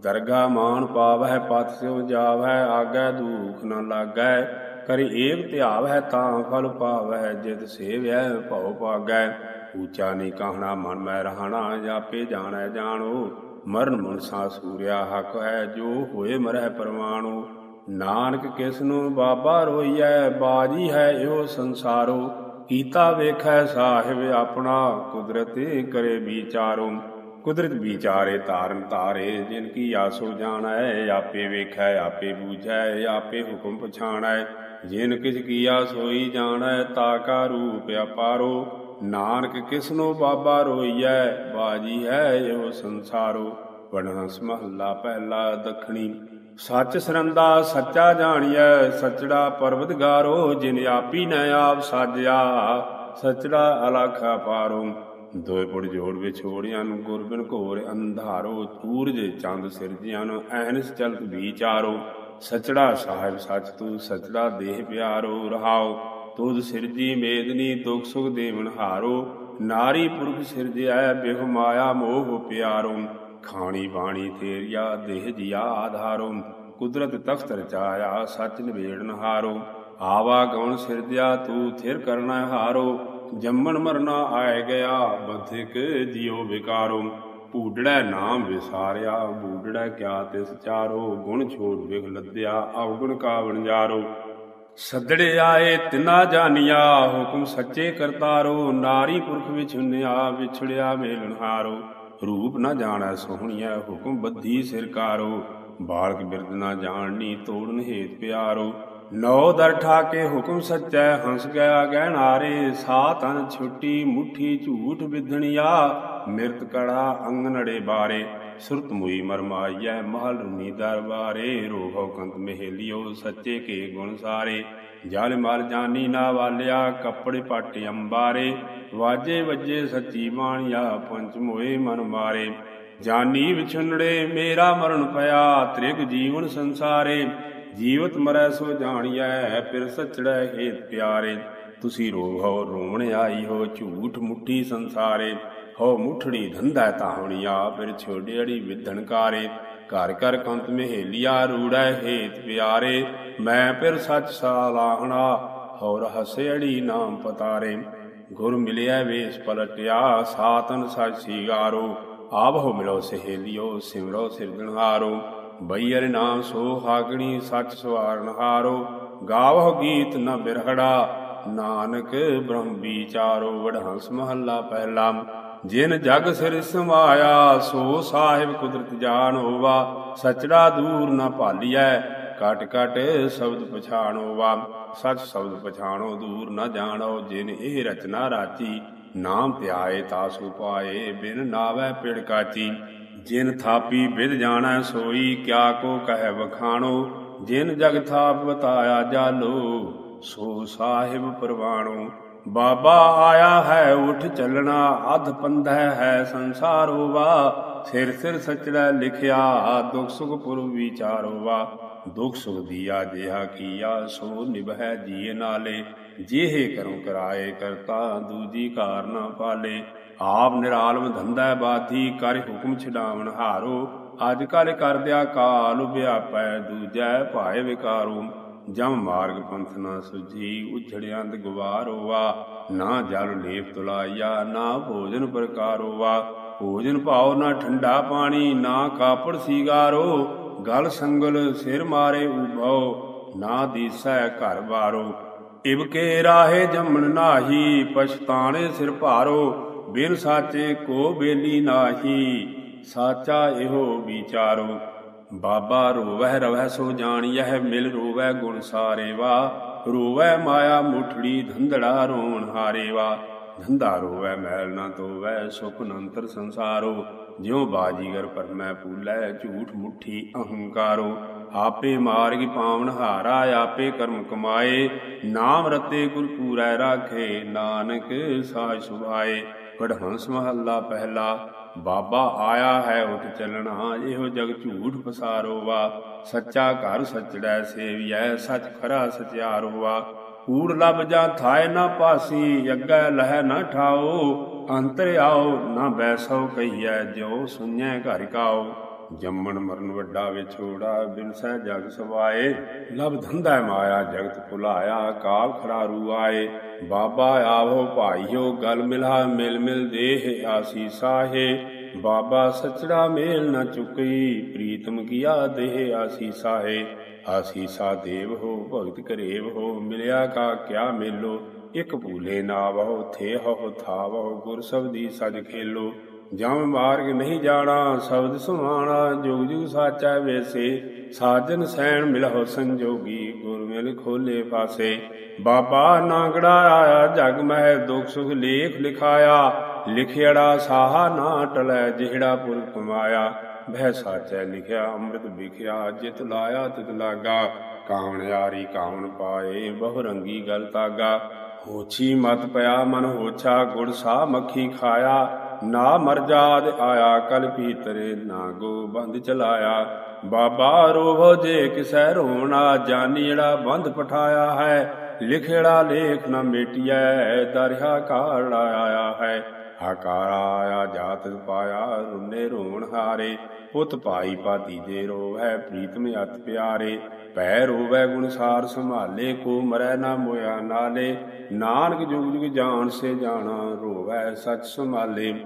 ਦਰਗਾ ਮਾਨ ਪਾਵੈ ਪਤ ਸਿਉ ਜਾਵੈ ਆਗੈ ਦੁਖ ਨ ਲਾਗੈ ਕਰੀ ਏਵ ਧਿਆਵੈ ਤਾਂ ਫਲ ਪਾਵੈ ਜਿਤ ਸੇਵੈ ਭਉ ਪਾਗੈ ਊਚਾ ਨੀ ਕਹਣਾ ਮਨ ਮੈ ਰਹਾਣਾ ਜਾਪੇ ਜਾਣੈ ਜਾਣੋ। ਮਰਨ ਮੁਨਸਾ ਸੂਰਿਆ ਹਕ ਹੈ, ਜੋ ਹੋਏ ਮਰਹਿ ਪਰਮਾਣੂ ਨਾਨਕ ਕਿਸ ਨੂੰ ਬਾਬਾ ਰੋਈਐ, ਬਾਜੀ ਹੈ ਇਹੋ ਸੰਸਾਰੋ। ਕੀਤਾ ਵੇਖੈ ਸਾਹਿਬ ਆਪਣਾ, ਕੁਦਰਤੇ ਕਰੇ ਵਿਚਾਰੋ। ਕੁਦਰਤ ਵਿਚਾਰੇ ਤਾਰਨ ਤਾਰੇ ਜਿਨ ਕੀ ਆਸੋ ਜਾਣੈ, ਆਪੇ ਵੇਖੈ, ਆਪੇ ਬੂਝੈ, ਆਪੇ ਹੁਕਮ ਪਛਾਣੈ। ਜਿਨ ਕਿਛ ਕੀਆ ਸੋਈ ਜਾਣੈ, ਤਾ ਕਾ ਰੂਪ ਅਪਾਰੋ। ਨਾਨਕ ਕਿਸਨੋ ਬਾਬਾ ਰੋਈਐ, ਬਾਜੀ ਹੈ ਇਹੋ ਸੰਸਾਰੋ। ਵਡਹੰਸ ਮਹੱਲਾ ਪਹਿਲਾ ਦਖਣੀ। ਸੱਚ ਸਰੰਦਾ ਸੱਚਾ ਜਾਣੀਐ, ਸਚੜਾ ਪਰਵਤਗਾਰੋ। ਜਿਨ ਆਪੀ ਨ ਆਪ ਸਾਜਿਆ, ਸਚੜਾ ਅਲਖ ਪਾਰੋ ਦੋਏ ਪੁੜ ਜੋੜ ਵਿਛੋੜਿਆਂ ਨੂੰ ਗੁਰਬਿਨ ਘੋਰ ਅੰਧਾਰੋ, ਤੂਰਜ ਚੰਦ ਸਿਰਜਿਆਂ ਨੂੰ ਐਨਸ ਚਲਤ ਵਿਚਾਰੋ। ਸਚੜਾ ਸਾਹਿਬ ਸਚ ਤੂੰ ਸਚੜਾ ਦੇਹ ਪਿਆਰੋ, ਰਹਾਓ। ਤੁਧ ਸਿਰਜੀ ਮੇਦਨੀ ਦੁਖ ਸੁਖ ਦੇਵਨ ਹਾਰੋ ਨਾਰੀ ਪੁਰਖ ਸਿਰਜਿਆ ਬਿਹ ਮਾਇਆ ਮੋਹ ਪਿਆਰੋ। ਖਾਣੀ ਬਾਣੀ ਤੇਰੀਆ ਦੇਹ ਜੀਆ ਆਧਾਰੋ। ਕੁਦਰਤ ਤਖਤ ਰਚਾਇਆ ਸਚ ਨਿਵੇੜਨ ਹਾਰੋ। ਆਵਾ ਗਉਣ ਸਿਰਜਿਆ ਤੂੰ ਥਿਰ ਕਰਨਾ ਹਾਰੋ। ਜੰਮਣ ਮਰਨਾ ਆਏ ਗਿਆ ਬਧਿਕ ਜਿਉ ਵਿਕਾਰੋ। ਭੂਡੜਾ ਨਾਮ ਵਿਸਾਰਿਆ, ਭੂਡੜਾ ਕਿਆ ਤਿਸ ਚਾਰੋ। ਗੁਣ ਛੋੜ ਵਿਖ ਲੱਦਿਆ, ਅਵਗੁਣ ਕਾ ਵਣਜਾਰੋ ਸੱਦੜੇ ਆਏ, ਤਿਨਾ ਜਾਨੀਆ, ਹੁਕਮ ਸੱਚੇ ਕਰਤਾਰੋ। ਨਾਰੀ ਪੁਰਖ ਵਿਛੁੰਨਿਆ ਵਿਛੜਿਆ ਮੇਲਨਹਾਰੋ ਰੂਪ ਨਾ ਜਾਣੈ ਸੋਹਣੀਐ, ਹੁਕਮ ਬੱਧੀ ਸਿਰਕਾਰੋ। ਬਾਲਕ ਬਿਰਦ ਨਾ ਜਾਣਨੀ, ਤੋੜਨ ਹੇਤ ਪਿਆਰੋ। ਨੌ ਦਰ ਠਾਕੇ ਹੁਕਮ ਸੱਚੈ, ਹੰਸ ਗਿਆ ਗਹਿਣਾਰੇ ਸਾ ਤਨ ਛੁੱਟੀ ਮੁਠੀ ਝੂਠ ਵਿਧਣਿਆ ਮਿਰਤ ਕੜਾ ਅੰਗਨੜੇ ਬਾਰੇ। ਸੁਰਤ ਮੁਈ ਮਰਮਾਈਐ ਮਹਲ ਰੁਨੀ ਦਰਬਾਰੇ। ਰੋਹੋ ਕੰਤ ਮਹਿਲਿਓ, ਸੱਚੇ ਕੇ ਗੁਣ ਸਾਰੇ। ਜਲ ਮਲ ਜਾਨੀ ਨਾ ਵਾਲਿਆ, ਕੱਪੜੇ ਪੱਟ ਅੰਬਾਰੇ। ਵਾਜੇ ਵੱਜੇ ਸੱਚੀ ਬਾਣੀਆ, ਪੰਚ ਮੋਏ ਮਨ ਮਾਰੇ। ਜਾਨੀ ਵਿਛੁੰਨੜੇ, ਮੇਰਾ ਮਰਨ ਪਿਆ, ਤ੍ਰਿਗ ਜੀਵਨ ਸੰਸਾਰੇ। ਜੀਵਤ ਮਰੈ ਸੋ ਜਾਣੀਐ, ਫਿਰ ਸਚੜੈ ਹੇਤ ਪਿਆਰੇ। ਤੁਸੀਂ ਰੋਹੋ ਰੋਵਣ ਆਈ ਹੋ, ਝੂਠ ਮੁੱਠੀ ਸੰਸਾਰੇ। ਹੋ ਮੁਠੜੀ ਧੰਦਾ ਤਾਹਣੀਆ ਫਿਰ ਛੋੜੇੜੀ ਵਿਧਣਕਾਰੇ ਘਰ ਘਰ ਕੰਤ ਮਹਿਲੀਆ ਰੂੜੈ ਹੇਤ ਪਿਆਰੇ। ਮੈਂ ਫਿਰ ਸਚ ਸਾਲਾਹਣਾ ਹੋਰ ਹਸੇੜੀ ਨਾਮ ਪਤਾਰੇ। ਗੁਰ ਮਿਲਿਆ ਵੇਸ ਪਲਟਿਆ, ਸਾਤਨ ਸਚ ਸੀਗਾਰੋ। ਆਵਹੁ ਮਿਲੋ ਸਹੇਲਿਓ, ਸਿਮਰੋ ਸਿਰਜਣਹਾਰੋ ਬਈਰ ਨਾਮ ਸੋ ਹਾਗਣੀ ਸੱਚ ਸਵਾਰਨ ਹਾਰੋ, ਗਾਵਹੁ ਗੀਤ ਨ ਬਿਰਹੜਾ। ਨਾਨਕ ਬ੍ਰਹਮ ਵਿਚਾਰੋ ਵਡਹੰਸ ਮਹੱਲਾ ਪਹਿਲਾ। ਜਿਨ ਜਗ ਸਿਰ ਸਮਾਇਆ ਸੋ ਸਾਹਿਬ ਕੁਦਰਤ ਜਾਣ ਹੋਵਾ। ਸਚੜਾ ਦੂਰ ਨ ਭਾਲੀਐ, ਕਟ ਕਟ ਸ਼ਬਦ ਪਛਾਣੋ ਵਾ ਸਚ ਸ਼ਬਦ ਪਛਾਣੋ, ਦੂਰ ਨ ਜਾਣੋ, ਜਿਨ ਇਹ ਰਚਨਾ ਰਾਚੀ। ਨਾਮ ਧਿਆਏ, ਤਾਸੂ ਪਾਏ, ਬਿਨ ਨਾਵੈ ਪਿੜ ਕਾਚੀ। ਜਿਨ ਥਾਪੀ ਵਿਦ ਜਾਣੈ ਸੋਈ, ਕਿਆ ਕੋ ਕਹਿ ਵਖਾਣੋ? ਜਿਨ ਜਗ ਥਾਪ ਬਤਾਇਆ ਜਾਲੋ, ਸੋ ਸਾਹਿਬ ਪਰਵਾਣੋ। ਬਾਬਾ ਆਇਆ ਹੈ, ਉਠ ਚੱਲਣਾ, ਅਧ ਪੰਧੈ ਹੈ ਸੰਸਾਰੋ ਵਾ। ਸਿਰ ਸਿਰ ਸਚੜਾ ਲਿਖਿਆ, ਦੁਖ ਸੁਖ ਪੁਰ ਵਿਚਾਰੋ ਵਾ। ਦੁਖ ਸੁਖ ਦੀਆ ਜਿਹਾ ਕੀਆ, ਸੋ ਨਿਭੈ ਜੀਏ ਨਾਲੇ। ਜਿਹੇ ਕਰਮ ਕਰਾਏ ਕਰਤਾ, ਦੂਜੀ ਕਾਰਨਾ ਪਾਲੇ। ਆਪ ਨਿਰਾਲਮ ਧੰਦਾ ਬਾਥੀ ਕਰ ਹੁਕਮ ਛਡਾਵਣ ਹਾਰੋ। ਅੱਜ ਕੱਲ ਕਰਦਿਆ ਕਾਲ ਵਿਆਪੈ ਦੂਜੈ ਭਾਏ ਵਿਕਾਰੋ। ਜਮ ਮਾਰਗ ਪੰਥ ਨਾ ਸੁਝੀ, ਉਛੜਿਆਂ ਦ ਗਵਾਰੋਵਾ ਨਾ ਜਲ ਲੇਪ ਤੁਲਾਇਆ, ਨਾ ਭੋਜਨ ਪ੍ਰਕਾਰੋ ਵਾ ਭੋਜਨ ਭਾਉ ਨਾ ਠੰਡਾ ਪਾਣੀ, ਨਾ ਕਾਪੜ ਸੀਗਾਰੋ। ਗਲ ਸੰਗਲ ਸਿਰ ਮਾਰੇ ਉਭਉ, ਨਾ ਦੀਸੈ ਘਰ ਬਾਰੋ। ਇਬਕੇ ਰਾਹੇ ਜੰਮਣ ਨਾਹੀ, ਪਛਤਾਣੇ ਸਿਰ ਭਾਰੋ। ਬਿਨ ਸਾਚੇ ਕੋ ਬੇਲੀ ਨਾਹੀ, ਸਾਚਾ ਇਹੋ ਵਿਚਾਰੋ। ਬਾਬਾ ਰੋਵਹਿ ਰਵਹਿ ਸੋ ਜਾਣੀਐ, ਮਿਲ ਰੋਵੈ ਗੁਣ ਸਾਰੇ ਵਾ ਰੋਵੈ ਮਾਇਆ ਮੁਠੜੀ ਧੰਦੜਾ ਰੋਣ ਹਾਰੇ ਵਾ ਧੰਦਾ ਰੋਵੈ ਮੈਲ ਨਾ ਤੋਵੈ ਸੁਖ ਨੰਤਰ ਸੰਸਾਰੋ। ਜਿਉ ਬਾਜੀਗਰ ਪਰਮੈ ਪੂਲੈ, ਝੂਠ ਮੁਠੀ ਅਹੰਕਾਰੋ। ਆਪੇ ਮਾਰਗ ਪਾਵਨ ਹਾਰਾ, ਆਪੇ ਕਰਮ ਕਮਾਏ। ਨਾਮ ਰਤੇ ਗੁਰ ਪੂਰੈ ਰਾਖੇ, ਨਾਨਕ ਸਾਜ ਸੁਭਾਏ। ਪੜਹੰਸ ਮਹੱਲਾ ਪਹਿਲਾ, ਬਾਬਾ ਆਇਆ ਹੈ ਉਠ ਚੱਲਣਾ ਇਹੋ ਜਗ ਝੂਠ ਪਸਾਰੋ ਵਾ ਸੱਚਾ ਘਰ ਸੱਚੜੈ ਸੇਵੀਐ, ਸੱਚ ਖਰਾ ਸਚਿਆਰੋ ਵਾ ਕੂੜ ਲਬ ਜਾ ਥਾਏ ਨਾ ਪਾਸੀ, ਅੱਗੇ ਲਹਿ ਨਾ ਠਾਓ, ਅੰਤਰ ਆਓ ਨਾ ਬੈਸੋ ਕਹੀਐ, ਜਿਉ ਸੁਣੈ ਘਰ ਕਾਓ। ਜੰਮਣ ਮਰਨ ਵੱਡਾ ਵਿਛੋੜਾ ਬਿਨ ਸਹਿ ਜਗ ਸਵਾਏ। ਲਬ ਧੰਦਾ ਮਾਇਆ, ਜਗਤ ਭੁਲਾਇਆ ਕਾਲ ਖਰਾਰੂ ਆਏ। ਬਾਬਾ ਆਵੋ ਭਾਈਓ, ਗਲ ਮਿਲਾ, ਮਿਲ ਮਿਲ ਦੇਹ ਆਸੀਸਾ ਹੈ ਬਾਬਾ ਸਚੜਾ ਮੇਲ ਨਾ ਚੁਕਈ, ਪ੍ਰੀਤਮ ਕੀਆ ਦੇਹ ਆਸੀਸਾ ਹੈ ਆਸੀਸਾ ਦੇਵ ਹੋ, ਭਗਤ ਕਰੇਵ ਹੋ, ਮਿਲਿਆ ਕਾ ਕਿਆ ਮੇਲੋ। ਇਕ ਭੂਲੇ ਨਾ ਵਹੁ ਥੇ ਹੋ ਥਾਵੋ ਗੁਰ ਸਬਦੀ ਸਜ ਖੇਲੋ। ਜਮ ਮਾਰਗ ਨਹੀਂ ਜਾਣਾ, ਸ਼ਬਦ ਸੁਹਾਣਾ, ਜੁਗ ਜੁਗ ਸਾਚਾ ਵੇਸੇ। ਸਾਜਨ ਸੈਣ ਮਿਲਹੁ ਸੰਜੋਗੀ, ਗੁਰ ਮਿਲ ਖੋਲੇ ਪਾਸੇ। ਬਾਬਾ ਨਾਗੜਾ ਆਇਆ, ਜਗ ਮਹਿ ਦੁਖ ਸੁਖ ਲੇਖ ਲਿਖਾਇਆ। ਲਿਖਿਆੜਾ ਸਾਹਾ ਨਾ ਟਲੈ, ਜਿਹੜਾ ਪੁਰ ਕਮਾਇਆ। ਭੈ ਸਾਚੈ ਲਿਖਿਆ, ਅੰਮ੍ਰਿਤ ਵਿਖਿਆ, ਜਿਤ ਲਾਇਆ ਤਿਤ ਲਾਗਾ। ਕਾਵਣ ਯਾਰੀ ਕਾਵਣ ਪਾਏ, ਬਹੁ ਰੰਗੀ ਗਲ ਤਾਗਾ। ਹੋਛੀ ਮਤ ਪਿਆ, ਮਨ ਹੋਛਾ, ਗੁੜ ਸਾ ਮੱਖੀ ਖਾਇਆ। ਨਾ ਮਰ ਜਾਦ ਆਇਆ, ਕਲ ਪੀਤਰੇ ਨਾ ਗੋ ਬੰਦ ਚਲਾਇਆ। ਬਾਬਾ ਰੋਵੋ ਜੇ ਕਿਸੈ ਰੋਣਾ ਜਾਨੀੜਾ ਬੰਦ ਪਠਾਇਆ ਹੈ। ਲਿਖੜਾ ਲੇਖ ਨਾ ਮੇਟਿਐ, ਦਰਿਆ ਕਾੜ ਆਇਆ ਹੈ। ਹਕਾਰਾ ਆਇਆ ਜਾਤ ਪਾਇਆ, ਰੁਨੇ ਰੋਣ ਹਾਰੇ। ਪੁੱਤ ਭਾਈ ਪਾਤੀ ਦੇ ਰੋਵੈ, ਪ੍ਰੀਤਮ ਅਤ ਪਿਆਰੇ। ਪੈ ਰੋਵੈ ਗੁਣਸਾਰ ਸੰਭਾਲੇ, ਕੋ ਮਰੈ ਨਾ ਮੋਇਆ ਨਾਲੇ। ਨਾਨਕ ਜੁਗ ਜੁਗ ਜਾਣ ਸੇ ਜਾਣਾ, ਰੋਵੈ ਸਚ ਸੰਭਾਲੇ।